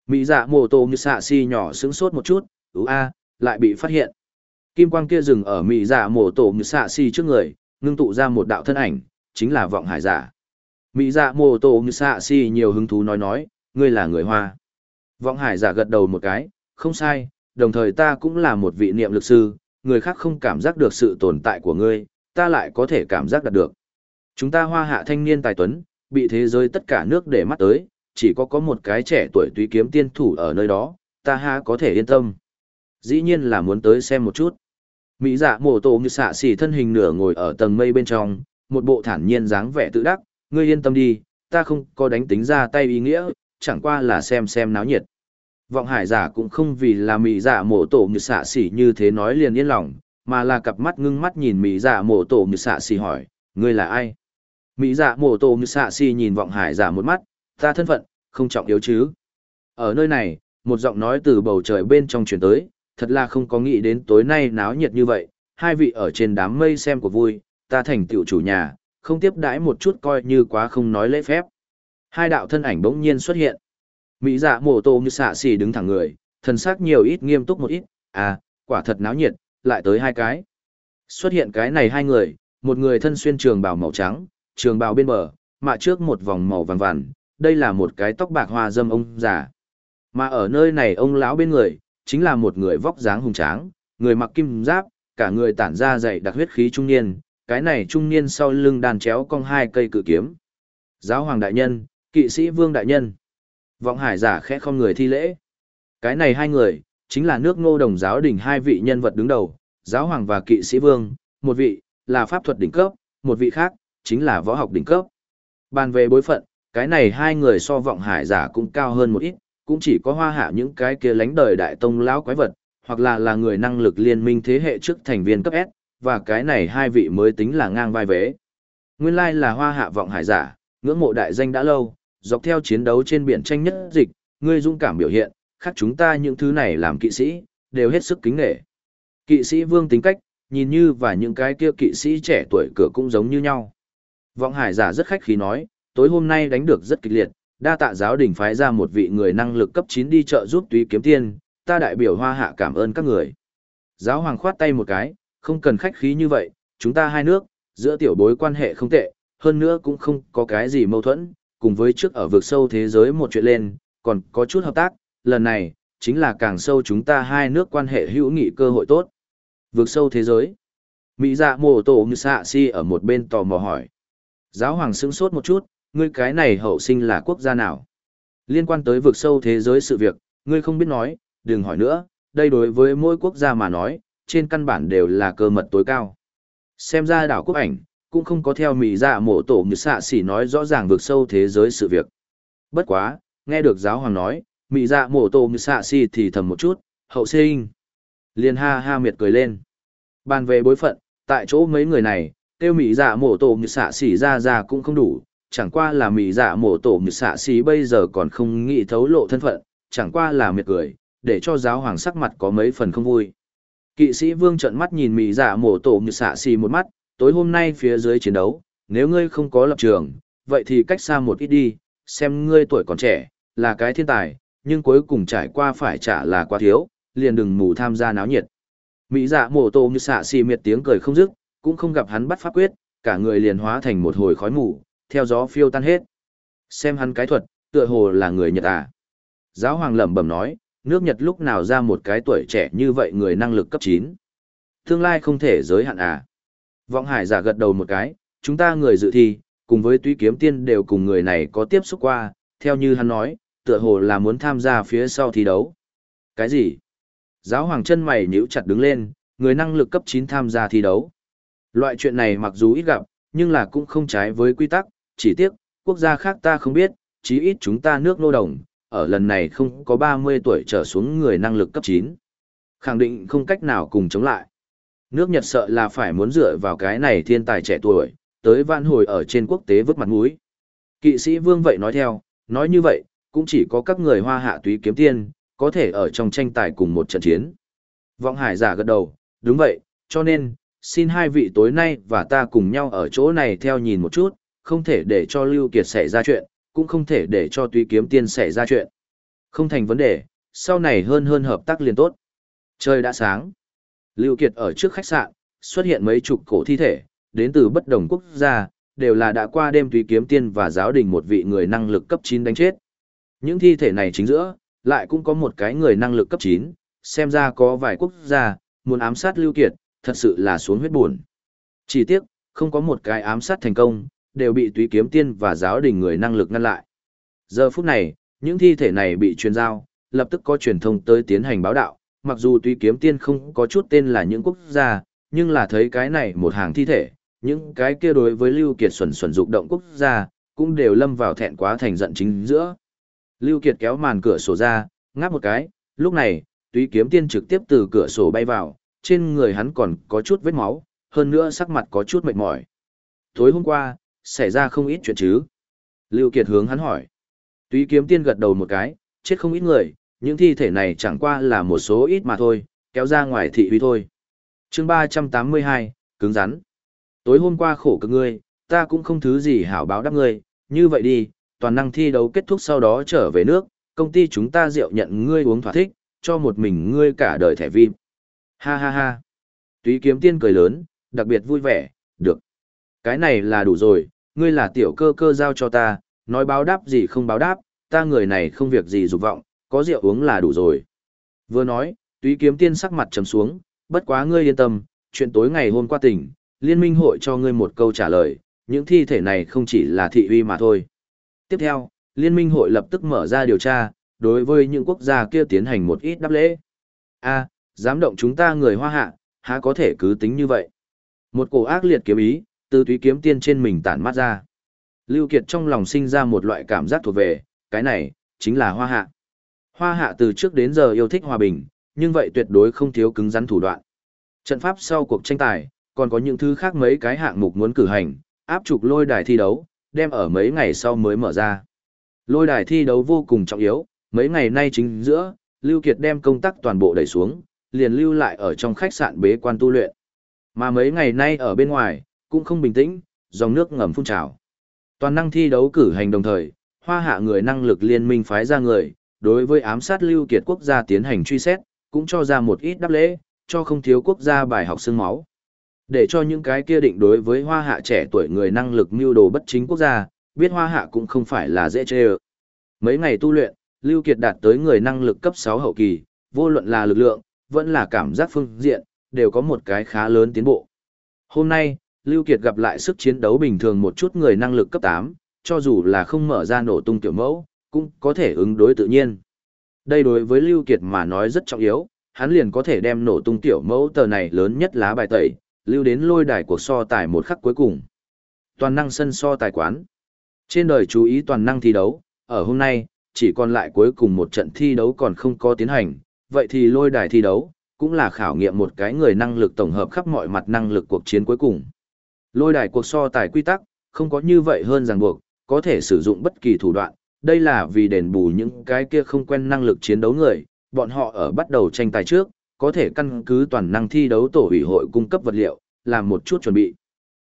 Mỹ dạ mô tổ như xạ si nhỏ sững sốt một chút, ứ a, lại bị phát hiện. Kim quang kia dừng ở mỹ dạ mô tổ như xạ si trước người, ngưng tụ ra một đạo thân ảnh, chính là vọng hải giả. Mỹ dạ mô tổ như xạ si nhiều hứng thú nói nói, ngươi là người Hoa. Vọng hải giả gật đầu một cái, không sai, đồng thời ta cũng là một vị niệm lực sư, người khác không cảm giác được sự tồn tại của ngươi, ta lại có thể cảm giác đạt được. Chúng ta hoa hạ thanh niên tài tuấn, bị thế giới tất cả nước để mắt tới, chỉ có có một cái trẻ tuổi túy kiếm tiên thủ ở nơi đó, ta ha có thể yên tâm. Dĩ nhiên là muốn tới xem một chút. Mỹ dạ mổ tổ như xạ xỉ thân hình nửa ngồi ở tầng mây bên trong, một bộ thản nhiên dáng vẻ tự đắc, ngươi yên tâm đi, ta không có đánh tính ra tay ý nghĩa, chẳng qua là xem xem náo nhiệt. Vọng hải giả cũng không vì là mỹ giả mổ tổ như xạ xỉ như thế nói liền yên lòng, mà là cặp mắt ngưng mắt nhìn mỹ giả mổ tổ như xạ xỉ hỏi, ngươi là ai? Mỹ Dạ mổ tổ như xạ xì nhìn vọng hải giả một mắt, ta thân phận, không trọng yếu chứ. Ở nơi này, một giọng nói từ bầu trời bên trong truyền tới, thật là không có nghĩ đến tối nay náo nhiệt như vậy, hai vị ở trên đám mây xem của vui, ta thành tiểu chủ nhà, không tiếp đãi một chút coi như quá không nói lễ phép. Hai đạo thân ảnh bỗng nhiên xuất hiện. Mỹ dạ mổ tô như xạ xì đứng thẳng người, thần sắc nhiều ít nghiêm túc một ít, à, quả thật náo nhiệt, lại tới hai cái. Xuất hiện cái này hai người, một người thân xuyên trường bào màu trắng, trường bào bên bờ, mạ trước một vòng màu vàng vàng, đây là một cái tóc bạc hoa dâm ông già. Mà ở nơi này ông lão bên người, chính là một người vóc dáng hùng tráng, người mặc kim giáp, cả người tản ra dày đặc huyết khí trung niên, cái này trung niên sau lưng đàn chéo cong hai cây cự kiếm. Giáo hoàng đại nhân, Kỵ sĩ Vương Đại Nhân. Vọng hải giả khẽ không người thi lễ. Cái này hai người, chính là nước ngô đồng giáo đỉnh hai vị nhân vật đứng đầu, giáo hoàng và kỵ sĩ Vương, một vị, là pháp thuật đỉnh cấp, một vị khác, chính là võ học đỉnh cấp. Bàn về bối phận, cái này hai người so vọng hải giả cũng cao hơn một ít, cũng chỉ có hoa hạ những cái kia lánh đời đại tông lão quái vật, hoặc là là người năng lực liên minh thế hệ trước thành viên cấp S, và cái này hai vị mới tính là ngang vai vế. Nguyên lai là hoa hạ vọng hải giả, ngưỡng mộ đại danh đã lâu, dọc theo chiến đấu trên biển tranh nhất dịch, ngươi dũng cảm biểu hiện, khác chúng ta những thứ này làm kỵ sĩ, đều hết sức kính nghệ. Kỵ sĩ vương tính cách, nhìn như và những cái kia kỵ sĩ trẻ tuổi cửa cũng giống như nhau. Vọng hải giả rất khách khí nói, tối hôm nay đánh được rất kịch liệt, đa tạ giáo đình phái ra một vị người năng lực cấp 9 đi chợ giúp túy kiếm tiên, ta đại biểu hoa hạ cảm ơn các người. Giáo hoàng khoát tay một cái, không cần khách khí như vậy, chúng ta hai nước, giữa tiểu bối quan hệ không tệ, hơn nữa cũng không có cái gì mâu thuẫn, cùng với trước ở vực sâu thế giới một chuyện lên, còn có chút hợp tác, lần này, chính là càng sâu chúng ta hai nước quan hệ hữu nghị cơ hội tốt. Vực sâu thế giới. Mỹ dạ mồ tổ như xạ si ở một bên tò mò hỏi. Giáo hoàng sững sốt một chút, ngươi cái này hậu sinh là quốc gia nào? Liên quan tới vực sâu thế giới sự việc, ngươi không biết nói, đừng hỏi nữa, đây đối với mỗi quốc gia mà nói, trên căn bản đều là cơ mật tối cao. Xem ra đảo quốc ảnh, cũng không có theo mì dạ mổ tổ như xạ xỉ nói rõ ràng vượt sâu thế giới sự việc. Bất quá, nghe được giáo hoàng nói, mì dạ mổ tổ như xạ xỉ thì thầm một chút, hậu sinh. Liên ha ha miệt cười lên. Bàn về bối phận, tại chỗ mấy người này, tiêu mỹ dạ mổ tổ như xạ xỉ ra ra cũng không đủ, chẳng qua là mỹ dạ mổ tổ như xạ xỉ bây giờ còn không nghĩ thấu lộ thân phận, chẳng qua là miệt cười, để cho giáo hoàng sắc mặt có mấy phần không vui. Kỵ sĩ vương trợn mắt nhìn mỹ dạ mổ tổ như xạ xỉ một mắt, tối hôm nay phía dưới chiến đấu, nếu ngươi không có lập trường, vậy thì cách xa một ít đi, xem ngươi tuổi còn trẻ, là cái thiên tài, nhưng cuối cùng trải qua phải trả là quá thiếu, liền đừng mù tham gia náo nhiệt. Mỹ dạ mổ tổ như xạ xì miệt tiếng cười không dứt, cũng không gặp hắn bắt pháp quyết, cả người liền hóa thành một hồi khói mù, theo gió phiêu tan hết. Xem hắn cái thuật, tựa hồ là người Nhật à. Giáo hoàng lẩm bẩm nói, nước Nhật lúc nào ra một cái tuổi trẻ như vậy người năng lực cấp 9. Tương lai không thể giới hạn à. Vọng hải giả gật đầu một cái, chúng ta người dự thi, cùng với túy kiếm tiên đều cùng người này có tiếp xúc qua, theo như hắn nói, tựa hồ là muốn tham gia phía sau thi đấu. Cái gì? Giáo hoàng chân mày nhíu chặt đứng lên, người năng lực cấp 9 tham gia thi đấu. Loại chuyện này mặc dù ít gặp, nhưng là cũng không trái với quy tắc, chỉ tiếc, quốc gia khác ta không biết, chí ít chúng ta nước nô đồng, ở lần này không có 30 tuổi trở xuống người năng lực cấp 9. Khẳng định không cách nào cùng chống lại. Nước Nhật sợ là phải muốn dựa vào cái này thiên tài trẻ tuổi, tới vạn hồi ở trên quốc tế vứt mặt mũi. Kỵ sĩ vương vậy nói theo, nói như vậy, cũng chỉ có các người hoa hạ túy kiếm tiên, có thể ở trong tranh tài cùng một trận chiến. Vọng hải giả gật đầu, đúng vậy, cho nên, xin hai vị tối nay và ta cùng nhau ở chỗ này theo nhìn một chút, không thể để cho Lưu Kiệt xảy ra chuyện, cũng không thể để cho túy kiếm tiên xảy ra chuyện. Không thành vấn đề, sau này hơn hơn hợp tác liền tốt. Trời đã sáng. Lưu Kiệt ở trước khách sạn, xuất hiện mấy chục cổ thi thể, đến từ bất đồng quốc gia, đều là đã qua đêm túy kiếm tiên và giáo đình một vị người năng lực cấp 9 đánh chết. Những thi thể này chính giữa, lại cũng có một cái người năng lực cấp 9, xem ra có vài quốc gia, muốn ám sát Lưu Kiệt, thật sự là xuống huyết buồn. Chỉ tiếc, không có một cái ám sát thành công, đều bị túy kiếm tiên và giáo đình người năng lực ngăn lại. Giờ phút này, những thi thể này bị truyền giao, lập tức có truyền thông tới tiến hành báo đạo, mặc dù túy kiếm tiên không có chút tên là những quốc gia, nhưng là thấy cái này một hàng thi thể, những cái kia đối với Lưu Kiệt xuẩn xuẩn dục động quốc gia, cũng đều lâm vào thẹn quá thành giận chính giữa. Lưu Kiệt kéo màn cửa sổ ra, ngáp một cái, lúc này, túy kiếm tiên trực tiếp từ cửa sổ bay vào, trên người hắn còn có chút vết máu, hơn nữa sắc mặt có chút mệt mỏi. Tối hôm qua, xảy ra không ít chuyện chứ? Lưu Kiệt hướng hắn hỏi. Túy kiếm tiên gật đầu một cái, chết không ít người, những thi thể này chẳng qua là một số ít mà thôi, kéo ra ngoài thị uy thôi. Chương 382, cứng rắn. Tối hôm qua khổ cực ngươi, ta cũng không thứ gì hảo báo đáp ngươi, như vậy đi, toàn năng thi đấu kết thúc sau đó trở về nước, công ty chúng ta rượu nhận ngươi uống thỏa thích, cho một mình ngươi cả đời thẻ VIP. Ha ha ha. Túy kiếm tiên cười lớn, đặc biệt vui vẻ, được. Cái này là đủ rồi, ngươi là tiểu cơ cơ giao cho ta, nói báo đáp gì không báo đáp, ta người này không việc gì dục vọng, có rượu uống là đủ rồi. Vừa nói, túy kiếm tiên sắc mặt trầm xuống, bất quá ngươi yên tâm, chuyện tối ngày hôm qua tỉnh, liên minh hội cho ngươi một câu trả lời, những thi thể này không chỉ là thị uy mà thôi. Tiếp theo, liên minh hội lập tức mở ra điều tra, đối với những quốc gia kia tiến hành một ít đáp lễ. A, dám động chúng ta người hoa hạ, há có thể cứ tính như vậy. Một cổ ác liệt kiếm ý, từ túy kiếm tiên trên mình tản mát ra. Lưu Kiệt trong lòng sinh ra một loại cảm giác thuộc về, cái này, chính là hoa hạ. Hoa hạ từ trước đến giờ yêu thích hòa bình, nhưng vậy tuyệt đối không thiếu cứng rắn thủ đoạn. Trận pháp sau cuộc tranh tài, còn có những thứ khác mấy cái hạng mục muốn cử hành, áp trục lôi đài thi đấu, đem ở mấy ngày sau mới mở ra. Lôi đài thi đấu vô cùng trọng yếu, mấy ngày nay chính giữa, Lưu Kiệt đem công tác toàn bộ đẩy xuống, liền lưu lại ở trong khách sạn bế quan tu luyện. Mà mấy ngày nay ở bên ngoài, cũng không bình tĩnh, dòng nước ngầm phun trào. Toàn năng thi đấu cử hành đồng thời, hoa hạ người năng lực liên minh phái ra người, đối với ám sát Lưu Kiệt quốc gia tiến hành truy xét, cũng cho ra một ít đáp lễ, cho không thiếu quốc gia bài học xương máu. Để cho những cái kia định đối với hoa hạ trẻ tuổi người năng lực mưu đồ bất chính quốc gia, biết hoa hạ cũng không phải là dễ chê ợ. Mấy ngày tu luyện, Lưu Kiệt đạt tới người năng lực cấp 6 hậu kỳ, vô luận là lực lượng, vẫn là cảm giác phương diện, đều có một cái khá lớn tiến bộ. Hôm nay, Lưu Kiệt gặp lại sức chiến đấu bình thường một chút người năng lực cấp 8, cho dù là không mở ra nổ tung tiểu mẫu, cũng có thể ứng đối tự nhiên. Đây đối với Lưu Kiệt mà nói rất trọng yếu, hắn liền có thể đem nổ tung tiểu mẫu tờ này lớn nhất lá bài tẩy, lưu đến lôi đài cuộc so tài một khắc cuối cùng. Toàn năng sân so tài quán. Trên đời chú ý toàn năng thi đấu, ở hôm nay, chỉ còn lại cuối cùng một trận thi đấu còn không có tiến hành, vậy thì lôi đài thi đấu, cũng là khảo nghiệm một cái người năng lực tổng hợp khắp mọi mặt năng lực cuộc chiến cuối cùng. Lôi đài cuộc so tài quy tắc, không có như vậy hơn ràng buộc, có thể sử dụng bất kỳ thủ đoạn, đây là vì đền bù những cái kia không quen năng lực chiến đấu người, bọn họ ở bắt đầu tranh tài trước, có thể căn cứ toàn năng thi đấu tổ ủy hội cung cấp vật liệu, làm một chút chuẩn bị.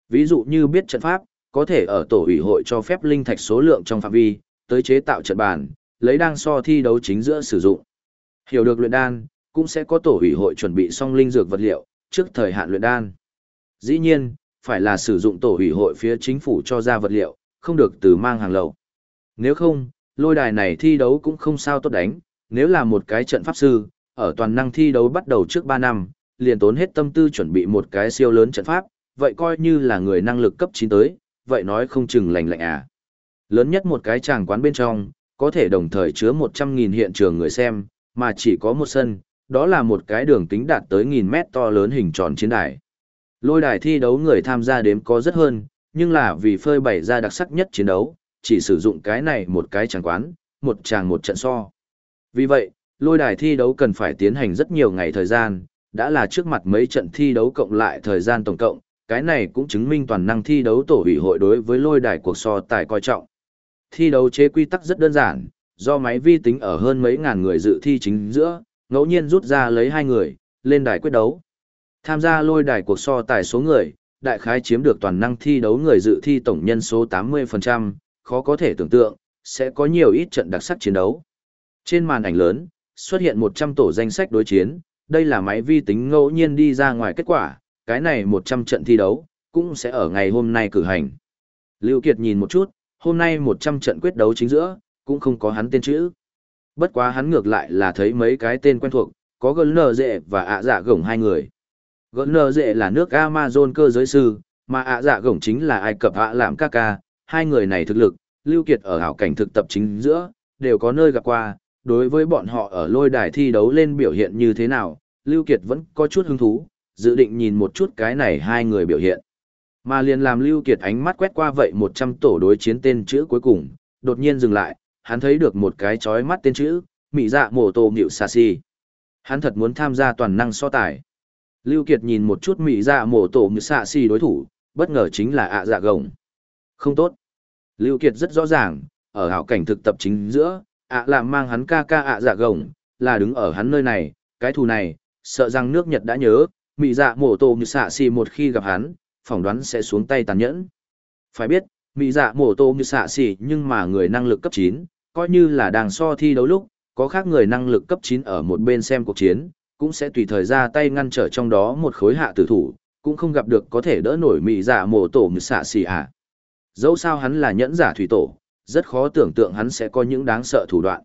Ví dụ như biết trận pháp, có thể ở tổ ủy hội cho phép linh thạch số lượng trong phạm vi, tới chế tạo trận bàn, lấy đang so thi đấu chính giữa sử dụng. Hiểu được luyện đan, cũng sẽ có tổ ủy hội chuẩn bị xong linh dược vật liệu, trước thời hạn luyện đan. Dĩ nhiên, phải là sử dụng tổ ủy hội phía chính phủ cho ra vật liệu, không được từ mang hàng lậu. Nếu không, lôi đài này thi đấu cũng không sao tốt đánh, nếu là một cái trận pháp sư, ở toàn năng thi đấu bắt đầu trước 3 năm, liền tốn hết tâm tư chuẩn bị một cái siêu lớn trận pháp, vậy coi như là người năng lực cấp 9 tới, vậy nói không chừng lành lạnh à. Lớn nhất một cái tràng quán bên trong, có thể đồng thời chứa 100.000 hiện trường người xem, mà chỉ có một sân, đó là một cái đường kính đạt tới nghìn mét to lớn hình tròn chiến đài. Lôi đài thi đấu người tham gia đếm có rất hơn, nhưng là vì phơi bày ra đặc sắc nhất chiến đấu, chỉ sử dụng cái này một cái tràng quán, một tràng một trận so. Vì vậy, lôi đài thi đấu cần phải tiến hành rất nhiều ngày thời gian, đã là trước mặt mấy trận thi đấu cộng lại thời gian tổng cộng, cái này cũng chứng minh toàn năng thi đấu tổ ủy hội đối với lôi đài cuộc so tài coi trọng. Thi đấu chế quy tắc rất đơn giản, do máy vi tính ở hơn mấy ngàn người dự thi chính giữa, ngẫu nhiên rút ra lấy hai người, lên đài quyết đấu. Tham gia lôi đài cuộc so tài số người, đại khái chiếm được toàn năng thi đấu người dự thi tổng nhân số 80%, khó có thể tưởng tượng, sẽ có nhiều ít trận đặc sắc chiến đấu. Trên màn ảnh lớn, xuất hiện 100 tổ danh sách đối chiến, đây là máy vi tính ngẫu nhiên đi ra ngoài kết quả, cái này 100 trận thi đấu, cũng sẽ ở ngày hôm nay cử hành. Lưu Kiệt nhìn một chút, hôm nay 100 trận quyết đấu chính giữa, cũng không có hắn tên chữ. Bất quá hắn ngược lại là thấy mấy cái tên quen thuộc, có GN Dệ và ạ dạ gồng hai người. GN Dệ là nước Amazon cơ giới sư, mà ạ dạ gồng chính là Ai Cập ạ làm ca ca, hai người này thực lực, Lưu Kiệt ở hảo cảnh thực tập chính giữa, đều có nơi gặp qua, đối với bọn họ ở lôi đài thi đấu lên biểu hiện như thế nào, Lưu Kiệt vẫn có chút hứng thú, dự định nhìn một chút cái này hai người biểu hiện. Mà liền làm Lưu Kiệt ánh mắt quét qua vậy 100 tổ đối chiến tên chữ cuối cùng, đột nhiên dừng lại, hắn thấy được một cái chói mắt tên chữ, Mỹ dạ mổ tổ nhịu xa xì. Hắn thật muốn tham gia toàn năng so tài. Lưu Kiệt nhìn một chút Mỹ dạ mổ tổ nhịu xà xì đối thủ, bất ngờ chính là ạ dạ gồng. Không tốt. Lưu Kiệt rất rõ ràng, ở hảo cảnh thực tập chính giữa, ạ làm mang hắn ca ca ạ dạ gồng, là đứng ở hắn nơi này, cái thù này, sợ rằng nước Nhật đã nhớ, Mỹ dạ mổ tổ như xạ xì một khi gặp hắn, phỏng đoán sẽ xuống tay tàn nhẫn. Phải biết, Mỹ dạ mổ tổ như xạ xì nhưng mà người năng lực cấp 9, coi như là đang so thi đấu lúc, có khác người năng lực cấp 9 ở một bên xem cuộc chiến, cũng sẽ tùy thời ra tay ngăn trở trong đó một khối hạ tử thủ, cũng không gặp được có thể đỡ nổi mị dạ mổ tổ như xạ xì à. Dẫu sao hắn là nhẫn giả thủy tổ, rất khó tưởng tượng hắn sẽ có những đáng sợ thủ đoạn.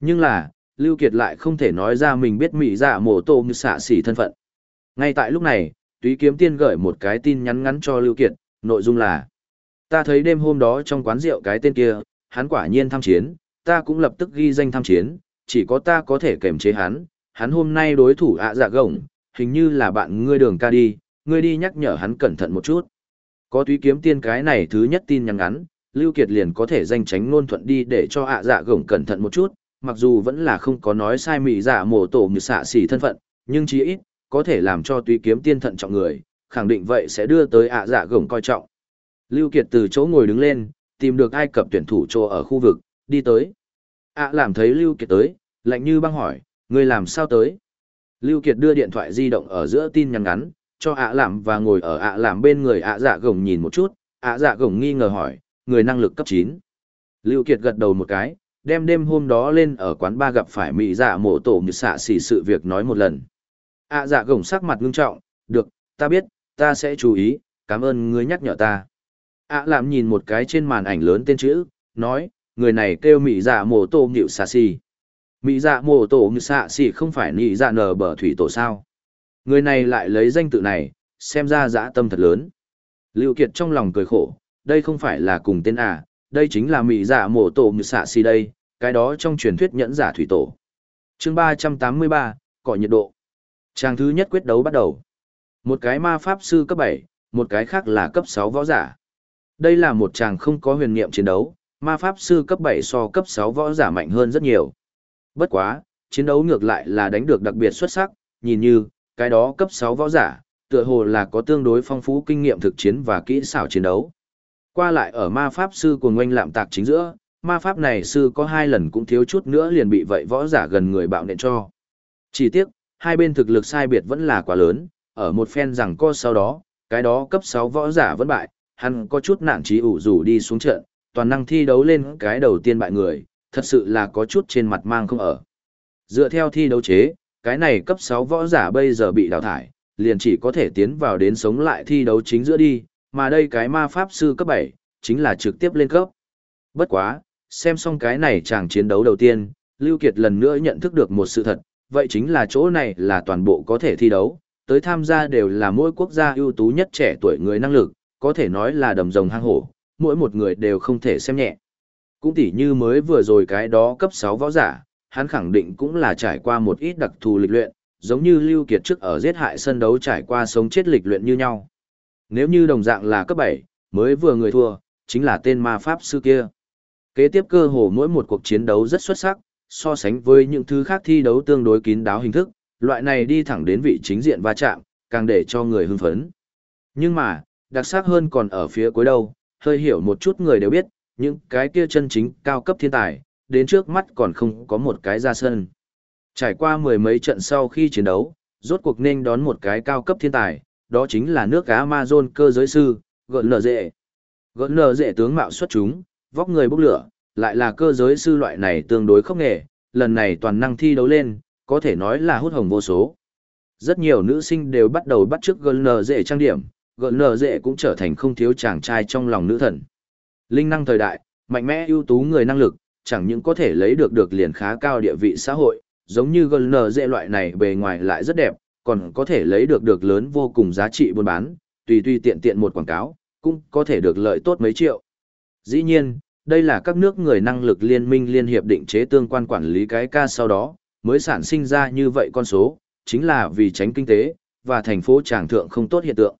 Nhưng là, Lưu Kiệt lại không thể nói ra mình biết mị dạ mổ tổ như xạ xì thân phận. Ngay tại lúc này, túy kiếm tiên gửi một cái tin nhắn ngắn cho Lưu Kiệt, nội dung là Ta thấy đêm hôm đó trong quán rượu cái tên kia, hắn quả nhiên tham chiến, ta cũng lập tức ghi danh tham chiến, chỉ có ta có thể kềm chế hắn, hắn hôm nay đối thủ ạ dạ gồng, hình như là bạn ngươi đường ca đi, ngươi đi nhắc nhở hắn cẩn thận một chút. Có túy kiếm tiên cái này thứ nhất tin nhắn ngắn, Lưu Kiệt liền có thể danh tránh ngôn thuận đi để cho ạ dạ gồng cẩn thận một chút, mặc dù vẫn là không có nói sai mị dạ mổ tổ như xạ xỉ thân phận, nhưng chí ít, có thể làm cho túy kiếm tiên thận trọng người, khẳng định vậy sẽ đưa tới ạ dạ gồng coi trọng. Lưu Kiệt từ chỗ ngồi đứng lên, tìm được Ai Cập tuyển thủ trô ở khu vực, đi tới. ạ làm thấy Lưu Kiệt tới, lạnh như băng hỏi, người làm sao tới? Lưu Kiệt đưa điện thoại di động ở giữa tin nhắn ngắn, cho ạ làm và ngồi ở ạ làm bên người ạ dạ gồng nhìn một chút, ạ dạ gồng nghi ngờ hỏi, người năng lực cấp 9. Lưu Kiệt gật đầu một cái, đem đêm hôm đó lên ở quán ba gặp phải mỹ dạ mộ tổ như xạ xỉ sự việc nói một lần. ạ dạ gồng sắc mặt ngưng trọng, được, ta biết, ta sẽ chú ý, cảm ơn ngươi nhắc nhở ta ạ làm nhìn một cái trên màn ảnh lớn tên chữ, nói, người này kêu mỹ dạ mổ tổ ngự xạ xì Mỹ dạ mổ tổ ngự xạ xì không phải nị dạ nở bờ thủy tổ sao. Người này lại lấy danh tự này, xem ra dã tâm thật lớn. Lưu Kiệt trong lòng cười khổ, đây không phải là cùng tên à, đây chính là mỹ dạ mổ tổ ngự xạ xì đây, cái đó trong truyền thuyết nhẫn giả thủy tổ. chương ba trăm tám mươi ba, cọ nhiệt độ. Trang thứ nhất quyết đấu bắt đầu. Một cái ma pháp sư cấp bảy, một cái khác là cấp sáu võ giả. Đây là một chàng không có huyền niệm chiến đấu, ma pháp sư cấp 7 so cấp 6 võ giả mạnh hơn rất nhiều. Bất quá, chiến đấu ngược lại là đánh được đặc biệt xuất sắc, nhìn như, cái đó cấp 6 võ giả, tựa hồ là có tương đối phong phú kinh nghiệm thực chiến và kỹ xảo chiến đấu. Qua lại ở ma pháp sư của ngoanh lạm tạc chính giữa, ma pháp này sư có hai lần cũng thiếu chút nữa liền bị vậy võ giả gần người bạo nện cho. Chỉ tiếc, hai bên thực lực sai biệt vẫn là quá lớn, ở một phen rằng co sau đó, cái đó cấp 6 võ giả vẫn bại, hắn có chút nản trí ủ rủ đi xuống trận, toàn năng thi đấu lên cái đầu tiên bại người, thật sự là có chút trên mặt mang không ở. Dựa theo thi đấu chế, cái này cấp 6 võ giả bây giờ bị đào thải, liền chỉ có thể tiến vào đến sống lại thi đấu chính giữa đi, mà đây cái ma pháp sư cấp 7, chính là trực tiếp lên cấp. Bất quá, xem xong cái này chàng chiến đấu đầu tiên, Lưu Kiệt lần nữa nhận thức được một sự thật, vậy chính là chỗ này là toàn bộ có thể thi đấu, tới tham gia đều là mỗi quốc gia ưu tú nhất trẻ tuổi người năng lực, có thể nói là đầm rồng hang hổ, mỗi một người đều không thể xem nhẹ. Cũng tỉ như mới vừa rồi cái đó cấp 6 võ giả, hắn khẳng định cũng là trải qua một ít đặc thù lịch luyện, giống như Lưu Kiệt trước ở giết hại sân đấu trải qua sống chết lịch luyện như nhau. Nếu như đồng dạng là cấp 7, mới vừa người thua, chính là tên ma pháp sư kia. Kế tiếp cơ hồ mỗi một cuộc chiến đấu rất xuất sắc, so sánh với những thứ khác thi đấu tương đối kín đáo hình thức, loại này đi thẳng đến vị chính diện va chạm, càng để cho người hưng phấn. Nhưng mà, đặc sắc hơn còn ở phía cuối đâu, hơi hiểu một chút người đều biết, những cái kia chân chính cao cấp thiên tài, đến trước mắt còn không có một cái ra sân. Trải qua mười mấy trận sau khi chiến đấu, rốt cuộc nên đón một cái cao cấp thiên tài, đó chính là nước Amazon cơ giới sư, gợn lờ dệ. Gợn lờ dệ tướng mạo xuất chúng, vóc người bốc lửa, lại là cơ giới sư loại này tương đối khốc nghề, lần này toàn năng thi đấu lên, có thể nói là hút hồng vô số. Rất nhiều nữ sinh đều bắt đầu bắt chước gợn lờ dệ trang điểm, gợn nở dễ cũng trở thành không thiếu chàng trai trong lòng nữ thần. Linh năng thời đại, mạnh mẽ ưu tú người năng lực, chẳng những có thể lấy được được liền khá cao địa vị xã hội, giống như gợn nở dễ loại này bề ngoài lại rất đẹp, còn có thể lấy được được lớn vô cùng giá trị buôn bán, tùy tùy tiện tiện một quảng cáo, cũng có thể được lợi tốt mấy triệu. Dĩ nhiên, đây là các nước người năng lực liên minh liên hiệp định chế tương quan quản lý cái ca sau đó, mới sản sinh ra như vậy con số, chính là vì tránh kinh tế, và thành phố tràng thượng không tốt hiện tượng.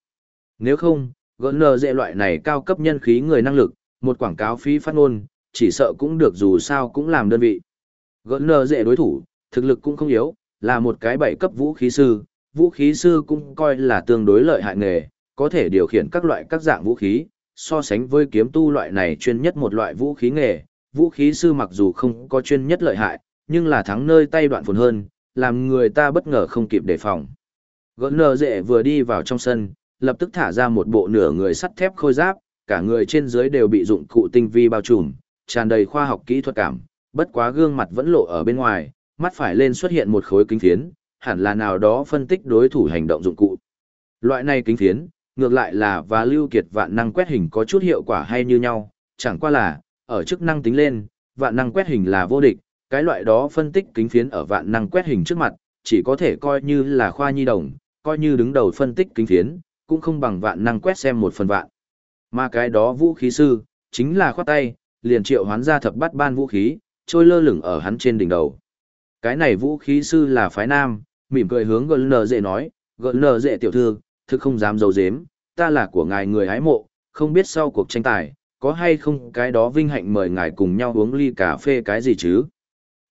Nếu không, gỡ nờ dệ loại này cao cấp nhân khí người năng lực, một quảng cáo phí phát ngôn, chỉ sợ cũng được dù sao cũng làm đơn vị. gỡ nờ dệ đối thủ, thực lực cũng không yếu, là một cái bảy cấp vũ khí sư, vũ khí sư cũng coi là tương đối lợi hại nghề, có thể điều khiển các loại các dạng vũ khí, so sánh với kiếm tu loại này chuyên nhất một loại vũ khí nghề, vũ khí sư mặc dù không có chuyên nhất lợi hại, nhưng là thắng nơi tay đoạn phồn hơn, làm người ta bất ngờ không kịp đề phòng. gỡ nờ dệ vừa đi vào trong sân, lập tức thả ra một bộ nửa người sắt thép khôi giáp, cả người trên dưới đều bị dụng cụ tinh vi bao trùm, tràn đầy khoa học kỹ thuật cảm, bất quá gương mặt vẫn lộ ở bên ngoài, mắt phải lên xuất hiện một khối kính phiến, hẳn là nào đó phân tích đối thủ hành động dụng cụ. Loại này kính phiến, ngược lại là và lưu kiệt vạn năng quét hình có chút hiệu quả hay như nhau, chẳng qua là, ở chức năng tính lên, vạn năng quét hình là vô địch, cái loại đó phân tích kính phiến ở vạn năng quét hình trước mặt, chỉ có thể coi như là khoa nhi đồng, coi như đứng đầu phân tích kính phiến, cũng không bằng vạn năng quét xem một phần vạn. Mà cái đó vũ khí sư, chính là khoát tay, liền triệu hoán ra thập bắt ban vũ khí, trôi lơ lửng ở hắn trên đỉnh đầu. Cái này vũ khí sư là phái nam, mỉm cười hướng gợn nờ dễ nói, gợn nờ dễ tiểu thư, thực không dám dấu dếm, ta là của ngài người hái mộ, không biết sau cuộc tranh tài, có hay không cái đó vinh hạnh mời ngài cùng nhau uống ly cà phê cái gì chứ.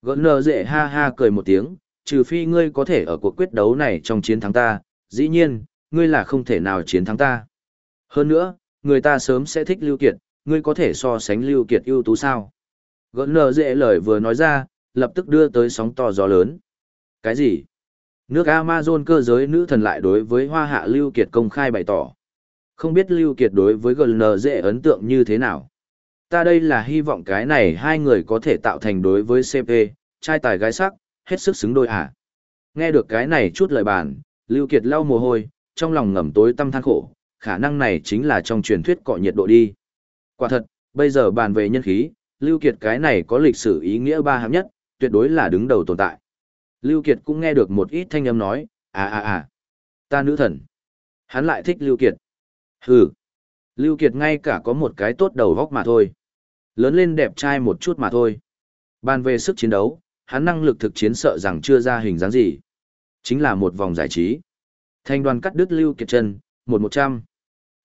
Gợn nờ dễ ha ha cười một tiếng, trừ phi ngươi có thể ở cuộc quyết đấu này trong chiến thắng ta, dĩ nhiên, ngươi là không thể nào chiến thắng ta. Hơn nữa, người ta sớm sẽ thích Lưu Kiệt, ngươi có thể so sánh Lưu Kiệt ưu tú sao? Gợn nở dễ lời vừa nói ra, lập tức đưa tới sóng to gió lớn. Cái gì? Nước Amazon cơ giới nữ thần lại đối với Hoa Hạ Lưu Kiệt công khai bày tỏ. Không biết Lưu Kiệt đối với GN dễ ấn tượng như thế nào. Ta đây là hy vọng cái này hai người có thể tạo thành đối với CP, trai tài gái sắc, hết sức xứng đôi hả. Nghe được cái này chút lời bàn, Lưu Kiệt lau mồ hôi, trong lòng ngầm tối tâm than khổ, khả năng này chính là trong truyền thuyết cọ nhiệt độ đi. Quả thật, bây giờ bàn về nhân khí, Lưu Kiệt cái này có lịch sử ý nghĩa ba hạng nhất, tuyệt đối là đứng đầu tồn tại. Lưu Kiệt cũng nghe được một ít thanh âm nói, à à à, ta nữ thần. Hắn lại thích Lưu Kiệt. Hừ, Lưu Kiệt ngay cả có một cái tốt đầu góc mà thôi. Lớn lên đẹp trai một chút mà thôi. Bàn về sức chiến đấu, hắn năng lực thực chiến sợ rằng chưa ra hình dáng gì. Chính là một vòng giải trí thành đoàn cắt đứt Lưu Kiệt chân, một một trăm.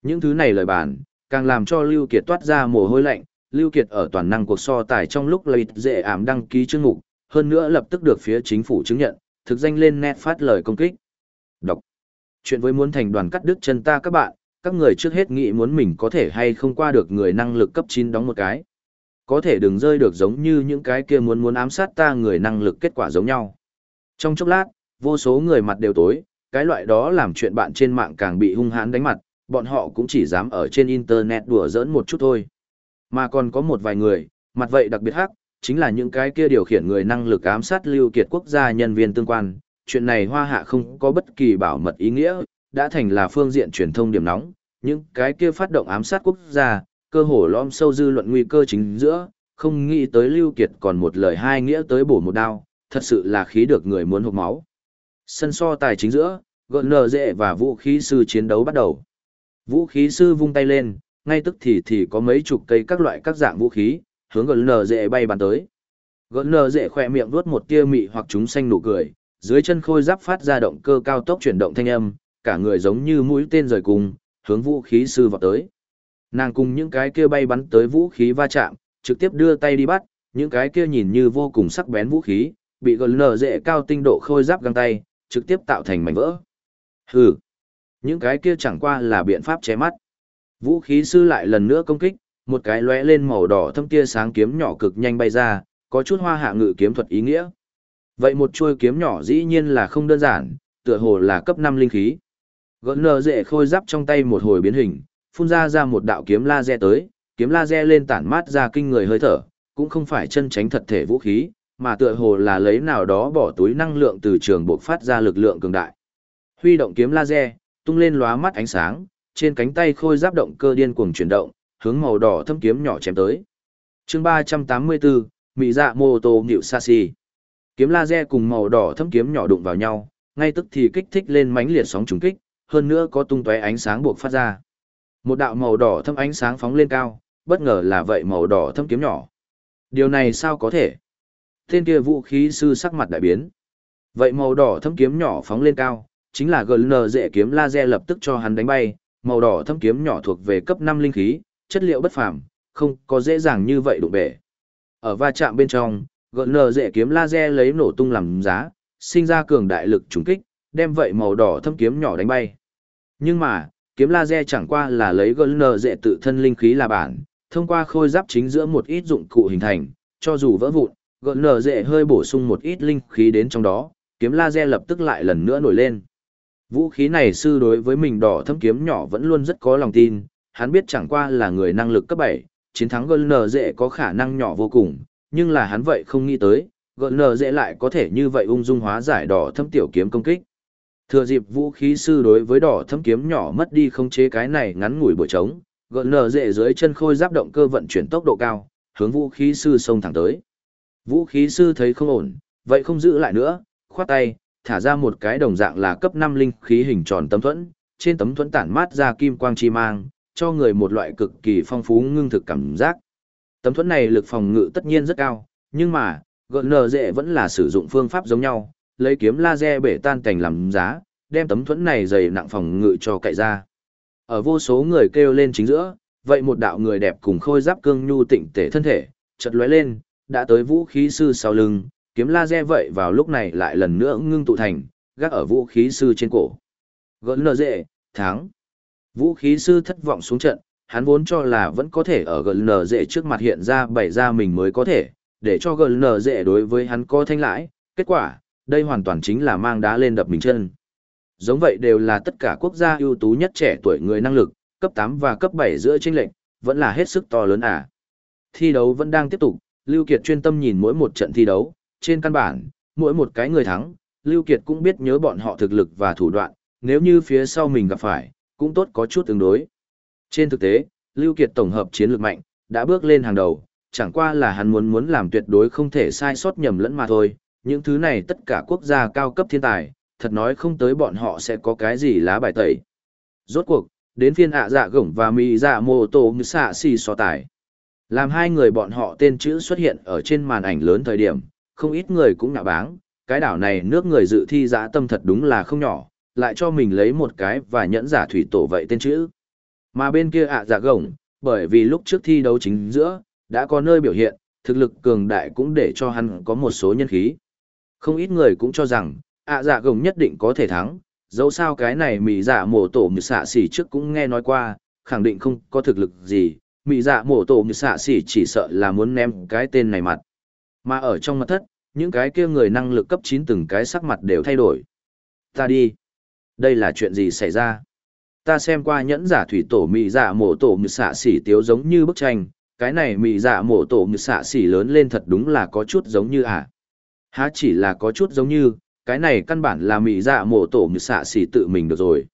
Những thứ này lời bàn, càng làm cho Lưu Kiệt toát ra mồ hôi lạnh. Lưu Kiệt ở toàn năng cuộc so tài trong lúc lấy dễ ảm đăng ký chương mục, hơn nữa lập tức được phía chính phủ chứng nhận, thực danh lên net phát lời công kích. Đọc. Chuyện với muốn thành đoàn cắt đứt chân ta các bạn, các người trước hết nghĩ muốn mình có thể hay không qua được người năng lực cấp 9 đóng một cái. Có thể đừng rơi được giống như những cái kia muốn muốn ám sát ta người năng lực kết quả giống nhau. Trong chốc lát, vô số người mặt đều tối, cái loại đó làm chuyện bạn trên mạng càng bị hung hãn đánh mặt, bọn họ cũng chỉ dám ở trên internet đùa giỡn một chút thôi. Mà còn có một vài người, mặt vậy đặc biệt hắc, chính là những cái kia điều khiển người năng lực ám sát lưu kiệt quốc gia nhân viên tương quan. Chuyện này hoa hạ không có bất kỳ bảo mật ý nghĩa, đã thành là phương diện truyền thông điểm nóng, những cái kia phát động ám sát quốc gia, cơ hồ lõm sâu dư luận nguy cơ chính giữa, không nghĩ tới lưu kiệt còn một lời hai nghĩa tới bổ một đao, thật sự là khí được người muốn hộc máu. Sân so tài chính giữa, gợn nở dễ và vũ khí sư chiến đấu bắt đầu. Vũ khí sư vung tay lên, ngay tức thì thì có mấy chục cây các loại các dạng vũ khí, hướng gợn nở dễ bay bắn tới. Gợn nở dễ khỏe miệng vuốt một tia mị hoặc chúng xanh nụ cười, dưới chân khôi giáp phát ra động cơ cao tốc chuyển động thanh âm, cả người giống như mũi tên rời cùng, hướng vũ khí sư vào tới. Nàng cùng những cái kia bay bắn tới vũ khí va chạm, trực tiếp đưa tay đi bắt, những cái kia nhìn như vô cùng sắc bén vũ khí, bị gợn nở dễ cao tinh độ khôi giáp găng tay, trực tiếp tạo thành mảnh vỡ. Hừ, những cái kia chẳng qua là biện pháp che mắt. Vũ khí sư lại lần nữa công kích, một cái lóe lên màu đỏ thâm tia sáng kiếm nhỏ cực nhanh bay ra, có chút hoa hạ ngự kiếm thuật ý nghĩa. Vậy một chuôi kiếm nhỏ dĩ nhiên là không đơn giản, tựa hồ là cấp 5 linh khí. Gợn nở dễ khôi giáp trong tay một hồi biến hình, phun ra ra một đạo kiếm laser tới, kiếm laser lên tản mát ra kinh người hơi thở, cũng không phải chân tránh thật thể vũ khí, mà tựa hồ là lấy nào đó bỏ túi năng lượng từ trường buộc phát ra lực lượng cường đại. Huy động kiếm laser, tung lên lóa mắt ánh sáng, trên cánh tay khôi giáp động cơ điên cuồng chuyển động, hướng màu đỏ thâm kiếm nhỏ chém tới. Chương 384, Mỹ Dạ Mô Tô Nhịu xì. Kiếm laser cùng màu đỏ thâm kiếm nhỏ đụng vào nhau, ngay tức thì kích thích lên mãnh liệt sóng trùng kích, hơn nữa có tung tóe ánh sáng buộc phát ra. Một đạo màu đỏ thâm ánh sáng phóng lên cao, bất ngờ là vậy màu đỏ thâm kiếm nhỏ. Điều này sao có thể? Tên kia vũ khí sư sắc mặt đại biến. Vậy màu đỏ thâm kiếm nhỏ phóng lên cao, chính là GN dễ kiếm laser lập tức cho hắn đánh bay, màu đỏ thâm kiếm nhỏ thuộc về cấp 5 linh khí, chất liệu bất phàm, không có dễ dàng như vậy đụng bể. Ở va chạm bên trong, GN dễ kiếm laser lấy nổ tung làm giá, sinh ra cường đại lực trùng kích, đem vậy màu đỏ thâm kiếm nhỏ đánh bay. Nhưng mà, kiếm laser chẳng qua là lấy GN dễ tự thân linh khí là bản, thông qua khôi giáp chính giữa một ít dụng cụ hình thành, cho dù vỡ vụn, gợn nở dễ hơi bổ sung một ít linh khí đến trong đó, kiếm laser lập tức lại lần nữa nổi lên. Vũ khí này sư đối với mình đỏ thâm kiếm nhỏ vẫn luôn rất có lòng tin, hắn biết chẳng qua là người năng lực cấp 7, chiến thắng gợn nở dễ có khả năng nhỏ vô cùng, nhưng là hắn vậy không nghĩ tới, gợn nở dễ lại có thể như vậy ung dung hóa giải đỏ thâm tiểu kiếm công kích. Thừa dịp vũ khí sư đối với đỏ thâm kiếm nhỏ mất đi không chế cái này ngắn ngủi buổi trống, gợn nở dễ dưới chân khôi giáp động cơ vận chuyển tốc độ cao, hướng vũ khí sư xông thẳng tới. Vũ khí sư thấy không ổn, vậy không giữ lại nữa, khoát tay, thả ra một cái đồng dạng là cấp 5 linh khí hình tròn tấm thuẫn, trên tấm thuẫn tản mát ra kim quang chi mang, cho người một loại cực kỳ phong phú ngưng thực cảm giác. Tấm thuẫn này lực phòng ngự tất nhiên rất cao, nhưng mà, gợn nở dễ vẫn là sử dụng phương pháp giống nhau, lấy kiếm laser bể tan cảnh làm giá, đem tấm thuẫn này dày nặng phòng ngự cho cậy ra. Ở vô số người kêu lên chính giữa, vậy một đạo người đẹp cùng khôi giáp cương nhu tịnh tể thân thể, chợt lóe lên, đã tới vũ khí sư sau lưng, kiếm laser vậy vào lúc này lại lần nữa ngưng tụ thành, gác ở vũ khí sư trên cổ. Gỡn nở dễ, thắng. Vũ khí sư thất vọng xuống trận, hắn vốn cho là vẫn có thể ở gần nở dễ trước mặt hiện ra bày ra mình mới có thể, để cho gần nở dễ đối với hắn có thanh lãi, kết quả, đây hoàn toàn chính là mang đá lên đập mình chân. Giống vậy đều là tất cả quốc gia ưu tú nhất trẻ tuổi người năng lực, cấp 8 và cấp 7 giữa chênh lệnh, vẫn là hết sức to lớn à. Thi đấu vẫn đang tiếp tục, Lưu Kiệt chuyên tâm nhìn mỗi một trận thi đấu, trên căn bản, mỗi một cái người thắng, Lưu Kiệt cũng biết nhớ bọn họ thực lực và thủ đoạn, nếu như phía sau mình gặp phải, cũng tốt có chút tương đối. Trên thực tế, Lưu Kiệt tổng hợp chiến lược mạnh, đã bước lên hàng đầu, chẳng qua là hắn muốn muốn làm tuyệt đối không thể sai sót nhầm lẫn mà thôi, những thứ này tất cả quốc gia cao cấp thiên tài, thật nói không tới bọn họ sẽ có cái gì lá bài tẩy. Rốt cuộc, đến phiên ạ dạ gổng và mì dạ mô tô như xạ xì so tài. Làm hai người bọn họ tên chữ xuất hiện ở trên màn ảnh lớn thời điểm, không ít người cũng nạ báng, cái đảo này nước người dự thi giã tâm thật đúng là không nhỏ, lại cho mình lấy một cái và nhẫn giả thủy tổ vậy tên chữ. Mà bên kia ạ giả gồng, bởi vì lúc trước thi đấu chính giữa, đã có nơi biểu hiện, thực lực cường đại cũng để cho hắn có một số nhân khí. Không ít người cũng cho rằng, ạ giả gồng nhất định có thể thắng, dẫu sao cái này mì giả mổ tổ mì xạ xỉ trước cũng nghe nói qua, khẳng định không có thực lực gì, mỹ dạ mổ tổ như xạ xỉ chỉ sợ là muốn ném cái tên này mặt. Mà ở trong mặt thất, những cái kia người năng lực cấp chín từng cái sắc mặt đều thay đổi. Ta đi. Đây là chuyện gì xảy ra? Ta xem qua nhẫn giả thủy tổ mỹ dạ mổ tổ như xạ xỉ tiếu giống như bức tranh, cái này mỹ dạ mổ tổ như xạ xỉ lớn lên thật đúng là có chút giống như à. Há chỉ là có chút giống như, cái này căn bản là mỹ dạ mổ tổ như xạ xỉ tự mình được rồi.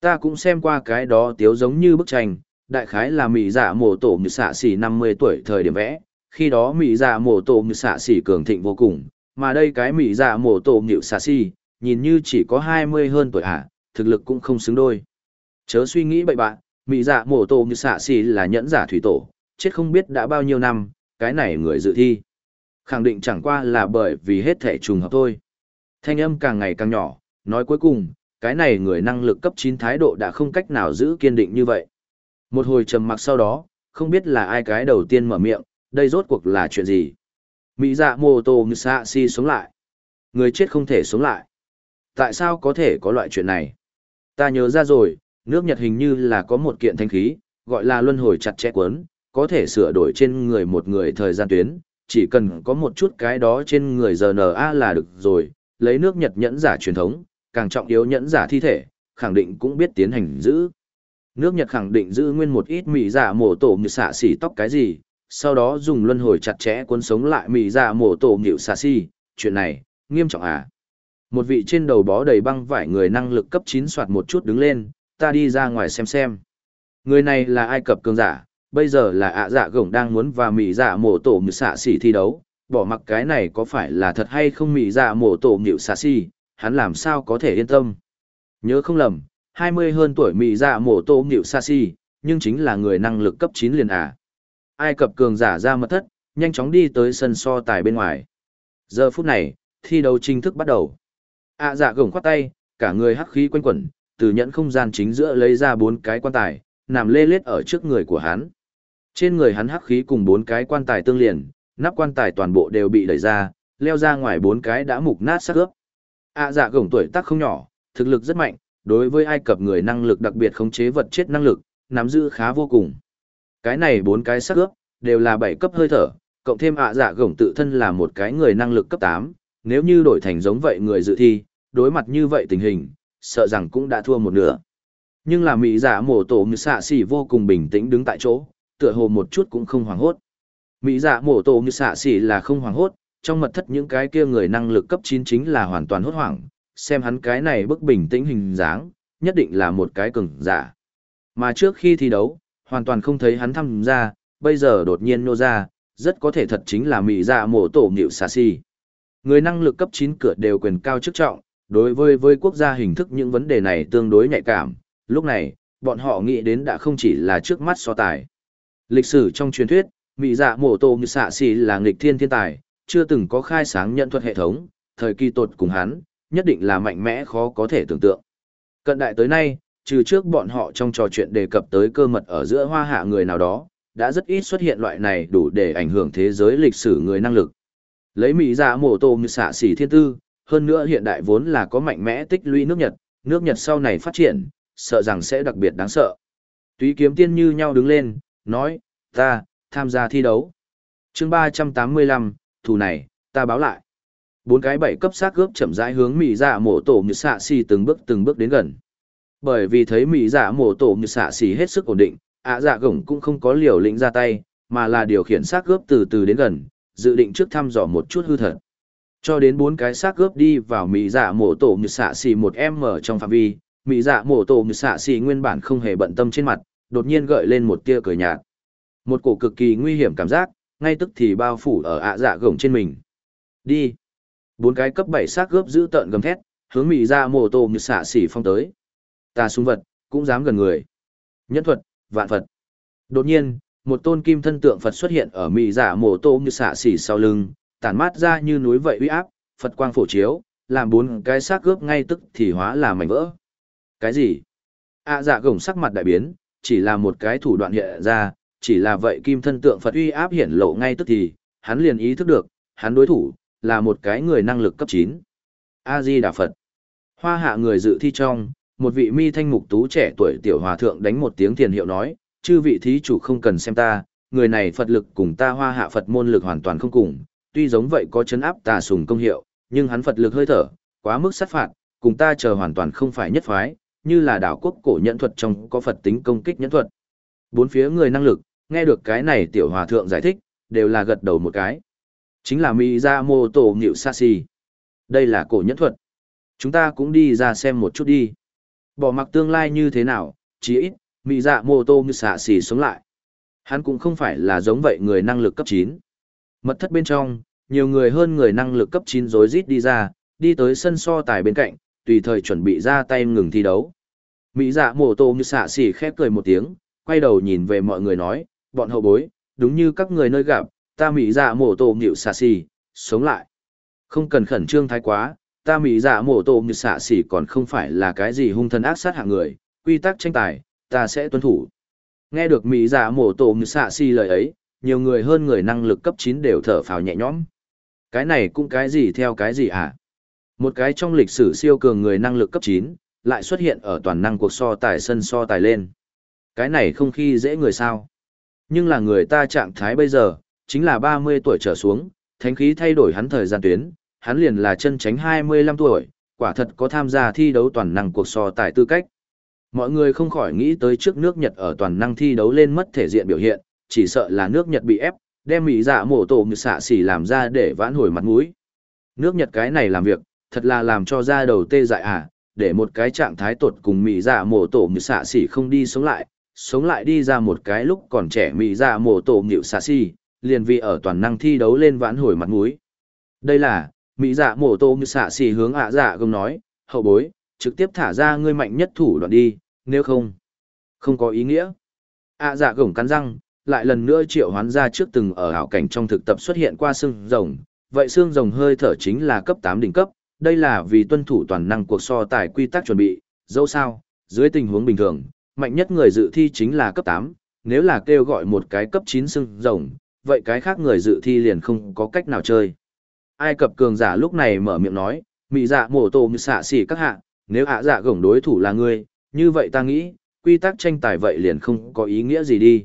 Ta cũng xem qua cái đó tiếu giống như bức tranh, đại khái là mỹ dạ mổ tổ như xạ xỉ 50 tuổi thời điểm vẽ, khi đó mỹ dạ mổ tổ như xạ xỉ cường thịnh vô cùng, mà đây cái mỹ dạ mổ tổ như xạ xỉ, nhìn như chỉ có 20 hơn tuổi hả, thực lực cũng không xứng đôi. Chớ suy nghĩ bậy bạn, mỹ dạ mổ tổ như xạ xỉ là nhẫn giả thủy tổ, chết không biết đã bao nhiêu năm, cái này người dự thi. Khẳng định chẳng qua là bởi vì hết thể trùng hợp thôi. Thanh âm càng ngày càng nhỏ, nói cuối cùng, cái này người năng lực cấp chín thái độ đã không cách nào giữ kiên định như vậy. Một hồi trầm mặc sau đó, không biết là ai cái đầu tiên mở miệng, đây rốt cuộc là chuyện gì. Mỹ dạ mô tô ngư xạ si sống lại. Người chết không thể sống lại. Tại sao có thể có loại chuyện này? Ta nhớ ra rồi, nước Nhật hình như là có một kiện thanh khí, gọi là luân hồi chặt chẽ quấn, có thể sửa đổi trên người một người thời gian tuyến, chỉ cần có một chút cái đó trên người RNA là được rồi, lấy nước Nhật nhẫn giả truyền thống, càng trọng yếu nhẫn giả thi thể, khẳng định cũng biết tiến hành giữ. Nước Nhật khẳng định giữ nguyên một ít mì giả mổ tổ như xả xỉ tóc cái gì, sau đó dùng luân hồi chặt chẽ cuốn sống lại mì giả mổ tổ nhịu xả xỉ, chuyện này, nghiêm trọng à. Một vị trên đầu bó đầy băng vải người năng lực cấp 9 soạt một chút đứng lên, ta đi ra ngoài xem xem. Người này là Ai Cập cường giả, bây giờ là ạ dạ gổng đang muốn và mì giả mổ tổ nhịu xả xỉ thi đấu, bỏ mặc cái này có phải là thật hay không mì giả mổ tổ nhịu xả xỉ, hắn làm sao có thể yên tâm. Nhớ không lầm, 20 hơn tuổi mỹ dạ mổ tô nghịu xa xi, nhưng chính là người năng lực cấp 9 liền à. Ai cập cường giả ra mật thất, nhanh chóng đi tới sân so tài bên ngoài. Giờ phút này, thi đấu chính thức bắt đầu. À dạ gồng khoát tay, cả người hắc khí quanh quẩn, từ nhẫn không gian chính giữa lấy ra bốn cái quan tài, nằm lê lết ở trước người của hắn. Trên người hắn hắc khí cùng bốn cái quan tài tương liền, nắp quan tài toàn bộ đều bị đẩy ra, leo ra ngoài bốn cái đã mục nát sắc ướp. À dạ gồng tuổi tác không nhỏ, thực lực rất mạnh, đối với Ai Cập người năng lực đặc biệt khống chế vật chết năng lực, nắm giữ khá vô cùng. Cái này bốn cái sắc ướp, đều là bảy cấp hơi thở, cộng thêm ạ dạ gồng tự thân là một cái người năng lực cấp 8, nếu như đổi thành giống vậy người dự thi, đối mặt như vậy tình hình, sợ rằng cũng đã thua một nửa. Nhưng là mỹ giả mổ tổ như xạ xỉ vô cùng bình tĩnh đứng tại chỗ, tựa hồ một chút cũng không hoảng hốt. Mỹ giả mổ tổ như xạ xỉ là không hoảng hốt, trong mật thất những cái kia người năng lực cấp 9 chính là hoàn toàn hốt hoảng, xem hắn cái này bức bình tĩnh hình dáng, nhất định là một cái cường giả. Mà trước khi thi đấu, hoàn toàn không thấy hắn tham gia, bây giờ đột nhiên nô ra, rất có thể thật chính là mỹ dạ mổ tổ nghịu xà si. Người năng lực cấp 9 cửa đều quyền cao chức trọng, đối với với quốc gia hình thức những vấn đề này tương đối nhạy cảm, lúc này, bọn họ nghĩ đến đã không chỉ là trước mắt so tài. Lịch sử trong truyền thuyết, mỹ dạ mổ tổ nghịu xà si là nghịch thiên thiên tài, chưa từng có khai sáng nhận thuật hệ thống, thời kỳ tột cùng hắn, nhất định là mạnh mẽ khó có thể tưởng tượng. Cận đại tới nay, trừ trước bọn họ trong trò chuyện đề cập tới cơ mật ở giữa hoa hạ người nào đó, đã rất ít xuất hiện loại này đủ để ảnh hưởng thế giới lịch sử người năng lực. Lấy Mỹ ra mổ tô như xạ xỉ thiên tư, hơn nữa hiện đại vốn là có mạnh mẽ tích lũy nước Nhật, nước Nhật sau này phát triển, sợ rằng sẽ đặc biệt đáng sợ. Túy kiếm tiên như nhau đứng lên, nói, ta, tham gia thi đấu. chương 385, thù này, ta báo lại bốn cái bảy cấp xác gớp chậm rãi hướng mỹ dạ mổ tổ như xạ xì từng bước từng bước đến gần. Bởi vì thấy mỹ dạ mổ tổ như xạ xì hết sức ổn định, ạ dạ gổng cũng không có liều lĩnh ra tay, mà là điều khiển xác gớp từ từ đến gần, dự định trước thăm dò một chút hư thật. Cho đến bốn cái xác gớp đi vào mỹ dạ mổ tổ như xạ xì một em ở trong phạm vi mỹ dạ mổ tổ như xạ xì nguyên bản không hề bận tâm trên mặt, đột nhiên gợi lên một tia cười nhạt. Một cổ cực kỳ nguy hiểm cảm giác, ngay tức thì bao phủ ở ạ dạ gổng trên mình. Đi bốn cái cấp bảy xác gớp giữ tợn gầm thét hướng mỹ ra mô tô như xạ xỉ phong tới. Ta súng vật cũng dám gần người. Nhân thuật vạn phật. Đột nhiên một tôn kim thân tượng phật xuất hiện ở mỹ giả mô tô như xạ xỉ sau lưng tản mát ra như núi vậy uy áp phật quang phổ chiếu làm bốn cái xác gớp ngay tức thì hóa là mảnh vỡ. Cái gì? Ạ à, dạ gồng sắc mặt đại biến chỉ là một cái thủ đoạn hiện ra chỉ là vậy kim thân tượng phật uy áp hiển lộ ngay tức thì hắn liền ý thức được hắn đối thủ là một cái người năng lực cấp 9. A-di Đà Phật. Hoa hạ người dự thi trong, một vị mi thanh mục tú trẻ tuổi tiểu hòa thượng đánh một tiếng tiền hiệu nói, chư vị thí chủ không cần xem ta, người này Phật lực cùng ta hoa hạ Phật môn lực hoàn toàn không cùng, tuy giống vậy có chấn áp tà sùng công hiệu, nhưng hắn Phật lực hơi thở, quá mức sát phạt, cùng ta chờ hoàn toàn không phải nhất phái, như là đảo quốc cổ nhẫn thuật trong có Phật tính công kích nhẫn thuật. Bốn phía người năng lực, nghe được cái này tiểu hòa thượng giải thích, đều là gật đầu một cái. Chính là Mỹ ra mô tổ nghịu xa xì. Đây là cổ nhẫn thuật. Chúng ta cũng đi ra xem một chút đi. Bỏ mặc tương lai như thế nào, chí ít, Mỹ dạ mô tô như xạ xì sống lại. Hắn cũng không phải là giống vậy người năng lực cấp 9. Mật thất bên trong, nhiều người hơn người năng lực cấp 9 rối rít đi ra, đi tới sân so tài bên cạnh, tùy thời chuẩn bị ra tay ngừng thi đấu. Mỹ dạ mổ tô như xạ xỉ khép cười một tiếng, quay đầu nhìn về mọi người nói, bọn hậu bối, đúng như các người nơi gặp, ta Mỹ dạ mổ tổ nhịu xạ xỉ, sống lại. Không cần khẩn trương thái quá, ta Mỹ dạ mổ tổ như xạ xỉ còn không phải là cái gì hung thân ác sát hạng người, quy tắc tranh tài, ta sẽ tuân thủ. Nghe được Mỹ dạ mổ tổ như xạ xỉ lời ấy, nhiều người hơn người năng lực cấp 9 đều thở phào nhẹ nhõm. Cái này cũng cái gì theo cái gì hả? Một cái trong lịch sử siêu cường người năng lực cấp 9, lại xuất hiện ở toàn năng cuộc so tài sân so tài lên. Cái này không khi dễ người sao. Nhưng là người ta trạng thái bây giờ, chính là 30 tuổi trở xuống, thánh khí thay đổi hắn thời gian tuyến, hắn liền là chân tránh 25 tuổi, quả thật có tham gia thi đấu toàn năng cuộc so tài tư cách. Mọi người không khỏi nghĩ tới trước nước Nhật ở toàn năng thi đấu lên mất thể diện biểu hiện, chỉ sợ là nước Nhật bị ép, đem mỹ dạ mổ tổ như xạ xỉ làm ra để vãn hồi mặt mũi. Nước Nhật cái này làm việc, thật là làm cho ra đầu tê dại à, để một cái trạng thái tột cùng mỹ dạ mổ tổ như xạ xỉ không đi sống lại, sống lại đi ra một cái lúc còn trẻ mỹ dạ mổ tổ như xạ xỉ, liền vì ở toàn năng thi đấu lên vãn hồi mặt mũi. Đây là, mỹ dạ mổ tô như xạ xì hướng ạ dạ gông nói, hậu bối, trực tiếp thả ra ngươi mạnh nhất thủ đoạn đi, nếu không, không có ý nghĩa. ạ dạ gồng cắn răng, lại lần nữa triệu hoán ra trước từng ở ảo cảnh trong thực tập xuất hiện qua xương rồng, vậy xương rồng hơi thở chính là cấp 8 đỉnh cấp, đây là vì tuân thủ toàn năng cuộc so tài quy tắc chuẩn bị, dẫu sao, dưới tình huống bình thường, mạnh nhất người dự thi chính là cấp 8, nếu là kêu gọi một cái cấp 9 xương rồng, vậy cái khác người dự thi liền không có cách nào chơi. Ai cập cường giả lúc này mở miệng nói, mị dạ mổ tổ như xạ xỉ các hạ, nếu hạ dạ gổng đối thủ là ngươi, như vậy ta nghĩ, quy tắc tranh tài vậy liền không có ý nghĩa gì đi.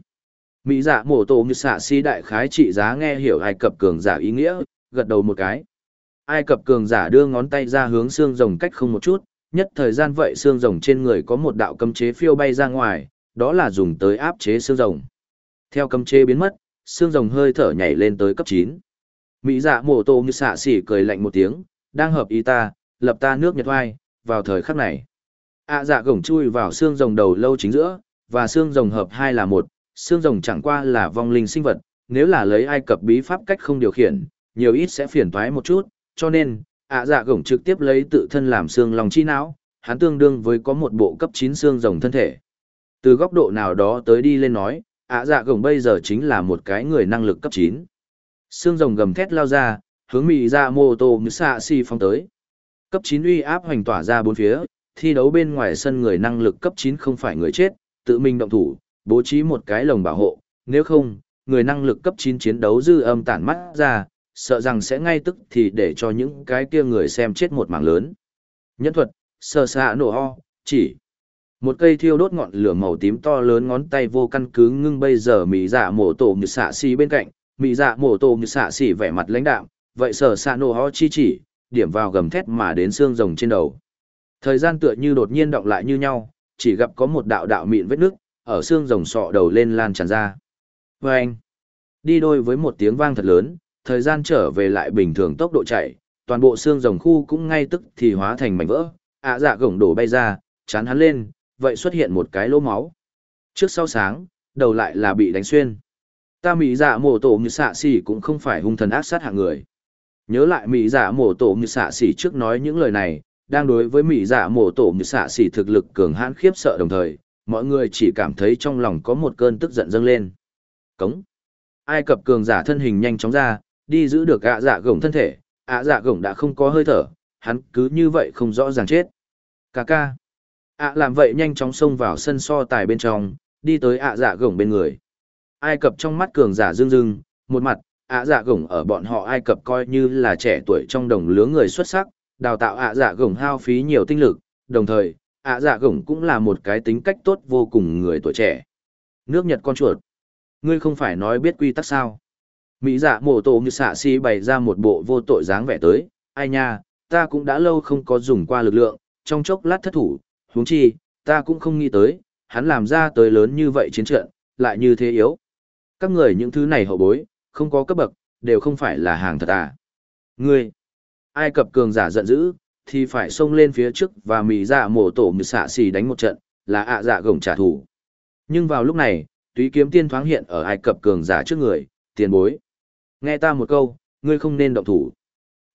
Mỹ dạ mổ tổ như xạ xỉ đại khái trị giá nghe hiểu Ai Cập cường giả ý nghĩa, gật đầu một cái. Ai Cập cường giả đưa ngón tay ra hướng xương rồng cách không một chút, nhất thời gian vậy xương rồng trên người có một đạo cấm chế phiêu bay ra ngoài, đó là dùng tới áp chế xương rồng. Theo cấm chế biến mất, xương rồng hơi thở nhảy lên tới cấp 9. Mỹ dạ mổ tổ như xạ xỉ cười lạnh một tiếng, đang hợp ý ta, lập ta nước nhật hoai vào thời khắc này. ạ dạ gổng chui vào xương rồng đầu lâu chính giữa, và xương rồng hợp hai là một, xương rồng chẳng qua là vong linh sinh vật, nếu là lấy Ai Cập bí pháp cách không điều khiển, nhiều ít sẽ phiền toái một chút, cho nên, ạ dạ gổng trực tiếp lấy tự thân làm xương lòng chi não, hắn tương đương với có một bộ cấp 9 xương rồng thân thể. Từ góc độ nào đó tới đi lên nói, ạ dạ gồng bây giờ chính là một cái người năng lực cấp chín, Xương rồng gầm thét lao ra, hướng mị ra dạ mô tô như xạ xi phong tới. Cấp chín uy áp hoành tỏa ra bốn phía, thi đấu bên ngoài sân người năng lực cấp chín không phải người chết, tự mình động thủ, bố trí một cái lồng bảo hộ, nếu không, người năng lực cấp chín chiến đấu dư âm tản mắt ra, sợ rằng sẽ ngay tức thì để cho những cái kia người xem chết một mảng lớn. Nhân thuật, sơ xạ nổ ho, chỉ. Một cây thiêu đốt ngọn lửa màu tím to lớn ngón tay vô căn cứ ngưng bây giờ mỹ dạ mổ tổ như xạ xì bên cạnh, mỹ dạ mổ tổ như xạ xì vẻ mặt lãnh đạm, vậy sở xạ nổ ho chi chỉ, điểm vào gầm thét mà đến xương rồng trên đầu. Thời gian tựa như đột nhiên động lại như nhau, chỉ gặp có một đạo đạo mịn vết nước, ở xương rồng sọ đầu lên lan tràn ra. vê anh, đi đôi với một tiếng vang thật lớn, thời gian trở về lại bình thường tốc độ chạy, toàn bộ xương rồng khu cũng ngay tức thì hóa thành mảnh vỡ, ạ dạ gổng đổ bay ra, chán hắn lên, vậy xuất hiện một cái lỗ máu. Trước sau sáng, đầu lại là bị đánh xuyên. Ta mỹ giả dạ mổ tổ như xạ xỉ cũng không phải hung thần ác sát hạng người. Nhớ lại mỹ giả dạ mổ tổ như xạ xỉ trước nói những lời này, đang đối với mỹ giả dạ mổ tổ như xạ xỉ thực lực cường hãn khiếp sợ đồng thời, mọi người chỉ cảm thấy trong lòng có một cơn tức giận dâng lên. Cống. Ai cập cường giả thân hình nhanh chóng ra, đi giữ được ạ dạ gồng thân thể, ạ dạ gồng đã không có hơi thở, hắn cứ như vậy không rõ ràng chết. Cà ca ạ làm vậy nhanh chóng xông vào sân so tài bên trong, đi tới ạ dạ gồng bên người. Ai cập trong mắt cường giả dương dưng, một mặt, ạ dạ gồng ở bọn họ Ai Cập coi như là trẻ tuổi trong đồng lứa người xuất sắc, đào tạo ạ dạ gồng hao phí nhiều tinh lực, đồng thời, ạ dạ gổng cũng là một cái tính cách tốt vô cùng người tuổi trẻ. Nước Nhật con chuột. Ngươi không phải nói biết quy tắc sao. Mỹ dạ mổ tổ như xạ si bày ra một bộ vô tội dáng vẻ tới. Ai nha, ta cũng đã lâu không có dùng qua lực lượng, trong chốc lát thất thủ, huống chi, ta cũng không nghĩ tới, hắn làm ra tới lớn như vậy chiến trận, lại như thế yếu. Các người những thứ này hậu bối, không có cấp bậc, đều không phải là hàng thật à. Ngươi, ai cập cường giả giận dữ, thì phải xông lên phía trước và mì dạ mổ tổ mì xạ xì đánh một trận, là ạ dạ gồng trả thù. Nhưng vào lúc này, túy kiếm tiên thoáng hiện ở Ai Cập cường giả trước người, tiền bối. Nghe ta một câu, ngươi không nên động thủ.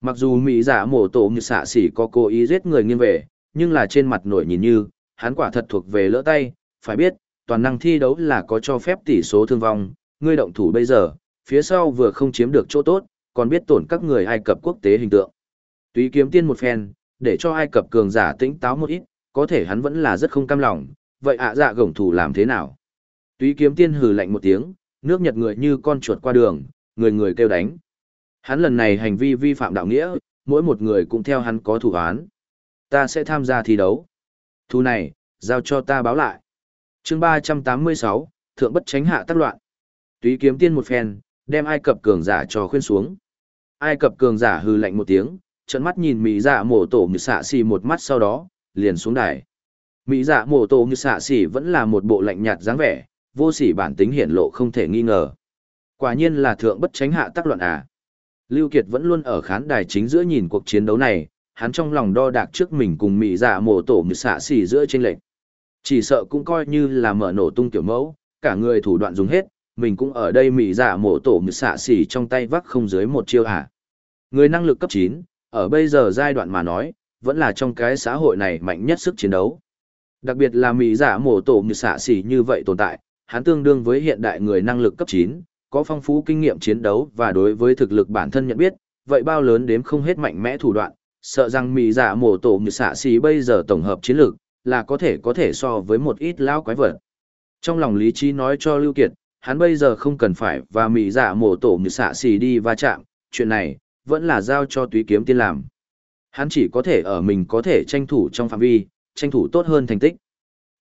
Mặc dù mỹ giả dạ mổ tổ như xạ xỉ có cố ý giết người nghiêng về, nhưng là trên mặt nổi nhìn như, hắn quả thật thuộc về lỡ tay, phải biết, toàn năng thi đấu là có cho phép tỷ số thương vong, ngươi động thủ bây giờ, phía sau vừa không chiếm được chỗ tốt, còn biết tổn các người Ai Cập quốc tế hình tượng. Túy kiếm tiên một phen, để cho Ai Cập cường giả tĩnh táo một ít, có thể hắn vẫn là rất không cam lòng, vậy ạ dạ gổng thủ làm thế nào? Túy kiếm tiên hừ lạnh một tiếng, nước Nhật người như con chuột qua đường, người người kêu đánh. Hắn lần này hành vi vi phạm đạo nghĩa, mỗi một người cũng theo hắn có thủ án. Ta sẽ tham gia thi đấu. Thu này, giao cho ta báo lại. chương 386, Thượng bất tránh hạ tác loạn. Túy kiếm tiên một phen, đem Ai Cập cường giả cho khuyên xuống. Ai Cập cường giả hừ lạnh một tiếng, trận mắt nhìn Mỹ dạ mổ tổ như xạ xì một mắt sau đó, liền xuống đài. Mỹ dạ mổ tổ như xạ xì vẫn là một bộ lạnh nhạt dáng vẻ, vô sỉ bản tính hiển lộ không thể nghi ngờ. Quả nhiên là thượng bất tránh hạ tác loạn à. Lưu Kiệt vẫn luôn ở khán đài chính giữa nhìn cuộc chiến đấu này, hắn trong lòng đo đạc trước mình cùng Mỹ dạ mổ tổ như xạ xì giữa trên lệnh. Chỉ sợ cũng coi như là mở nổ tung kiểu mẫu, cả người thủ đoạn dùng hết, mình cũng ở đây Mỹ dạ mổ tổ như xạ xì trong tay vắc không dưới một chiêu à. Người năng lực cấp 9, ở bây giờ giai đoạn mà nói, vẫn là trong cái xã hội này mạnh nhất sức chiến đấu. Đặc biệt là Mỹ giả dạ mổ tổ như xạ xỉ như vậy tồn tại, hắn tương đương với hiện đại người năng lực cấp 9, có phong phú kinh nghiệm chiến đấu và đối với thực lực bản thân nhận biết, vậy bao lớn đếm không hết mạnh mẽ thủ đoạn, sợ rằng Mỹ Dạ mổ tổ như xạ Xì bây giờ tổng hợp chiến lược là có thể có thể so với một ít lão quái vật. Trong lòng lý trí nói cho Lưu Kiệt, hắn bây giờ không cần phải và Mỹ Dạ mổ tổ như xạ Xì đi va chạm, chuyện này, vẫn là giao cho túy kiếm tiên làm. Hắn chỉ có thể ở mình có thể tranh thủ trong phạm vi, tranh thủ tốt hơn thành tích.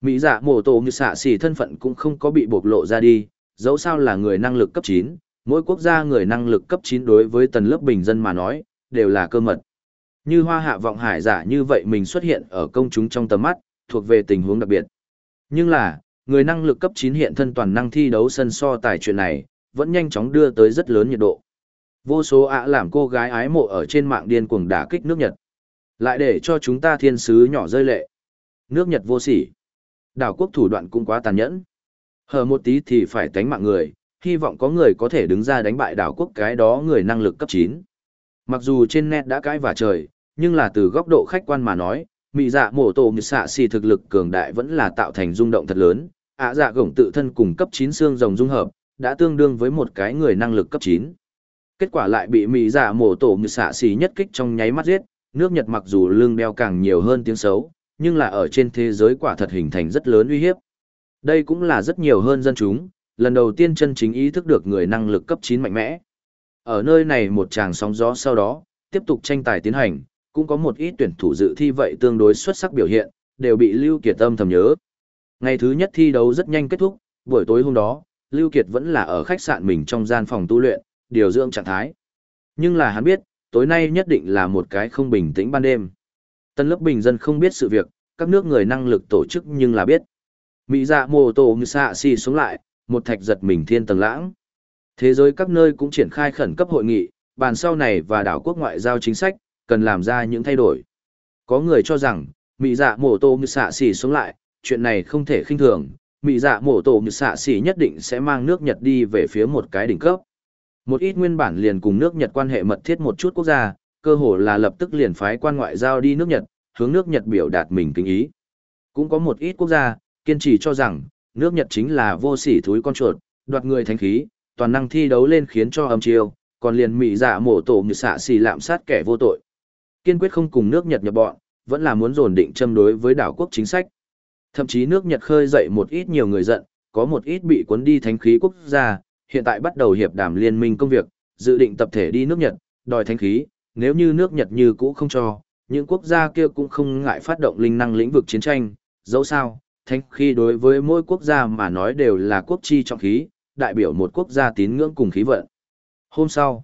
Mỹ dạ mổ tổ như xạ Xì thân phận cũng không có bị bộc lộ ra đi, dẫu sao là người năng lực cấp 9, mỗi quốc gia người năng lực cấp 9 đối với tầng lớp bình dân mà nói, đều là cơ mật. Như hoa hạ vọng hải giả như vậy mình xuất hiện ở công chúng trong tầm mắt, thuộc về tình huống đặc biệt. Nhưng là, người năng lực cấp 9 hiện thân toàn năng thi đấu sân so tài chuyện này, vẫn nhanh chóng đưa tới rất lớn nhiệt độ. Vô số ạ làm cô gái ái mộ ở trên mạng điên cuồng đả kích nước Nhật. Lại để cho chúng ta thiên sứ nhỏ rơi lệ. Nước Nhật vô sỉ. Đảo quốc thủ đoạn cũng quá tàn nhẫn. Hờ một tí thì phải tánh mạng người, hy vọng có người có thể đứng ra đánh bại đảo quốc cái đó người năng lực cấp 9. Mặc dù trên net đã cãi và trời, nhưng là từ góc độ khách quan mà nói, mị dạ mổ tổ như xạ xì thực lực cường đại vẫn là tạo thành rung động thật lớn, ạ dạ gổng tự thân cùng cấp 9 xương rồng dung hợp, đã tương đương với một cái người năng lực cấp 9 kết quả lại bị mỹ Dạ mổ tổ như xạ xì nhất kích trong nháy mắt giết nước nhật mặc dù lương đeo càng nhiều hơn tiếng xấu nhưng là ở trên thế giới quả thật hình thành rất lớn uy hiếp. Đây cũng là rất nhiều hơn dân chúng lần đầu tiên chân chính ý thức được người năng lực cấp chín mạnh mẽ ở nơi này một tràng sóng gió sau đó tiếp tục tranh tài tiến hành cũng có một ít tuyển thủ dự thi vậy tương đối xuất sắc biểu hiện đều bị lưu kiệt tâm thầm nhớ ngày thứ nhất thi đấu rất nhanh kết thúc buổi tối hôm đó lưu kiệt vẫn là ở khách sạn mình trong gian phòng tu luyện điều dưỡng trạng thái. Nhưng là hắn biết, tối nay nhất định là một cái không bình tĩnh ban đêm. Tân lớp bình dân không biết sự việc, các nước người năng lực tổ chức nhưng là biết. Mỹ dạ mô tổ ngư xạ xì xuống lại, một thạch giật mình thiên tầng lãng. Thế giới các nơi cũng triển khai khẩn cấp hội nghị, bàn sau này và đảo quốc ngoại giao chính sách, cần làm ra những thay đổi. Có người cho rằng, Mỹ dạ mổ tổ như xạ xì xuống lại, chuyện này không thể khinh thường, Mỹ dạ mổ tổ như xạ xì nhất định sẽ mang nước Nhật đi về phía một cái đỉnh cấp. Một ít nguyên bản liền cùng nước Nhật quan hệ mật thiết một chút quốc gia, cơ hồ là lập tức liền phái quan ngoại giao đi nước Nhật, hướng nước Nhật biểu đạt mình kính ý. Cũng có một ít quốc gia, kiên trì cho rằng, nước Nhật chính là vô sỉ thúi con chuột, đoạt người thánh khí, toàn năng thi đấu lên khiến cho âm chiêu, còn liền mỹ dạ mổ tổ như xạ xì lạm sát kẻ vô tội. Kiên quyết không cùng nước Nhật nhập bọn, vẫn là muốn dồn định châm đối với đảo quốc chính sách. Thậm chí nước Nhật khơi dậy một ít nhiều người giận, có một ít bị cuốn đi thánh khí quốc gia, hiện tại bắt đầu hiệp đàm liên minh công việc, dự định tập thể đi nước Nhật, đòi thánh khí, nếu như nước Nhật như cũ không cho, những quốc gia kia cũng không ngại phát động linh năng lĩnh vực chiến tranh, dẫu sao, thánh khí đối với mỗi quốc gia mà nói đều là quốc chi trọng khí, đại biểu một quốc gia tín ngưỡng cùng khí vận. Hôm sau,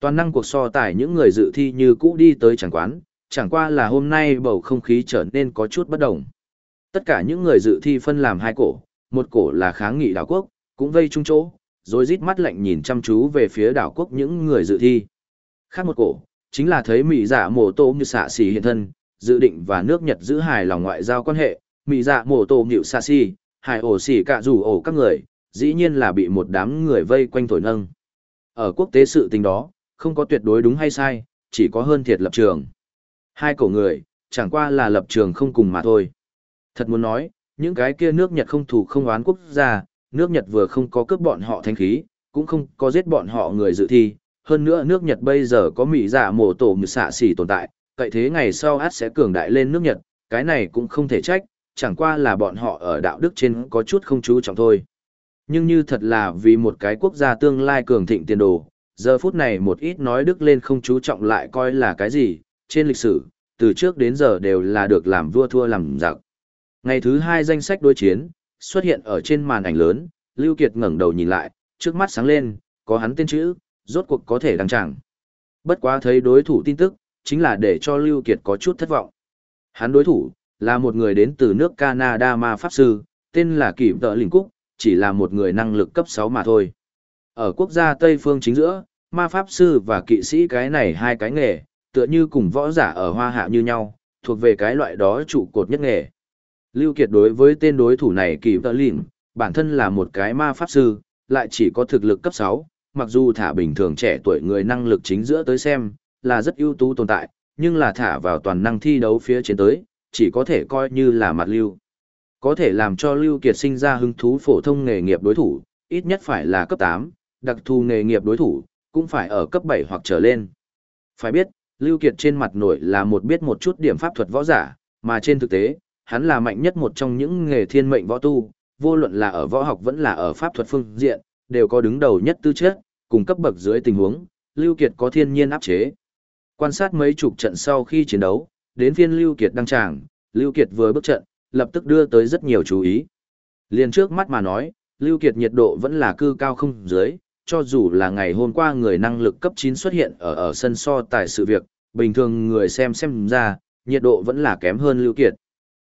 toàn năng cuộc so tài những người dự thi như cũ đi tới chẳng quán, chẳng qua là hôm nay bầu không khí trở nên có chút bất đồng. Tất cả những người dự thi phân làm hai cổ, một cổ là kháng nghị đảo quốc, cũng vây chung chỗ, rồi rít mắt lạnh nhìn chăm chú về phía đảo quốc những người dự thi. Khác một cổ, chính là thấy Mỹ dạ mổ tô như xạ xì hiện thân, dự định và nước Nhật giữ hài lòng ngoại giao quan hệ, Mỹ dạ mổ tô nhịu xạ xì, hài ổ xỉ cả rủ ổ các người, dĩ nhiên là bị một đám người vây quanh thổi nâng. Ở quốc tế sự tình đó, không có tuyệt đối đúng hay sai, chỉ có hơn thiệt lập trường. Hai cổ người, Chẳng qua là lập trường không cùng mà thôi. Thật muốn nói, những cái kia nước Nhật không thủ không oán quốc gia, nước Nhật vừa không có cướp bọn họ thanh khí, cũng không có giết bọn họ người dự thi. Hơn nữa nước Nhật bây giờ có mỹ giả mổ tổ mực xạ xỉ tồn tại, cậy thế ngày sau át sẽ cường đại lên nước Nhật, cái này cũng không thể trách, chẳng qua là bọn họ ở đạo đức trên có chút không chú trọng thôi. Nhưng như thật là vì một cái quốc gia tương lai cường thịnh tiền đồ, giờ phút này một ít nói đức lên không chú trọng lại coi là cái gì, trên lịch sử, từ trước đến giờ đều là được làm vua thua làm giặc. Ngày thứ hai danh sách đối chiến, xuất hiện ở trên màn ảnh lớn, Lưu Kiệt ngẩng đầu nhìn lại, trước mắt sáng lên, có hắn tên chữ, rốt cuộc có thể đăng tràng. Bất quá thấy đối thủ tin tức, chính là để cho Lưu Kiệt có chút thất vọng. Hắn đối thủ, là một người đến từ nước Canada ma pháp sư, tên là Kỷ Tợ Linh Cúc, chỉ là một người năng lực cấp 6 mà thôi. Ở quốc gia Tây phương chính giữa, ma pháp sư và kỵ sĩ cái này hai cái nghề, tựa như cùng võ giả ở hoa hạ như nhau, thuộc về cái loại đó trụ cột nhất nghề. Lưu Kiệt đối với tên đối thủ này kỳ Tợ lìm, bản thân là một cái ma pháp sư, lại chỉ có thực lực cấp 6, mặc dù thả bình thường trẻ tuổi người năng lực chính giữa tới xem, là rất ưu tú tồn tại, nhưng là thả vào toàn năng thi đấu phía trên tới, chỉ có thể coi như là mặt lưu. Có thể làm cho Lưu Kiệt sinh ra hứng thú phổ thông nghề nghiệp đối thủ, ít nhất phải là cấp 8, đặc thù nghề nghiệp đối thủ, cũng phải ở cấp 7 hoặc trở lên. Phải biết, Lưu Kiệt trên mặt nổi là một biết một chút điểm pháp thuật võ giả, mà trên thực tế, hắn là mạnh nhất một trong những nghề thiên mệnh võ tu, vô luận là ở võ học vẫn là ở pháp thuật phương diện, đều có đứng đầu nhất tư chất, cùng cấp bậc dưới tình huống, Lưu Kiệt có thiên nhiên áp chế. Quan sát mấy chục trận sau khi chiến đấu, đến phiên Lưu Kiệt đăng tràng, Lưu Kiệt vừa bước trận, lập tức đưa tới rất nhiều chú ý. Liên trước mắt mà nói, Lưu Kiệt nhiệt độ vẫn là cư cao không dưới, cho dù là ngày hôm qua người năng lực cấp 9 xuất hiện ở ở sân so tài sự việc, bình thường người xem xem ra, nhiệt độ vẫn là kém hơn Lưu Kiệt.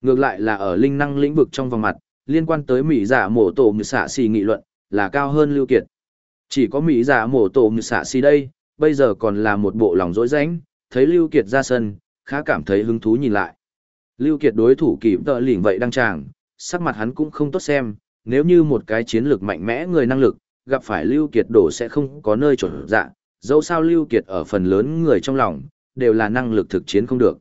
Ngược lại là ở linh năng lĩnh vực trong vòng mặt, liên quan tới Mỹ giả mổ tổ như xạ xì nghị luận, là cao hơn Lưu Kiệt. Chỉ có Mỹ giả mổ tổ như xạ xì đây, bây giờ còn là một bộ lòng dối rãnh, thấy Lưu Kiệt ra sân, khá cảm thấy hứng thú nhìn lại. Lưu Kiệt đối thủ kỳ tợ lỉnh vậy đăng tràng, sắc mặt hắn cũng không tốt xem, nếu như một cái chiến lược mạnh mẽ người năng lực, gặp phải Lưu Kiệt đổ sẽ không có nơi chuẩn dạ, dẫu sao Lưu Kiệt ở phần lớn người trong lòng, đều là năng lực thực chiến không được.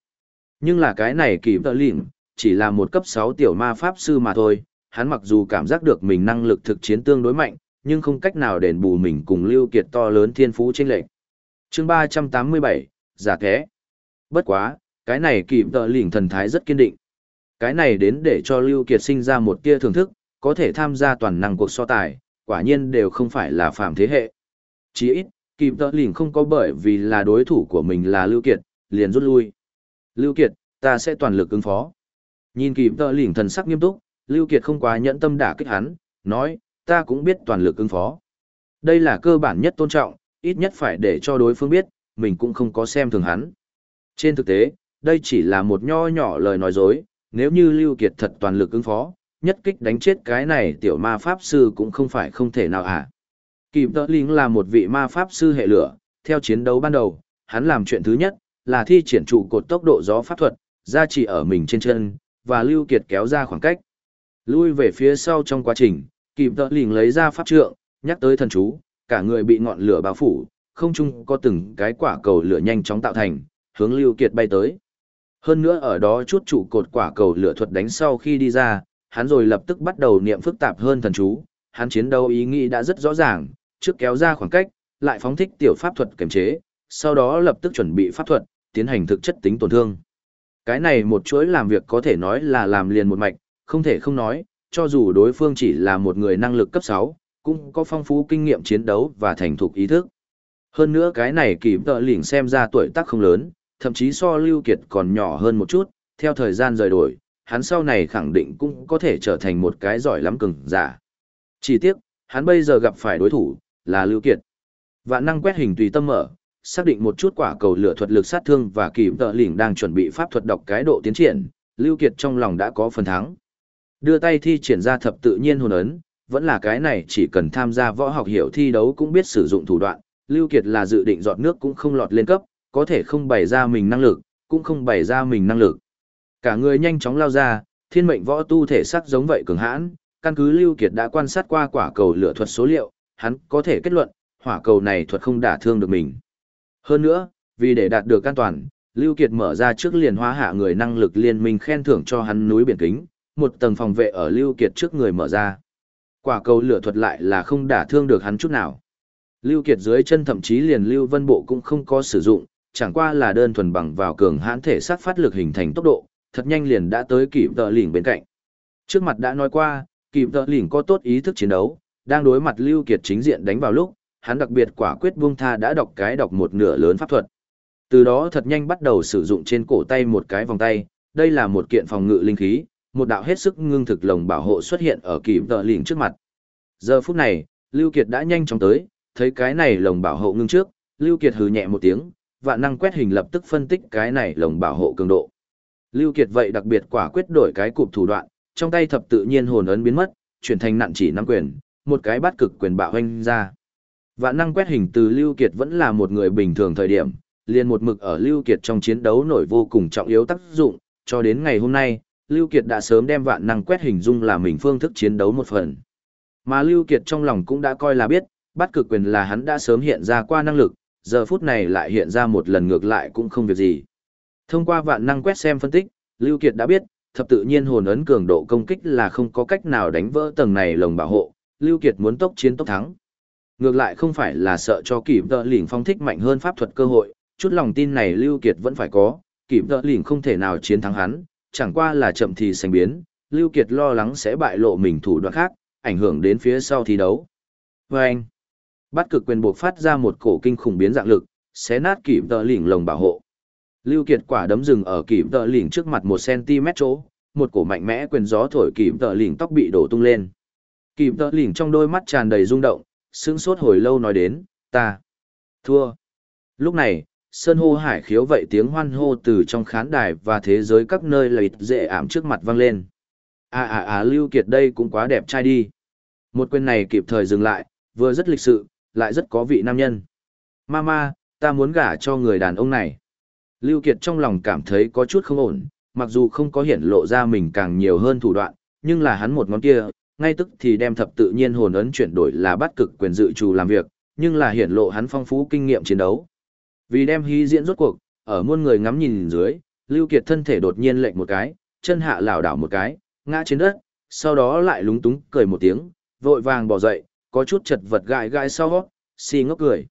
Nhưng là cái này kỳ tợ lỉnh, chỉ là một cấp 6 tiểu ma pháp sư mà thôi, hắn mặc dù cảm giác được mình năng lực thực chiến tương đối mạnh, nhưng không cách nào đền bù mình cùng Lưu Kiệt to lớn thiên phú trên lệnh. Chương 387, giả thế. Bất quá, cái này kịp tợ lỉnh thần thái rất kiên định. Cái này đến để cho Lưu Kiệt sinh ra một tia thưởng thức, có thể tham gia toàn năng cuộc so tài, quả nhiên đều không phải là phàm thế hệ. Chỉ ít, kịp tợ lỉnh không có bởi vì là đối thủ của mình là Lưu Kiệt, liền rút lui. Lưu Kiệt, ta sẽ toàn lực ứng phó. Nhìn kịp tợ lỉnh thần sắc nghiêm túc, Lưu Kiệt không quá nhẫn tâm đả kích hắn, nói, ta cũng biết toàn lực ứng phó. Đây là cơ bản nhất tôn trọng, ít nhất phải để cho đối phương biết, mình cũng không có xem thường hắn. Trên thực tế, đây chỉ là một nho nhỏ lời nói dối, nếu như Lưu Kiệt thật toàn lực ứng phó, nhất kích đánh chết cái này tiểu ma pháp sư cũng không phải không thể nào à. Kỳ tợ Linh là một vị ma pháp sư hệ lửa, theo chiến đấu ban đầu, hắn làm chuyện thứ nhất là thi triển trụ cột tốc độ gió pháp thuật, ra chỉ ở mình trên chân, và Lưu Kiệt kéo ra khoảng cách. Lui về phía sau trong quá trình, Kỳ tợ Linh lấy ra pháp trượng, nhắc tới thần chú, cả người bị ngọn lửa bao phủ, không chung có từng cái quả cầu lửa nhanh chóng tạo thành, hướng Lưu Kiệt bay tới. Hơn nữa ở đó chút trụ cột quả cầu lửa thuật đánh sau khi đi ra, hắn rồi lập tức bắt đầu niệm phức tạp hơn thần chú, hắn chiến đấu ý nghĩ đã rất rõ ràng, trước kéo ra khoảng cách, lại phóng thích tiểu pháp thuật kiểm chế, sau đó lập tức chuẩn bị pháp thuật, tiến hành thực chất tính tổn thương. Cái này một chuỗi làm việc có thể nói là làm liền một mạch, không thể không nói, cho dù đối phương chỉ là một người năng lực cấp 6, cũng có phong phú kinh nghiệm chiến đấu và thành thục ý thức. Hơn nữa cái này kỳ tợ lỉnh xem ra tuổi tác không lớn, thậm chí so Lưu Kiệt còn nhỏ hơn một chút, theo thời gian rời đổi, hắn sau này khẳng định cũng có thể trở thành một cái giỏi lắm cường giả. Chỉ tiếc, hắn bây giờ gặp phải đối thủ, là Lưu Kiệt. Vạn năng quét hình tùy tâm mở, xác định một chút quả cầu lửa thuật lực sát thương và kỳ tợ lỉnh đang chuẩn bị pháp thuật đọc cái độ tiến triển, Lưu Kiệt trong lòng đã có phần thắng. Đưa tay thi triển ra thập tự nhiên hồn ấn, vẫn là cái này chỉ cần tham gia võ học hiểu thi đấu cũng biết sử dụng thủ đoạn, Lưu Kiệt là dự định giọt nước cũng không lọt lên cấp, có thể không bày ra mình năng lực, cũng không bày ra mình năng lực. Cả người nhanh chóng lao ra, thiên mệnh võ tu thể sắc giống vậy cường hãn, căn cứ Lưu Kiệt đã quan sát qua quả cầu lửa thuật số liệu, hắn có thể kết luận, hỏa cầu này thuật không đả thương được mình. Hơn nữa, vì để đạt được an toàn, Lưu Kiệt mở ra trước liền hóa hạ người năng lực liên minh khen thưởng cho hắn núi biển kính, một tầng phòng vệ ở Lưu Kiệt trước người mở ra. Quả cầu lửa thuật lại là không đả thương được hắn chút nào. Lưu Kiệt dưới chân thậm chí liền Lưu Vân Bộ cũng không có sử dụng, chẳng qua là đơn thuần bằng vào cường hãn thể sát phát lực hình thành tốc độ, thật nhanh liền đã tới kịp tờ lỉnh bên cạnh. Trước mặt đã nói qua, kịp tờ lỉnh có tốt ý thức chiến đấu, đang đối mặt Lưu Kiệt chính diện đánh vào lúc, hắn đặc biệt quả quyết buông tha đã đọc cái đọc một nửa lớn pháp thuật. Từ đó thật nhanh bắt đầu sử dụng trên cổ tay một cái vòng tay, đây là một kiện phòng ngự linh khí, một đạo hết sức ngưng thực lồng bảo hộ xuất hiện ở kịp tờ lỉnh trước mặt. Giờ phút này, Lưu Kiệt đã nhanh chóng tới, thấy cái này lồng bảo hộ ngưng trước, Lưu Kiệt hừ nhẹ một tiếng, vạn năng quét hình lập tức phân tích cái này lồng bảo hộ cường độ. Lưu Kiệt vậy đặc biệt quả quyết đổi cái cụp thủ đoạn, trong tay thập tự nhiên hồn ấn biến mất, chuyển thành nặng chỉ nắm quyền, một cái bắt cực quyền bạo hoanh ra. Vạn năng quét hình từ Lưu Kiệt vẫn là một người bình thường thời điểm, liền một mực ở Lưu Kiệt trong chiến đấu nổi vô cùng trọng yếu tác dụng, cho đến ngày hôm nay, Lưu Kiệt đã sớm đem vạn năng quét hình dung là mình phương thức chiến đấu một phần. Mà Lưu Kiệt trong lòng cũng đã coi là biết, bắt cực quyền là hắn đã sớm hiện ra qua năng lực, giờ phút này lại hiện ra một lần ngược lại cũng không việc gì. Thông qua vạn năng quét xem phân tích, Lưu Kiệt đã biết, thập tự nhiên hồn ấn cường độ công kích là không có cách nào đánh vỡ tầng này lồng bảo hộ, Lưu Kiệt muốn tốc chiến tốc thắng. Ngược lại không phải là sợ cho kịp tợ lỉnh phong thích mạnh hơn pháp thuật cơ hội, chút lòng tin này Lưu Kiệt vẫn phải có, kịp tợ lỉnh không thể nào chiến thắng hắn, chẳng qua là chậm thì sinh biến, Lưu Kiệt lo lắng sẽ bại lộ mình thủ đoạn khác, ảnh hưởng đến phía sau thi đấu. Vâng! anh, bắt cực quyền buộc phát ra một cổ kinh khủng biến dạng lực, xé nát kịp tợ lỉnh lồng bảo hộ. Lưu Kiệt quả đấm rừng ở kịp tợ lỉnh trước mặt 1cm chỗ, một cổ mạnh mẽ quyền gió thổi kịp tợ lỉnh tóc bị đổ tung lên. Kịp tợ lỉnh trong đôi mắt tràn đầy rung động, sững sốt hồi lâu nói đến, ta thua. Lúc này, sơn hô hải khiếu vậy tiếng hoan hô từ trong khán đài và thế giới các nơi lợi dễ ảm trước mặt vang lên. À à à Lưu Kiệt đây cũng quá đẹp trai đi. Một quyền này kịp thời dừng lại, vừa rất lịch sự, lại rất có vị nam nhân. Mama, ta muốn gả cho người đàn ông này. Lưu Kiệt trong lòng cảm thấy có chút không ổn, mặc dù không có hiển lộ ra mình càng nhiều hơn thủ đoạn, nhưng là hắn một ngón kia, ngay tức thì đem thập tự nhiên hồn ấn chuyển đổi là bắt cực quyền dự trù làm việc, nhưng là hiển lộ hắn phong phú kinh nghiệm chiến đấu. Vì đem hí diễn rốt cuộc, ở muôn người ngắm nhìn dưới, Lưu Kiệt thân thể đột nhiên lệch một cái, chân hạ lảo đảo một cái, ngã trên đất, sau đó lại lúng túng cười một tiếng, vội vàng bỏ dậy, có chút chật vật gãi gãi sau, si ngốc cười.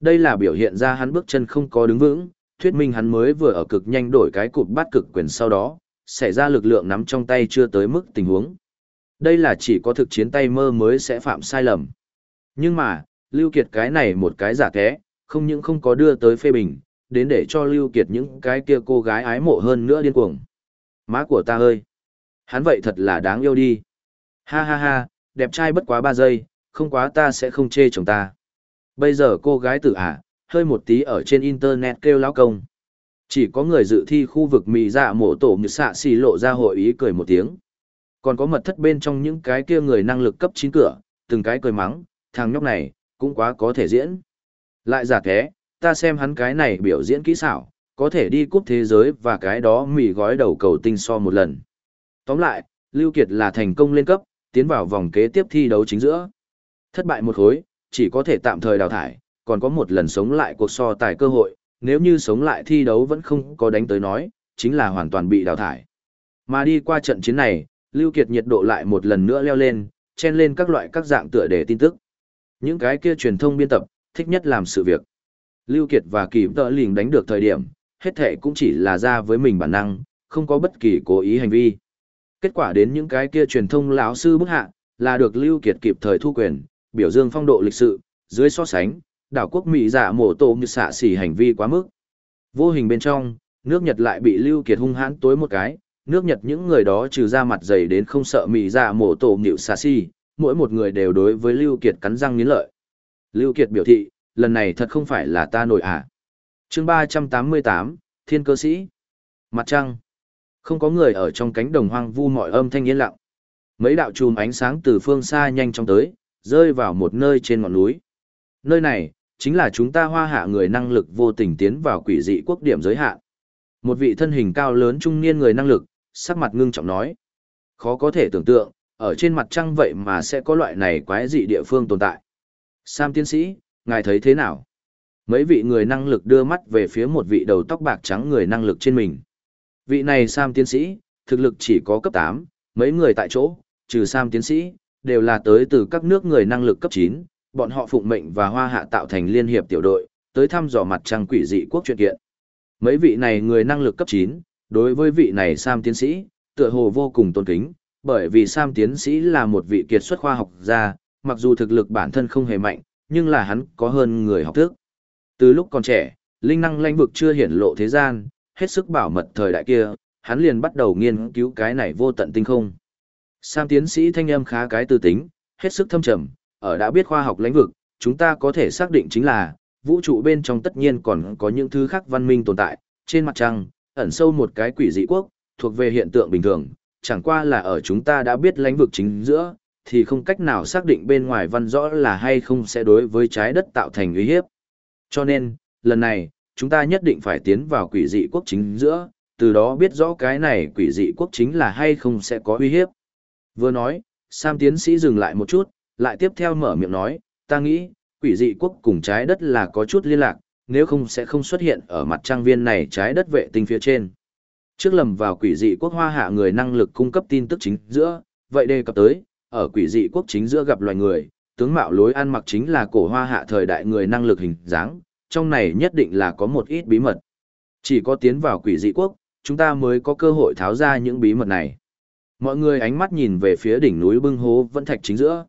Đây là biểu hiện ra hắn bước chân không có đứng vững, thuyết minh hắn mới vừa ở cực nhanh đổi cái cụt bát cực quyền sau đó, xảy ra lực lượng nắm trong tay chưa tới mức tình huống. Đây là chỉ có thực chiến tay mơ mới sẽ phạm sai lầm. Nhưng mà, Lưu Kiệt cái này một cái giả thế, không những không có đưa tới phê bình, đến để cho Lưu Kiệt những cái kia cô gái ái mộ hơn nữa điên cuồng. Má của ta ơi! Hắn vậy thật là đáng yêu đi. Ha ha ha, đẹp trai bất quá 3 giây, không quá ta sẽ không chê chồng ta. Bây giờ cô gái tử à, hơi một tí ở trên internet kêu lão công. Chỉ có người dự thi khu vực mì dạ mổ tổ như xạ xì lộ ra hội ý cười một tiếng. Còn có mật thất bên trong những cái kia người năng lực cấp 9 cửa, từng cái cười mắng, thằng nhóc này, cũng quá có thể diễn. Lại giả thế, ta xem hắn cái này biểu diễn kỹ xảo, có thể đi cúp thế giới và cái đó mì gói đầu cầu tinh so một lần. Tóm lại, Lưu Kiệt là thành công lên cấp, tiến vào vòng kế tiếp thi đấu chính giữa. Thất bại một khối, chỉ có thể tạm thời đào thải, còn có một lần sống lại cuộc so tài cơ hội, nếu như sống lại thi đấu vẫn không có đánh tới nói, chính là hoàn toàn bị đào thải. Mà đi qua trận chiến này, Lưu Kiệt nhiệt độ lại một lần nữa leo lên, chen lên các loại các dạng tựa đề tin tức. Những cái kia truyền thông biên tập, thích nhất làm sự việc. Lưu Kiệt và Kỳ Tợ Lình đánh được thời điểm, hết thệ cũng chỉ là ra với mình bản năng, không có bất kỳ cố ý hành vi. Kết quả đến những cái kia truyền thông lão sư bức hạ, là được Lưu Kiệt kịp thời thu quyền, biểu dương phong độ lịch sự, dưới so sánh, đảo quốc Mỹ giả mổ tổ như xạ xỉ hành vi quá mức. Vô hình bên trong, nước Nhật lại bị Lưu Kiệt hung hãn tối một cái, nước Nhật những người đó trừ ra mặt dày đến không sợ Mỹ giả mổ tổ nhịu xạ xỉ, mỗi một người đều đối với Lưu Kiệt cắn răng nghiến lợi. Lưu Kiệt biểu thị, lần này thật không phải là ta nổi à. Chương 388, Thiên cơ sĩ. Mặt trăng. Không có người ở trong cánh đồng hoang vu mọi âm thanh yên lặng. Mấy đạo chùm ánh sáng từ phương xa nhanh chóng tới, rơi vào một nơi trên ngọn núi. Nơi này, chính là chúng ta hoa hạ người năng lực vô tình tiến vào quỷ dị quốc điểm giới hạn. Một vị thân hình cao lớn trung niên người năng lực, sắc mặt ngưng trọng nói. Khó có thể tưởng tượng, ở trên mặt trăng vậy mà sẽ có loại này quái dị địa phương tồn tại. Sam tiến sĩ, ngài thấy thế nào? Mấy vị người năng lực đưa mắt về phía một vị đầu tóc bạc trắng người năng lực trên mình. Vị này Sam tiến sĩ, thực lực chỉ có cấp 8, mấy người tại chỗ, trừ Sam tiến sĩ, đều là tới từ các nước người năng lực cấp 9, bọn họ phụng mệnh và hoa hạ tạo thành liên hiệp tiểu đội, tới thăm dò mặt trăng quỷ dị quốc chuyện kiện. Mấy vị này người năng lực cấp 9, đối với vị này Sam tiến sĩ, tựa hồ vô cùng tôn kính, bởi vì Sam tiến sĩ là một vị kiệt xuất khoa học gia, mặc dù thực lực bản thân không hề mạnh, nhưng là hắn có hơn người học thức. Từ lúc còn trẻ, linh năng lãnh vực chưa hiển lộ thế gian, hết sức bảo mật thời đại kia, hắn liền bắt đầu nghiên cứu cái này vô tận tinh không. Sam tiến sĩ thanh âm khá cái tư tính, hết sức thâm trầm, ở đã biết khoa học lãnh vực, chúng ta có thể xác định chính là, vũ trụ bên trong tất nhiên còn có những thứ khác văn minh tồn tại, trên mặt trăng, ẩn sâu một cái quỷ dị quốc, thuộc về hiện tượng bình thường, chẳng qua là ở chúng ta đã biết lãnh vực chính giữa, thì không cách nào xác định bên ngoài văn rõ là hay không sẽ đối với trái đất tạo thành uy hiếp. Cho nên, lần này, chúng ta nhất định phải tiến vào quỷ dị quốc chính giữa, từ đó biết rõ cái này quỷ dị quốc chính là hay không sẽ có uy hiếp. Vừa nói, Sam tiến sĩ dừng lại một chút, lại tiếp theo mở miệng nói, ta nghĩ, quỷ dị quốc cùng trái đất là có chút liên lạc, nếu không sẽ không xuất hiện ở mặt trang viên này trái đất vệ tinh phía trên. Trước lầm vào quỷ dị quốc hoa hạ người năng lực cung cấp tin tức chính giữa, vậy đề cập tới, ở quỷ dị quốc chính giữa gặp loài người, tướng mạo lối ăn mặc chính là cổ hoa hạ thời đại người năng lực hình dáng, trong này nhất định là có một ít bí mật. Chỉ có tiến vào quỷ dị quốc, chúng ta mới có cơ hội tháo ra những bí mật này. Mọi người ánh mắt nhìn về phía đỉnh núi bưng hố vẫn thạch chính giữa.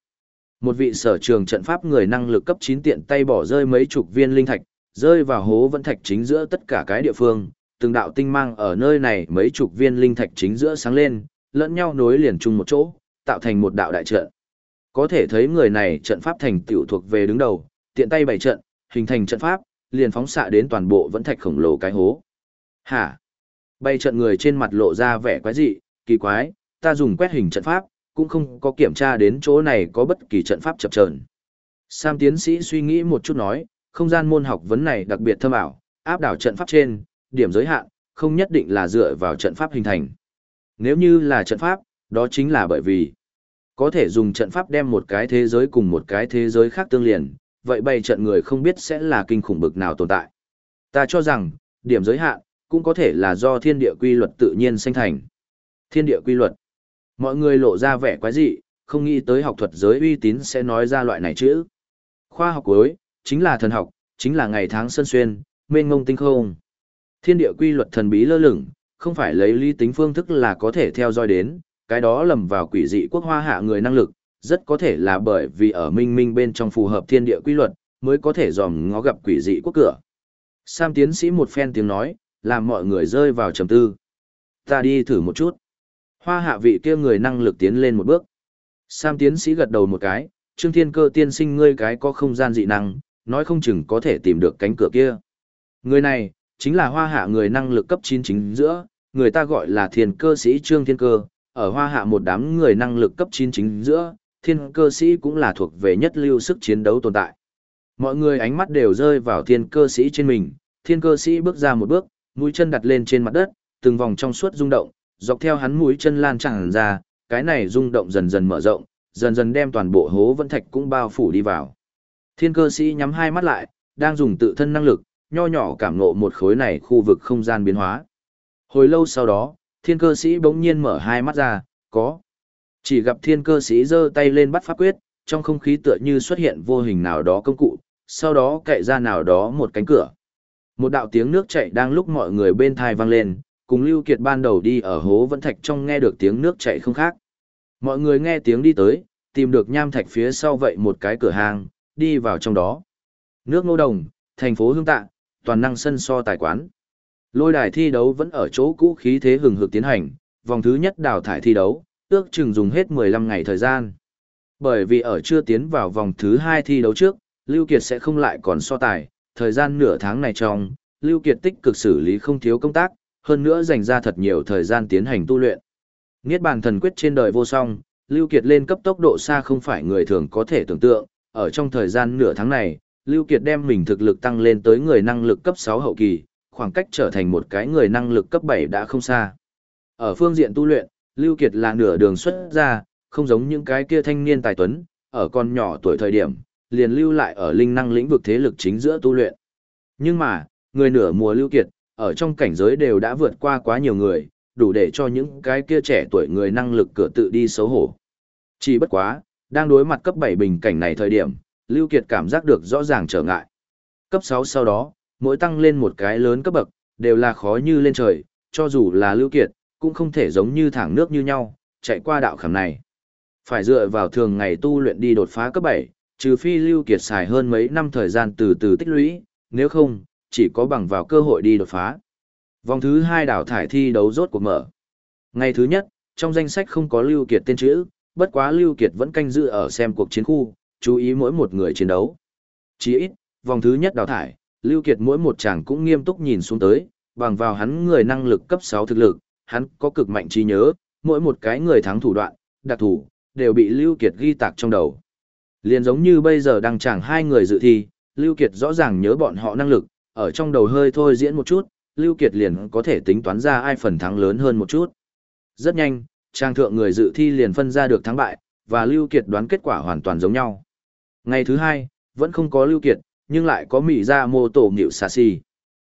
Một vị sở trường trận pháp người năng lực cấp 9 tiện tay bỏ rơi mấy chục viên linh thạch, rơi vào hố vẫn thạch chính giữa tất cả cái địa phương, từng đạo tinh mang ở nơi này mấy chục viên linh thạch chính giữa sáng lên, lẫn nhau nối liền chung một chỗ, tạo thành một đạo đại trận. Có thể thấy người này trận pháp thành tiểu thuộc về đứng đầu, tiện tay bày trận, hình thành trận pháp, liền phóng xạ đến toàn bộ vẫn thạch khổng lồ cái hố. Hả? Bày trận người trên mặt lộ ra vẻ quái dị, kỳ quái, ta dùng quét hình trận pháp, cũng không có kiểm tra đến chỗ này có bất kỳ trận pháp chập chờn. Sam tiến sĩ suy nghĩ một chút nói, không gian môn học vấn này đặc biệt thâm ảo, áp đảo trận pháp trên, điểm giới hạn, không nhất định là dựa vào trận pháp hình thành. Nếu như là trận pháp, đó chính là bởi vì có thể dùng trận pháp đem một cái thế giới cùng một cái thế giới khác tương liền, vậy bày trận người không biết sẽ là kinh khủng bực nào tồn tại. Ta cho rằng, điểm giới hạn, cũng có thể là do thiên địa quy luật tự nhiên sinh thành. Thiên địa quy luật. Mọi người lộ ra vẻ quái dị, không nghĩ tới học thuật giới uy tín sẽ nói ra loại này chữ. Khoa học cuối, chính là thần học, chính là ngày tháng sân xuyên, mênh ngông tinh không. Thiên địa quy luật thần bí lơ lửng, không phải lấy lý tính phương thức là có thể theo dõi đến, cái đó lầm vào quỷ dị quốc hoa hạ người năng lực, rất có thể là bởi vì ở minh minh bên trong phù hợp thiên địa quy luật, mới có thể dòm ngó gặp quỷ dị quốc cửa. Sam tiến sĩ một phen tiếng nói, làm mọi người rơi vào trầm tư. Ta đi thử một chút. Hoa hạ vị kia người năng lực tiến lên một bước. Sam tiến sĩ gật đầu một cái, Trương Thiên Cơ tiên sinh ngươi cái có không gian dị năng, nói không chừng có thể tìm được cánh cửa kia. Người này, chính là hoa hạ người năng lực cấp 9 chính giữa, người ta gọi là thiên cơ sĩ Trương Thiên Cơ, ở hoa hạ một đám người năng lực cấp 9 chính giữa, thiên cơ sĩ cũng là thuộc về nhất lưu sức chiến đấu tồn tại. Mọi người ánh mắt đều rơi vào thiên cơ sĩ trên mình, thiên cơ sĩ bước ra một bước, mũi chân đặt lên trên mặt đất, từng vòng trong suốt rung động, dọc theo hắn mũi chân lan tràn ra, cái này rung động dần dần mở rộng, dần dần đem toàn bộ hố vân thạch cũng bao phủ đi vào. Thiên cơ sĩ nhắm hai mắt lại, đang dùng tự thân năng lực, nho nhỏ cảm ngộ một khối này khu vực không gian biến hóa. Hồi lâu sau đó, thiên cơ sĩ bỗng nhiên mở hai mắt ra, có. Chỉ gặp thiên cơ sĩ giơ tay lên bắt pháp quyết, trong không khí tựa như xuất hiện vô hình nào đó công cụ, sau đó cậy ra nào đó một cánh cửa. Một đạo tiếng nước chảy đang lúc mọi người bên thai vang lên, cùng Lưu Kiệt ban đầu đi ở hố vẫn thạch trong nghe được tiếng nước chảy không khác. Mọi người nghe tiếng đi tới, tìm được nham thạch phía sau vậy một cái cửa hàng, đi vào trong đó. Nước Ngô Đồng, thành phố Hương Tạ, toàn năng sân so tài quán. Lôi đài thi đấu vẫn ở chỗ cũ khí thế hừng hực tiến hành, vòng thứ nhất đào thải thi đấu, ước chừng dùng hết 15 ngày thời gian. Bởi vì ở chưa tiến vào vòng thứ hai thi đấu trước, Lưu Kiệt sẽ không lại còn so tài, thời gian nửa tháng này trong, Lưu Kiệt tích cực xử lý không thiếu công tác, hơn nữa dành ra thật nhiều thời gian tiến hành tu luyện. Niết bàn thần quyết trên đời vô song, Lưu Kiệt lên cấp tốc độ xa không phải người thường có thể tưởng tượng, ở trong thời gian nửa tháng này, Lưu Kiệt đem mình thực lực tăng lên tới người năng lực cấp 6 hậu kỳ, khoảng cách trở thành một cái người năng lực cấp 7 đã không xa. Ở phương diện tu luyện, Lưu Kiệt là nửa đường xuất ra, không giống những cái kia thanh niên tài tuấn, ở con nhỏ tuổi thời điểm, liền lưu lại ở linh năng lĩnh vực thế lực chính giữa tu luyện. Nhưng mà, người nửa mùa Lưu Kiệt, ở trong cảnh giới đều đã vượt qua quá nhiều người, đủ để cho những cái kia trẻ tuổi người năng lực cửa tự đi xấu hổ. Chỉ bất quá, đang đối mặt cấp 7 bình cảnh này thời điểm, Lưu Kiệt cảm giác được rõ ràng trở ngại. Cấp 6 sau đó, mỗi tăng lên một cái lớn cấp bậc, đều là khó như lên trời, cho dù là Lưu Kiệt, cũng không thể giống như thẳng nước như nhau, chạy qua đạo khảm này. Phải dựa vào thường ngày tu luyện đi đột phá cấp 7, trừ phi Lưu Kiệt xài hơn mấy năm thời gian từ từ tích lũy, nếu không, chỉ có bằng vào cơ hội đi đột phá. Vòng thứ 2 đảo thải thi đấu rốt cuộc mở. Ngày thứ nhất, trong danh sách không có Lưu Kiệt tên chữ, bất quá Lưu Kiệt vẫn canh giữ ở xem cuộc chiến khu, chú ý mỗi một người chiến đấu. Chỉ ít, vòng thứ nhất đào thải, Lưu Kiệt mỗi một chàng cũng nghiêm túc nhìn xuống tới, bằng vào hắn người năng lực cấp 6 thực lực, hắn có cực mạnh trí nhớ, mỗi một cái người thắng thủ đoạn, đặc thủ, đều bị Lưu Kiệt ghi tạc trong đầu. Liên giống như bây giờ đang chẳng hai người dự thi, Lưu Kiệt rõ ràng nhớ bọn họ năng lực, ở trong đầu hơi thôi diễn một chút, Lưu Kiệt liền có thể tính toán ra ai phần thắng lớn hơn một chút. Rất nhanh, trang thượng người dự thi liền phân ra được thắng bại, và Lưu Kiệt đoán kết quả hoàn toàn giống nhau. Ngày thứ hai, vẫn không có Lưu Kiệt, nhưng lại có Mỹ Dạ Mô Tổ Nhiệu Xà Xì.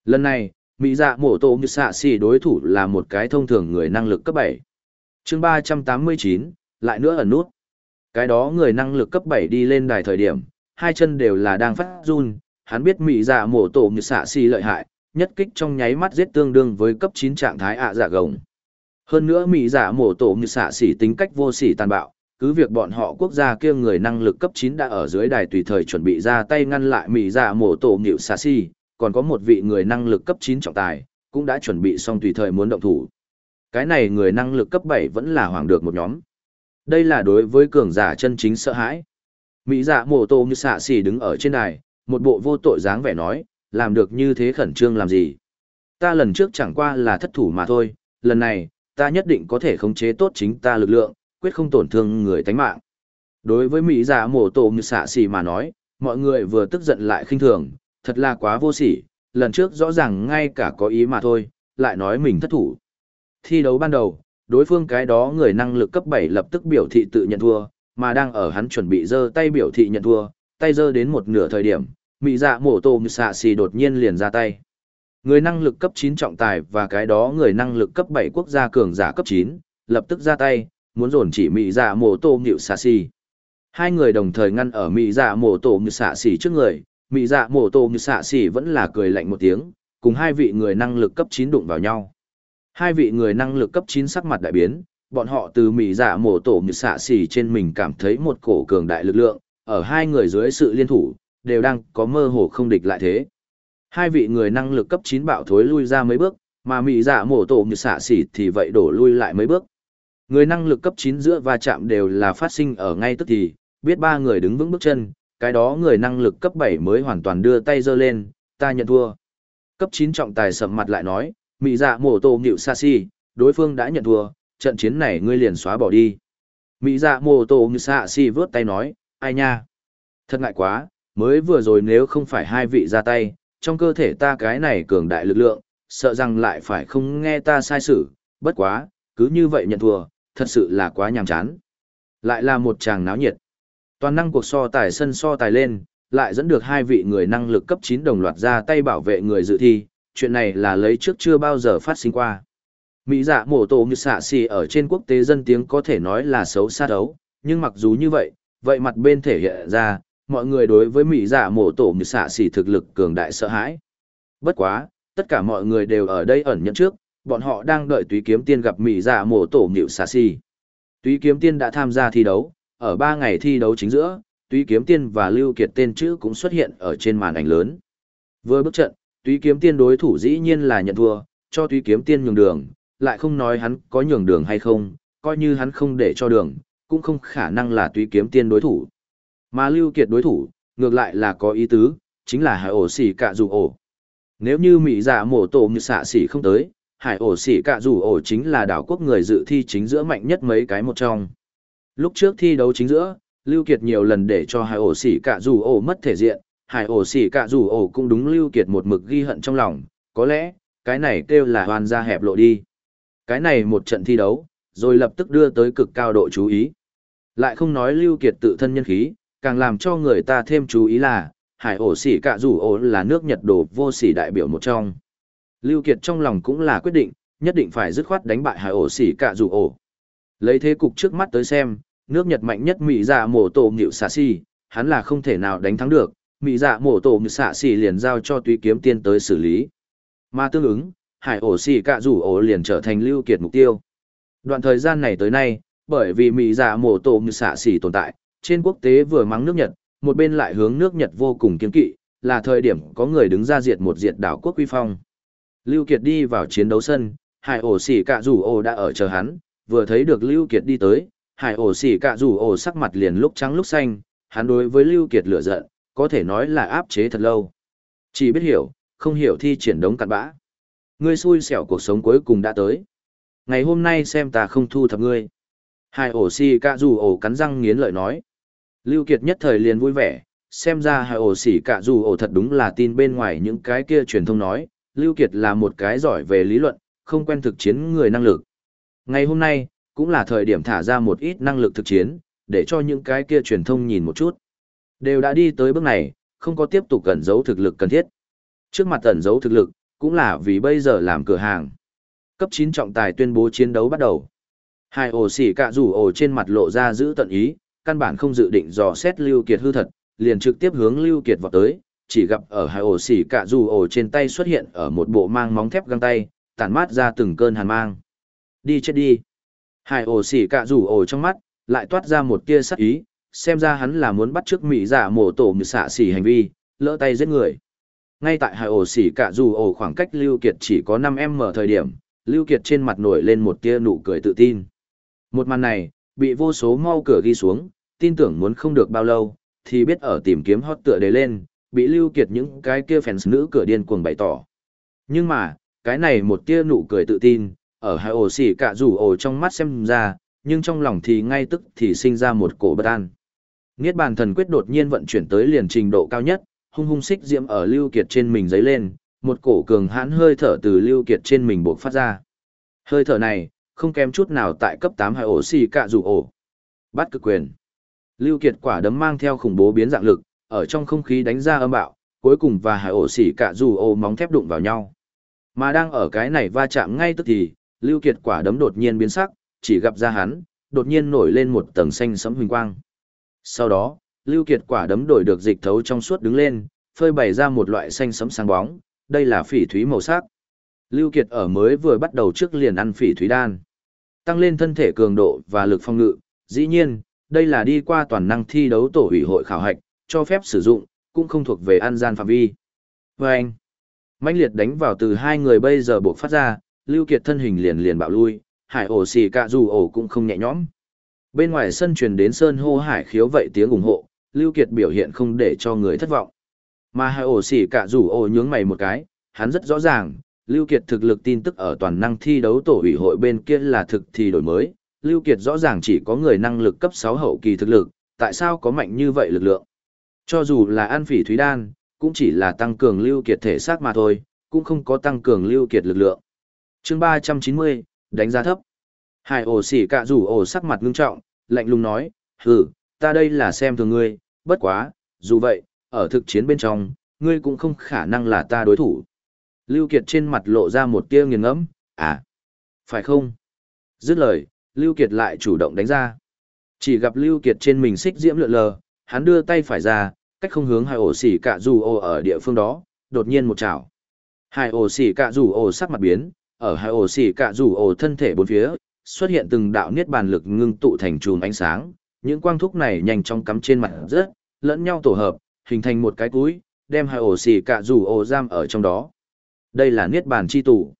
Lần này, Mỹ Dạ Mô Tổ Nhiệu Xà Xì đối thủ là một cái thông thường người năng lực cấp 7. chương 389, lại nữa ẩn nút. Cái đó người năng lực cấp 7 đi lên đài thời điểm, hai chân đều là đang phát run, hắn biết Mỹ Dạ mổ Tổ như xạ Xì lợi hại, nhất kích trong nháy mắt giết tương đương với cấp chín trạng thái ạ dạ gồng. Hơn nữa Mỹ Dạ mổ Tổ như xạ Xì tính cách vô sỉ tàn bạo, cứ việc bọn họ quốc gia kia người năng lực cấp chín đã ở dưới đài tùy thời chuẩn bị ra tay ngăn lại Mỹ dạ mổ tổ nghịu xạ si, còn có một vị người năng lực cấp chín trọng tài, cũng đã chuẩn bị xong tùy thời muốn động thủ. Cái này người năng lực cấp bảy vẫn là hoàng được một nhóm. Đây là đối với cường giả chân chính sợ hãi. Mỹ dạ mổ tổ như xạ xì đứng ở trên đài, một bộ vô tội dáng vẻ nói, làm được như thế khẩn trương làm gì. Ta lần trước chẳng qua là thất thủ mà thôi, lần này, ta nhất định có thể khống chế tốt chính ta lực lượng, quyết không tổn thương người tánh mạng. Đối với Mỹ giả mổ tổ như xạ xì mà nói, mọi người vừa tức giận lại khinh thường, thật là quá vô sỉ, lần trước rõ ràng ngay cả có ý mà thôi, lại nói mình thất thủ. Thi đấu ban đầu, đối phương cái đó người năng lực cấp 7 lập tức biểu thị tự nhận thua, mà đang ở hắn chuẩn bị giơ tay biểu thị nhận thua, tay giơ đến một nửa thời điểm, Mỹ dạ mổ tổ như xạ xì đột nhiên liền ra tay. Người năng lực cấp chín trọng tài và cái đó người năng lực cấp bảy quốc gia cường giả cấp chín lập tức ra tay, muốn dồn chỉ mỹ dạ mổ tổ nhịu xạ xì hai người đồng thời ngăn ở mỹ dạ mổ tổ nhịu xạ xì trước người mỹ dạ mổ tổ nhịu xạ xì vẫn là cười lạnh một tiếng cùng hai vị người năng lực cấp chín đụng vào nhau hai vị người năng lực cấp chín sắc mặt đại biến bọn họ từ mỹ dạ mổ tổ nhịu xạ xì trên mình cảm thấy một cổ cường đại lực lượng ở hai người dưới sự liên thủ đều đang có mơ hồ không địch lại thế hai vị người năng lực cấp chín bạo thối lui ra mấy bước mà mỹ dạ mổ tổ như xả xỉ thì vậy đổ lui lại mấy bước Người năng lực cấp 9 giữa va chạm đều là phát sinh ở ngay tức thì, biết ba người đứng vững bước chân, cái đó người năng lực cấp 7 mới hoàn toàn đưa tay giơ lên, ta nhận thua. Cấp 9 trọng tài sầm mặt lại nói, mị dạ mổ tổ nhịu xa xỉ, đối phương đã nhận thua, trận chiến này ngươi liền xóa bỏ đi. Mị dạ mổ tổ như sa xỉ vướt tay nói, ai nha. Thật ngại quá, mới vừa rồi nếu không phải hai vị ra tay, trong cơ thể ta cái này cường đại lực lượng, sợ rằng lại phải không nghe ta sai sự, bất quá, cứ như vậy nhận thua, thật sự là quá nhàm chán. Lại là một chàng náo nhiệt. Toàn năng cuộc so tài sân so tài lên, lại dẫn được hai vị người năng lực cấp 9 đồng loạt ra tay bảo vệ người dự thi, chuyện này là lấy trước chưa bao giờ phát sinh qua. Mỹ dạ mổ tổ như xạ xì ở trên quốc tế dân tiếng có thể nói là xấu xa đấu, nhưng mặc dù như vậy, vậy mặt bên thể hiện ra, mọi người đối với Mỹ dạ mổ tổ như xạ xỉ thực lực cường đại sợ hãi. Bất quá, tất cả mọi người đều ở đây ẩn nhận trước, bọn họ đang đợi túy kiếm tiên gặp mỹ dạ mổ tổ nhịu xạ xỉ. túy kiếm tiên đã tham gia thi đấu ở ba ngày thi đấu chính giữa túy kiếm tiên và lưu kiệt tên chữ cũng xuất hiện ở trên màn ảnh lớn vừa bước trận túy kiếm tiên đối thủ dĩ nhiên là nhận thua cho túy kiếm tiên nhường đường lại không nói hắn có nhường đường hay không coi như hắn không để cho đường cũng không khả năng là túy kiếm tiên đối thủ mà lưu kiệt đối thủ ngược lại là có ý tứ chính là hải ổ xỉ cạ dù ổ nếu như mỹ dạ mổ tổ như xạ xỉ không tới hải ổ xỉ cạ rủ ổ chính là đảo quốc người dự thi chính giữa mạnh nhất mấy cái một trong. Lúc trước thi đấu chính giữa, Lưu Kiệt nhiều lần để cho hải ổ xỉ cạ rủ ổ mất thể diện, hải ổ xỉ cạ rủ ổ cũng đúng Lưu Kiệt một mực ghi hận trong lòng, có lẽ, cái này kêu là hoàn ra hẹp lộ đi. Cái này một trận thi đấu, rồi lập tức đưa tới cực cao độ chú ý. Lại không nói Lưu Kiệt tự thân nhân khí, càng làm cho người ta thêm chú ý là, hải ổ xỉ cạ rủ ổ là nước Nhật đồ vô xỉ đại biểu một trong. Lưu Kiệt trong lòng cũng là quyết định, nhất định phải dứt khoát đánh bại hải ổ xỉ cạ rủ ổ. Lấy thế cục trước mắt tới xem, nước Nhật mạnh nhất Mỹ dạ mổ tổ ngự xạ xỉ, hắn là không thể nào đánh thắng được, Mỹ dạ mổ tổ ngự xạ xỉ liền giao cho tùy kiếm tiên tới xử lý. Mà tương ứng, hải ổ xỉ cạ rủ ổ liền trở thành Lưu Kiệt mục tiêu. Đoạn thời gian này tới nay, bởi vì Mỹ dạ mổ tổ ngự xạ xỉ tồn tại, trên quốc tế vừa mắng nước Nhật, một bên lại hướng nước Nhật vô cùng kiên kỵ, là thời điểm có người đứng ra diệt một diệt đảo quốc quy phong. Lưu Kiệt đi vào chiến đấu sân, hải ổ xỉ cạ rủ ổ đã ở chờ hắn, vừa thấy được Lưu Kiệt đi tới, hải ổ xỉ cạ rủ ổ sắc mặt liền lúc trắng lúc xanh, hắn đối với Lưu Kiệt lửa giận, có thể nói là áp chế thật lâu. Chỉ biết hiểu, không hiểu thi triển đống cặn bã. Ngươi xui xẻo cuộc sống cuối cùng đã tới. Ngày hôm nay xem ta không thu thập ngươi. Hải ổ xỉ cạ rủ ổ cắn răng nghiến lợi nói. Lưu Kiệt nhất thời liền vui vẻ, xem ra hài ổ xỉ cả dù ổ thật đúng là tin bên ngoài những cái kia truyền thông nói, Lưu Kiệt là một cái giỏi về lý luận, không quen thực chiến người năng lực. Ngày hôm nay, cũng là thời điểm thả ra một ít năng lực thực chiến, để cho những cái kia truyền thông nhìn một chút. Đều đã đi tới bước này, không có tiếp tục cẩn giấu thực lực cần thiết. Trước mặt ẩn giấu thực lực, cũng là vì bây giờ làm cửa hàng. Cấp 9 trọng tài tuyên bố chiến đấu bắt đầu. Hai ổ xỉ cả rủ ổ trên mặt lộ ra giữ tận ý, căn bản không dự định dò xét Lưu Kiệt hư thật, liền trực tiếp hướng Lưu Kiệt vọt tới, chỉ gặp ở hai ổ xỉ Cả Dù ổ trên tay xuất hiện ở một bộ mang móng thép găng tay, tản mát ra từng cơn hàn mang. Đi chết đi. Hai ổ xỉ Cả Dù ổ trong mắt, lại toát ra một tia sắc ý, xem ra hắn là muốn bắt trước mỹ giả mổ tổ như xạ xỉ hành vi, lỡ tay giết người. Ngay tại hai ổ xỉ Cả Dù ổ khoảng cách Lưu Kiệt chỉ có 5m thời điểm, Lưu Kiệt trên mặt nổi lên một tia nụ cười tự tin. Một màn này, bị vô số mau cửa ghi xuống, tin tưởng muốn không được bao lâu, thì biết ở tìm kiếm hot tựa đề lên, bị Lưu Kiệt những cái kia fans nữ cửa điên cuồng bày tỏ. Nhưng mà, cái này một tia nụ cười tự tin, ở hai ổ xỉ cả rủ ổ trong mắt xem ra, nhưng trong lòng thì ngay tức thì sinh ra một cổ bất an. Niết bàn thần quyết đột nhiên vận chuyển tới liền trình độ cao nhất, hung hung xích diễm ở Lưu Kiệt trên mình giấy lên, một cổ cường hãn hơi thở từ Lưu Kiệt trên mình bộc phát ra. Hơi thở này, không kém chút nào tại cấp 8 hai ổ xì cạ rủ ổ. Bắt cực quyền. Lưu Kiệt quả đấm mang theo khủng bố biến dạng lực, ở trong không khí đánh ra âm bạo, cuối cùng và hải ổ xì cạ rủ ổ móng thép đụng vào nhau. Mà đang ở cái này va chạm ngay tức thì, Lưu Kiệt quả đấm đột nhiên biến sắc, chỉ gặp ra hắn, đột nhiên nổi lên một tầng xanh sẫm huỳnh quang. Sau đó, Lưu Kiệt quả đấm đổi được dịch thấu trong suốt đứng lên, phơi bày ra một loại xanh sẫm sáng bóng, đây là phỉ thúy màu sắc. Lưu Kiệt ở mới vừa bắt đầu trước liền ăn phỉ thúy đan tăng lên thân thể cường độ và lực phòng ngự. Dĩ nhiên, đây là đi qua toàn năng thi đấu tổ ủy hội khảo hạch, cho phép sử dụng, cũng không thuộc về an gian phạm vi. Và anh, mãnh liệt đánh vào từ hai người bây giờ buộc phát ra, Lưu Kiệt thân hình liền liền bạo lui, hải ổ xì cả dù ổ cũng không nhẹ nhõm. Bên ngoài sân truyền đến sơn hô hải khiếu vậy tiếng ủng hộ, Lưu Kiệt biểu hiện không để cho người thất vọng. Mà hải ổ xì cả dù ổ nhướng mày một cái, hắn rất rõ ràng, Lưu Kiệt thực lực tin tức ở toàn năng thi đấu tổ ủy hội bên kia là thực thì đổi mới, Lưu Kiệt rõ ràng chỉ có người năng lực cấp 6 hậu kỳ thực lực, tại sao có mạnh như vậy lực lượng? Cho dù là An Phỉ Thúy Đan, cũng chỉ là tăng cường Lưu Kiệt thể xác mà thôi, cũng không có tăng cường Lưu Kiệt lực lượng. Chương 390, đánh giá thấp. Hải ổ xỉ cạ rủ ổ sắc mặt ngưng trọng, lạnh lùng nói, hừ, ta đây là xem thường ngươi, bất quá, dù vậy, ở thực chiến bên trong, ngươi cũng không khả năng là ta đối thủ. Lưu Kiệt trên mặt lộ ra một tia nghiền ngẫm, à, phải không? Dứt lời, Lưu Kiệt lại chủ động đánh ra. Chỉ gặp Lưu Kiệt trên mình xích diễm lượn lờ, hắn đưa tay phải ra, cách không hướng hai ổ xỉ Cả Dù ổ ở địa phương đó, đột nhiên một chảo. Hai ổ xỉ Cả Dù ổ sắc mặt biến, ở hai ổ xỉ Cả Dù ổ thân thể bốn phía, xuất hiện từng đạo niết bàn lực ngưng tụ thành chùm ánh sáng, những quang thúc này nhanh chóng cắm trên mặt rớt, lẫn nhau tổ hợp, hình thành một cái túi, đem hai ổ xỉ Cả Dù ổ giam ở trong đó. Đây là niết bàn chi tủ.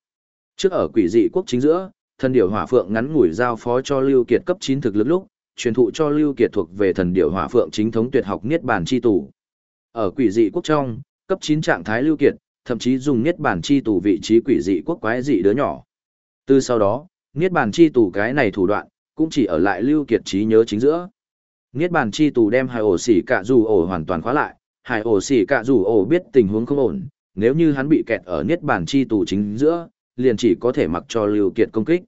Trước ở quỷ dị quốc chính giữa, thần điểu hỏa phượng ngắn ngủi giao phó cho Lưu Kiệt cấp 9 thực lực lúc, truyền thụ cho Lưu Kiệt thuộc về thần điểu hỏa phượng chính thống tuyệt học niết bàn chi tủ. Ở quỷ dị quốc trong, cấp 9 trạng thái Lưu Kiệt, thậm chí dùng niết bàn chi tủ vị trí quỷ dị quốc quái dị đứa nhỏ. Từ sau đó, niết bàn chi tủ cái này thủ đoạn, cũng chỉ ở lại Lưu Kiệt trí nhớ chính giữa. Niết bàn chi tủ đem hai ổ xỉ cả dù ổ hoàn toàn khóa lại, hai ổ xỉ cả dù ổ biết tình huống không ổn, nếu như hắn bị kẹt ở niết bàn chi tù chính giữa, liền chỉ có thể mặc cho Lưu Kiệt công kích.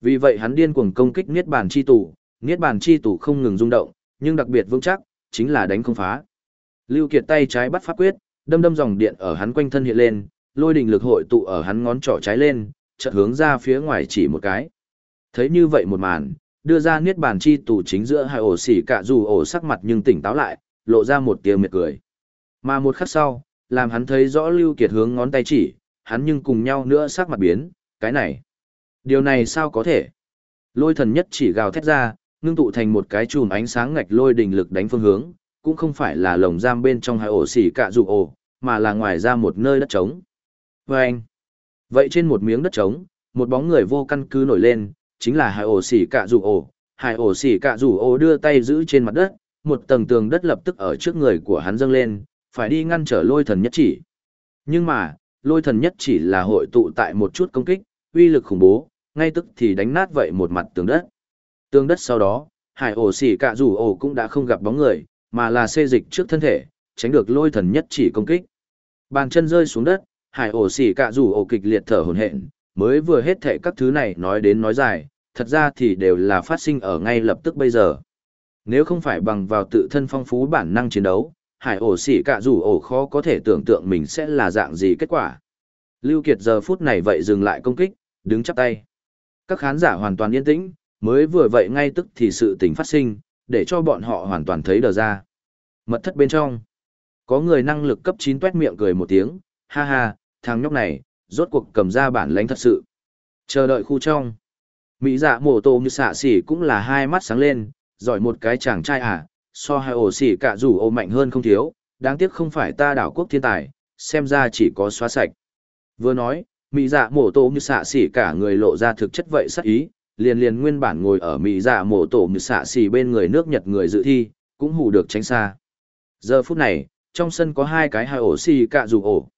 Vì vậy hắn điên cuồng công kích niết bàn chi tù, niết bàn chi tù không ngừng rung động, nhưng đặc biệt vững chắc, chính là đánh không phá. Lưu Kiệt tay trái bắt pháp quyết, đâm đâm dòng điện ở hắn quanh thân hiện lên, lôi đình lực hội tụ ở hắn ngón trỏ trái lên, chợt hướng ra phía ngoài chỉ một cái. Thấy như vậy một màn, đưa ra niết bàn chi tù chính giữa hai ổ xỉ cả dù ổ sắc mặt nhưng tỉnh táo lại, lộ ra một tia miệt cười. Mà một khắc sau, làm hắn thấy rõ Lưu Kiệt hướng ngón tay chỉ, hắn nhưng cùng nhau nữa sắc mặt biến, cái này. Điều này sao có thể? Lôi thần nhất chỉ gào thét ra, ngưng tụ thành một cái chùm ánh sáng ngạch lôi đình lực đánh phương hướng, cũng không phải là lồng giam bên trong hai ổ xỉ cả dù ổ, mà là ngoài ra một nơi đất trống. Vâng! Vậy trên một miếng đất trống, một bóng người vô căn cứ nổi lên, chính là hai ổ xỉ cả dù ổ. Hai ổ xỉ cả dù ổ đưa tay giữ trên mặt đất, một tầng tường đất lập tức ở trước người của hắn dâng lên, phải đi ngăn trở lôi thần nhất chỉ. Nhưng mà, lôi thần nhất chỉ là hội tụ tại một chút công kích, uy lực khủng bố, ngay tức thì đánh nát vậy một mặt tường đất. Tường đất sau đó, hải ổ xỉ cả rủ ổ cũng đã không gặp bóng người, mà là xê dịch trước thân thể, tránh được lôi thần nhất chỉ công kích. Bàn chân rơi xuống đất, hải ổ xỉ cả rủ ổ kịch liệt thở hổn hển, mới vừa hết thệ các thứ này nói đến nói dài, thật ra thì đều là phát sinh ở ngay lập tức bây giờ. Nếu không phải bằng vào tự thân phong phú bản năng chiến đấu, hải ổ xỉ cả rủ ổ khó có thể tưởng tượng mình sẽ là dạng gì kết quả. Lưu Kiệt giờ phút này vậy dừng lại công kích, đứng chắp tay. Các khán giả hoàn toàn yên tĩnh, mới vừa vậy ngay tức thì sự tình phát sinh, để cho bọn họ hoàn toàn thấy đờ ra. Mật thất bên trong. Có người năng lực cấp 9 tuét miệng cười một tiếng, ha ha, thằng nhóc này, rốt cuộc cầm ra bản lãnh thật sự. Chờ đợi khu trong. Mỹ dạ mổ tổ như xạ xỉ cũng là hai mắt sáng lên, giỏi một cái chàng trai à, so hai ổ xỉ cả rủ ô mạnh hơn không thiếu, đáng tiếc không phải ta đảo quốc thiên tài, xem ra chỉ có xóa sạch. Vừa nói, mỹ dạ mổ tổ như xạ xỉ cả người lộ ra thực chất vậy sắc ý, liền liền nguyên bản ngồi ở mỹ dạ mổ tổ như xạ xỉ bên người nước Nhật người dự thi, cũng hù được tránh xa. Giờ phút này, trong sân có hai cái hai ổ xỉ cả rủ ổ.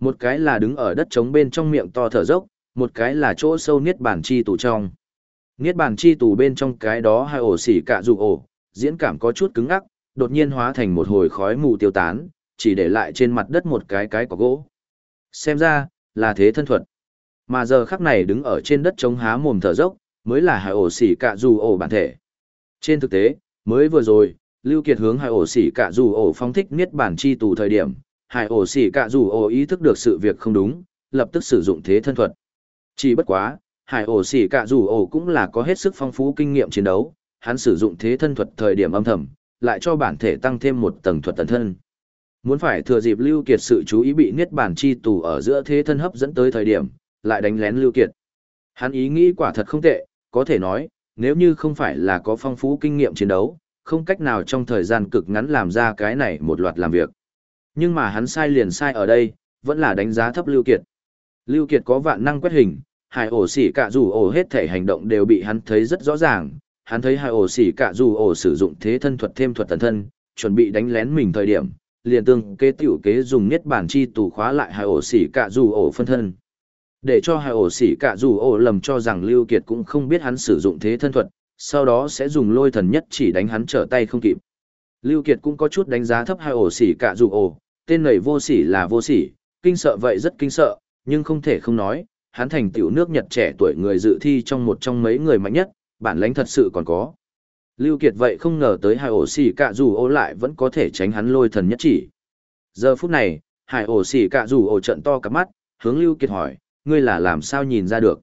Một cái là đứng ở đất trống bên trong miệng to thở dốc, một cái là chỗ sâu niết bản chi tủ trong. Niết bàn chi tù bên trong cái đó hai ổ xỉ cả dù ổ, diễn cảm có chút cứng ngắc, đột nhiên hóa thành một hồi khói mù tiêu tán, chỉ để lại trên mặt đất một cái cái có gỗ. Xem ra, là thế thân thuật. Mà giờ khắc này đứng ở trên đất chống há mồm thở dốc, mới là hải ổ xỉ cả dù ổ bản thể. Trên thực tế, mới vừa rồi, Lưu Kiệt hướng hải ổ xỉ cả dù ổ phong thích niết bản chi tù thời điểm, hải ổ xỉ cả dù ổ ý thức được sự việc không đúng, lập tức sử dụng thế thân thuật. Chỉ bất quá, hải ổ xỉ cả dù ổ cũng là có hết sức phong phú kinh nghiệm chiến đấu, hắn sử dụng thế thân thuật thời điểm âm thầm, lại cho bản thể tăng thêm một tầng thuật tần thân. Muốn phải thừa dịp Lưu Kiệt sự chú ý bị niết bản chi tù ở giữa thế thân hấp dẫn tới thời điểm, lại đánh lén Lưu Kiệt. Hắn ý nghĩ quả thật không tệ, có thể nói, nếu như không phải là có phong phú kinh nghiệm chiến đấu, không cách nào trong thời gian cực ngắn làm ra cái này một loạt làm việc. Nhưng mà hắn sai liền sai ở đây, vẫn là đánh giá thấp Lưu Kiệt. Lưu Kiệt có vạn năng quét hình, hải ổ xỉ cả dù ổ hết thể hành động đều bị hắn thấy rất rõ ràng hắn thấy hai ổ xỉ cả dù ổ sử dụng thế thân thuật thêm thuật tần thân chuẩn bị đánh lén mình thời điểm liền tương kế tiểu kế dùng nhất bản chi tù khóa lại hai ổ xỉ cả dù ổ phân thân. Để cho hai ổ xỉ cả dù ổ lầm cho rằng lưu kiệt cũng không biết hắn sử dụng thế thân thuật sau đó sẽ dùng lôi thần nhất chỉ đánh hắn trở tay không kịp. Lưu kiệt cũng có chút đánh giá thấp hai ổ xỉ cả dù ổ tên này vô sỉ là vô sỉ kinh sợ vậy rất kinh sợ nhưng không thể không nói hắn thành tiểu nước Nhật trẻ tuổi người dự thi trong một trong mấy người mạnh nhất, bản lãnh thật sự còn có. Lưu Kiệt vậy không ngờ tới hải ổ xỉ cả dù ô lại vẫn có thể tránh hắn lôi thần nhất chỉ. Giờ phút này, hải ổ xỉ cả dù ổ trận to cả mắt, hướng Lưu Kiệt hỏi, ngươi là làm sao nhìn ra được.